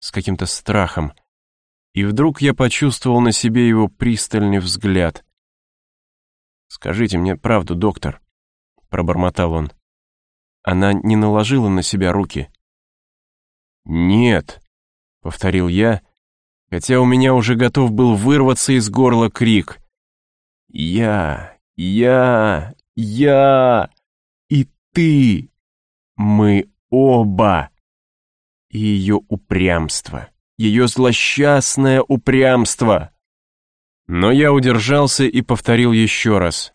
с каким-то страхом, и вдруг я почувствовал на себе его пристальный взгляд. «Скажите мне правду, доктор», — пробормотал он. «Она не наложила на себя руки?» «Нет», — повторил я, хотя у меня уже готов был вырваться из горла крик. «Я, я, я и ты, мы оба!» И ее упрямство ее злосчастное упрямство. Но я удержался и повторил еще раз.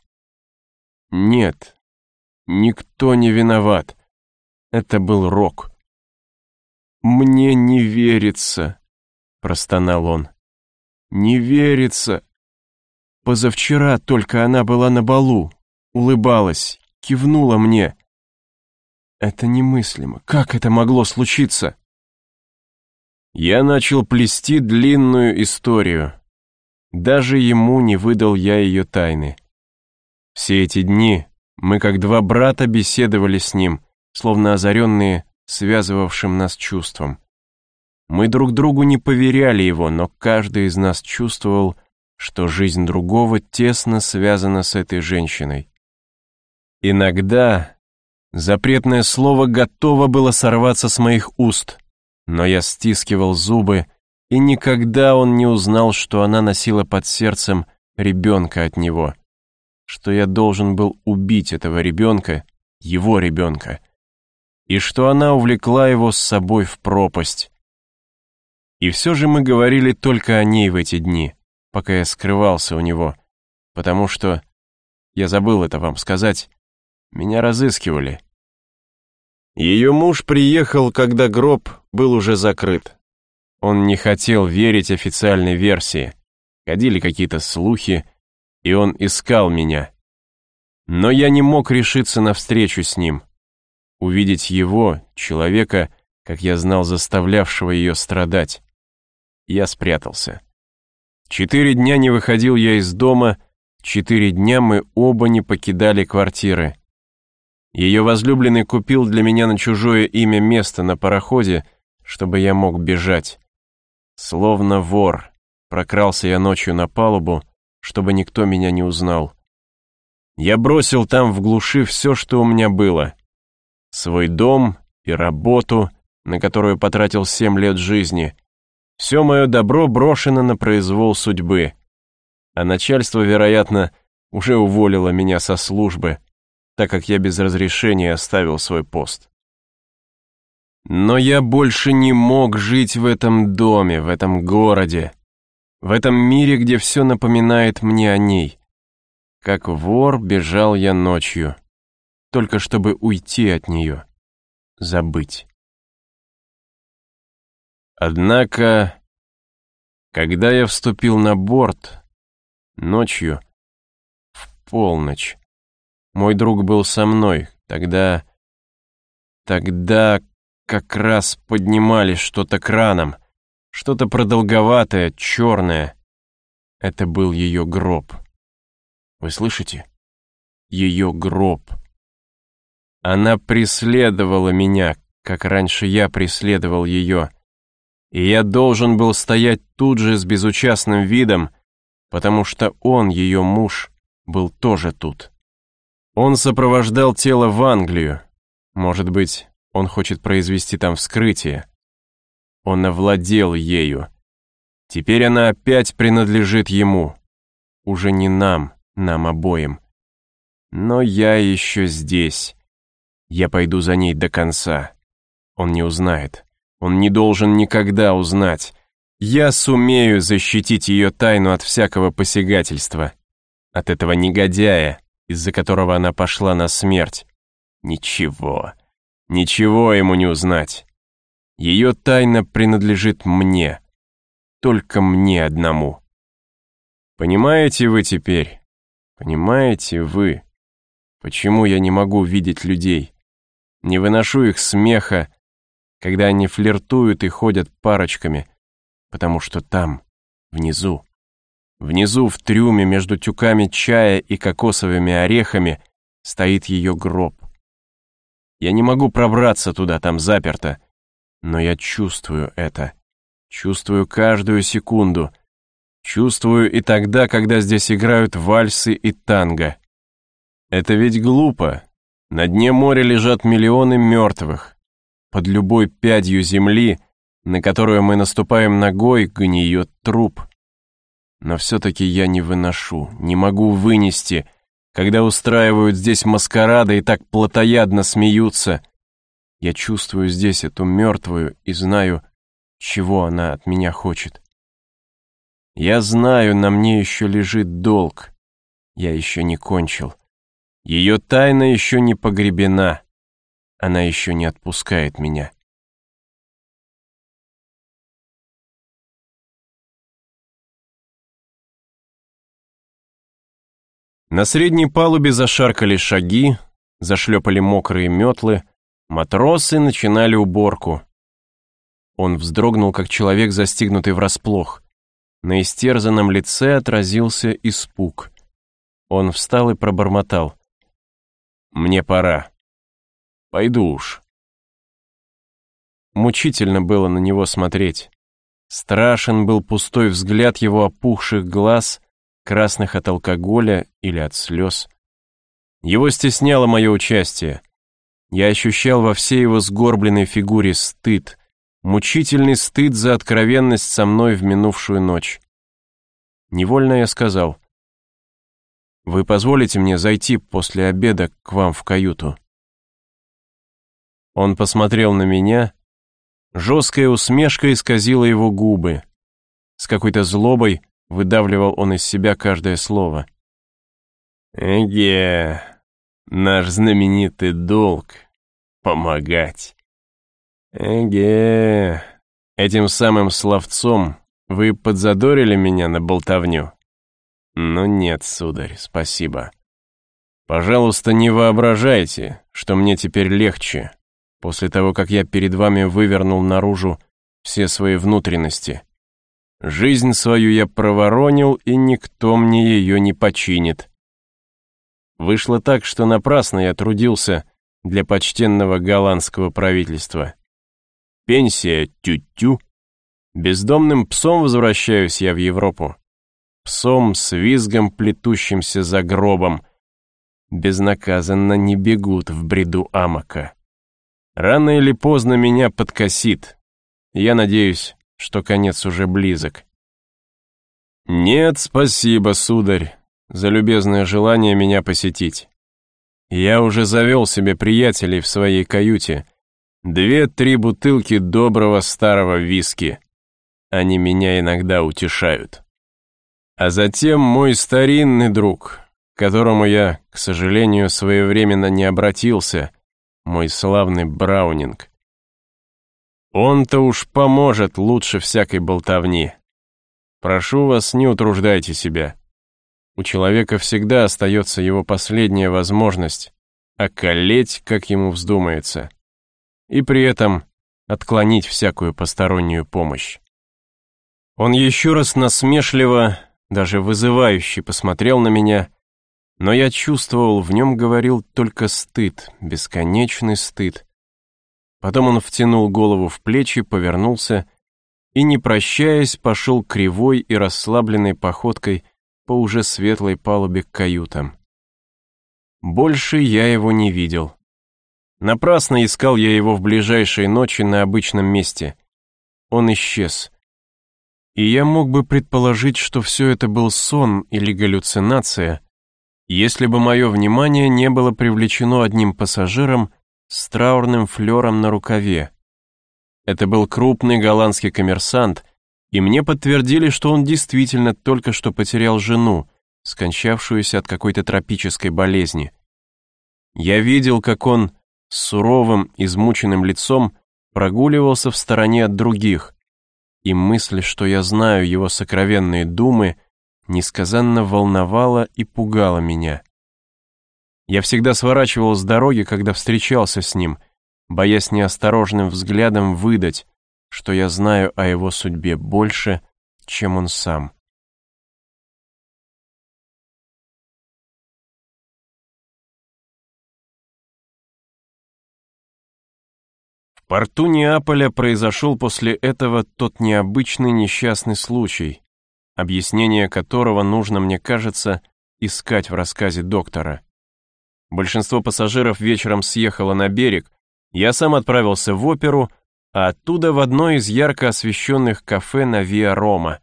Нет, никто не виноват. Это был Рок. «Мне не верится», — простонал он. «Не верится. Позавчера только она была на балу, улыбалась, кивнула мне. Это немыслимо. Как это могло случиться?» Я начал плести длинную историю. Даже ему не выдал я ее тайны. Все эти дни мы, как два брата, беседовали с ним, словно озаренные связывавшим нас чувством. Мы друг другу не поверяли его, но каждый из нас чувствовал, что жизнь другого тесно связана с этой женщиной. Иногда запретное слово готово было сорваться с моих уст, но я стискивал зубы, и никогда он не узнал, что она носила под сердцем ребенка от него, что я должен был убить этого ребенка, его ребенка, и что она увлекла его с собой в пропасть. И все же мы говорили только о ней в эти дни, пока я скрывался у него, потому что, я забыл это вам сказать, меня разыскивали. Ее муж приехал, когда гроб был уже закрыт. Он не хотел верить официальной версии. Ходили какие-то слухи, и он искал меня. Но я не мог решиться на встречу с ним. Увидеть его, человека, как я знал, заставлявшего ее страдать. Я спрятался. Четыре дня не выходил я из дома, четыре дня мы оба не покидали квартиры. Ее возлюбленный купил для меня на чужое имя место на пароходе, чтобы я мог бежать. Словно вор, прокрался я ночью на палубу, чтобы никто меня не узнал. Я бросил там в глуши все, что у меня было. Свой дом и работу, на которую потратил семь лет жизни. Все мое добро брошено на произвол судьбы. А начальство, вероятно, уже уволило меня со службы, так как я без разрешения оставил свой пост. Но я больше не мог жить в этом доме, в этом городе, в этом мире, где все напоминает мне о ней. Как вор бежал я ночью, только чтобы уйти от нее, забыть. Однако, когда я вступил на борт, ночью, в полночь, мой друг был со мной, тогда... Тогда как раз поднимали что-то краном, что-то продолговатое, черное. Это был ее гроб. Вы слышите? Ее гроб. Она преследовала меня, как раньше я преследовал ее. И я должен был стоять тут же с безучастным видом, потому что он, ее муж, был тоже тут. Он сопровождал тело в Англию. Может быть, он хочет произвести там вскрытие. Он овладел ею. Теперь она опять принадлежит ему. Уже не нам, нам обоим. Но я еще здесь. Я пойду за ней до конца. Он не узнает. Он не должен никогда узнать. Я сумею защитить ее тайну от всякого посягательства. От этого негодяя, из-за которого она пошла на смерть. Ничего. Ничего ему не узнать. Ее тайна принадлежит мне. Только мне одному. Понимаете вы теперь? Понимаете вы, почему я не могу видеть людей? Не выношу их смеха, когда они флиртуют и ходят парочками, потому что там, внизу, внизу в трюме между тюками чая и кокосовыми орехами стоит ее гроб. Я не могу пробраться туда, там заперто. Но я чувствую это. Чувствую каждую секунду. Чувствую и тогда, когда здесь играют вальсы и танго. Это ведь глупо. На дне моря лежат миллионы мертвых. Под любой пядью земли, на которую мы наступаем ногой, гниет труп. Но все-таки я не выношу, не могу вынести, когда устраивают здесь маскарады и так плотоядно смеются. Я чувствую здесь эту мертвую и знаю, чего она от меня хочет. Я знаю, на мне еще лежит долг. Я еще не кончил. Ее тайна еще не погребена. Она еще не отпускает меня. На средней палубе зашаркали шаги, зашлепали мокрые метлы, матросы начинали уборку. Он вздрогнул, как человек, застигнутый врасплох. На истерзанном лице отразился испуг. Он встал и пробормотал. «Мне пора. Пойду уж». Мучительно было на него смотреть. Страшен был пустой взгляд его опухших глаз, красных от алкоголя или от слез. Его стесняло мое участие. Я ощущал во всей его сгорбленной фигуре стыд, мучительный стыд за откровенность со мной в минувшую ночь. Невольно я сказал, «Вы позволите мне зайти после обеда к вам в каюту?» Он посмотрел на меня, жесткая усмешка исказила его губы. С какой-то злобой выдавливал он из себя каждое слово. «Эге, наш знаменитый долг — помогать. Эге, этим самым словцом вы подзадорили меня на болтовню? Ну нет, сударь, спасибо. Пожалуйста, не воображайте, что мне теперь легче, после того, как я перед вами вывернул наружу все свои внутренности. Жизнь свою я проворонил, и никто мне ее не починит. Вышло так, что напрасно я трудился для почтенного голландского правительства. Пенсия тю-тю. Бездомным псом возвращаюсь я в Европу. Псом с визгом, плетущимся за гробом. Безнаказанно не бегут в бреду амока. Рано или поздно меня подкосит. Я надеюсь, что конец уже близок. Нет, спасибо, сударь, за любезное желание меня посетить. Я уже завел себе приятелей в своей каюте. Две-три бутылки доброго старого виски. Они меня иногда утешают. А затем мой старинный друг, которому я, к сожалению, своевременно не обратился, мой славный Браунинг. Он-то уж поможет лучше всякой болтовни. Прошу вас, не утруждайте себя. У человека всегда остается его последняя возможность околеть, как ему вздумается, и при этом отклонить всякую постороннюю помощь. Он еще раз насмешливо, даже вызывающе посмотрел на меня, но я чувствовал, в нем говорил только стыд, бесконечный стыд, Потом он втянул голову в плечи, повернулся и, не прощаясь, пошел кривой и расслабленной походкой по уже светлой палубе к каютам. Больше я его не видел. Напрасно искал я его в ближайшие ночи на обычном месте. Он исчез. И я мог бы предположить, что все это был сон или галлюцинация, если бы мое внимание не было привлечено одним пассажиром, с траурным флером на рукаве. Это был крупный голландский коммерсант, и мне подтвердили, что он действительно только что потерял жену, скончавшуюся от какой-то тропической болезни. Я видел, как он с суровым, измученным лицом прогуливался в стороне от других, и мысль, что я знаю его сокровенные думы, несказанно волновала и пугала меня. Я всегда сворачивал с дороги, когда встречался с ним, боясь неосторожным взглядом выдать, что я знаю о его судьбе больше, чем он сам. В порту Неаполя произошел после этого тот необычный несчастный случай, объяснение которого нужно, мне кажется, искать в рассказе доктора. Большинство пассажиров вечером съехало на берег, я сам отправился в оперу, а оттуда в одно из ярко освещенных кафе на Виа-Рома.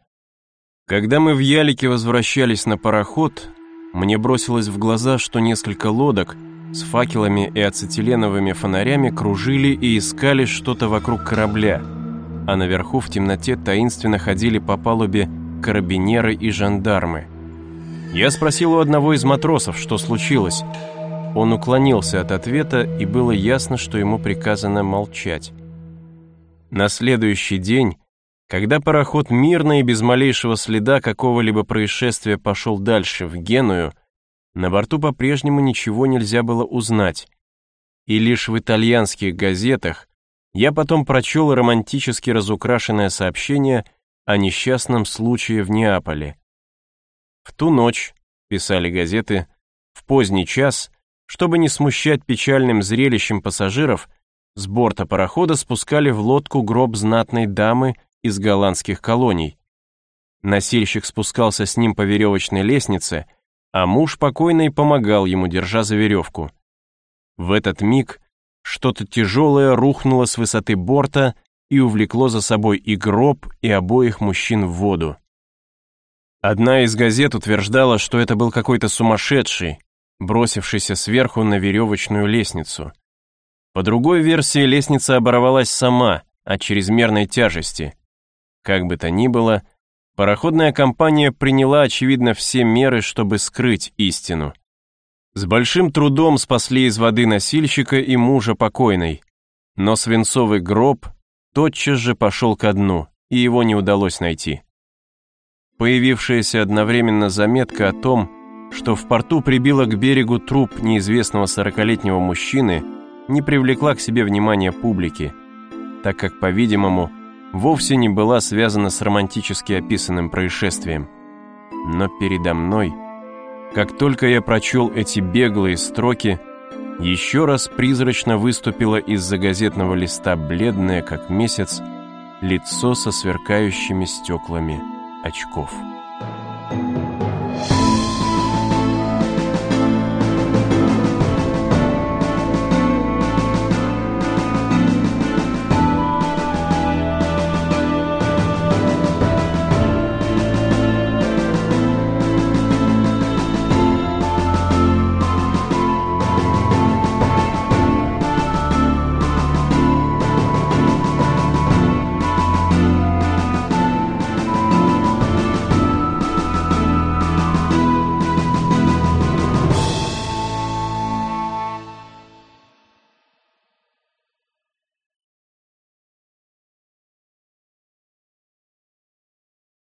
Когда мы в Ялике возвращались на пароход, мне бросилось в глаза, что несколько лодок с факелами и ацетиленовыми фонарями кружили и искали что-то вокруг корабля, а наверху в темноте таинственно ходили по палубе карабинеры и жандармы. Я спросил у одного из матросов, что случилось, он уклонился от ответа, и было ясно, что ему приказано молчать. На следующий день, когда пароход мирно и без малейшего следа какого-либо происшествия пошел дальше, в Геную, на борту по-прежнему ничего нельзя было узнать. И лишь в итальянских газетах я потом прочел романтически разукрашенное сообщение о несчастном случае в Неаполе. В ту ночь, писали газеты, в поздний час чтобы не смущать печальным зрелищем пассажиров, с борта парохода спускали в лодку гроб знатной дамы из голландских колоний. Носильщик спускался с ним по веревочной лестнице, а муж покойный помогал ему, держа за веревку. В этот миг что-то тяжелое рухнуло с высоты борта и увлекло за собой и гроб, и обоих мужчин в воду. Одна из газет утверждала, что это был какой-то сумасшедший, бросившийся сверху на веревочную лестницу. По другой версии, лестница оборвалась сама от чрезмерной тяжести. Как бы то ни было, пароходная компания приняла, очевидно, все меры, чтобы скрыть истину. С большим трудом спасли из воды носильщика и мужа покойной, но свинцовый гроб тотчас же пошел ко дну, и его не удалось найти. Появившаяся одновременно заметка о том, что в порту прибило к берегу труп неизвестного сорокалетнего мужчины, не привлекла к себе внимания публики, так как, по-видимому, вовсе не была связана с романтически описанным происшествием. Но передо мной, как только я прочел эти беглые строки, еще раз призрачно выступило из-за газетного листа бледное, как месяц, лицо со сверкающими стеклами очков.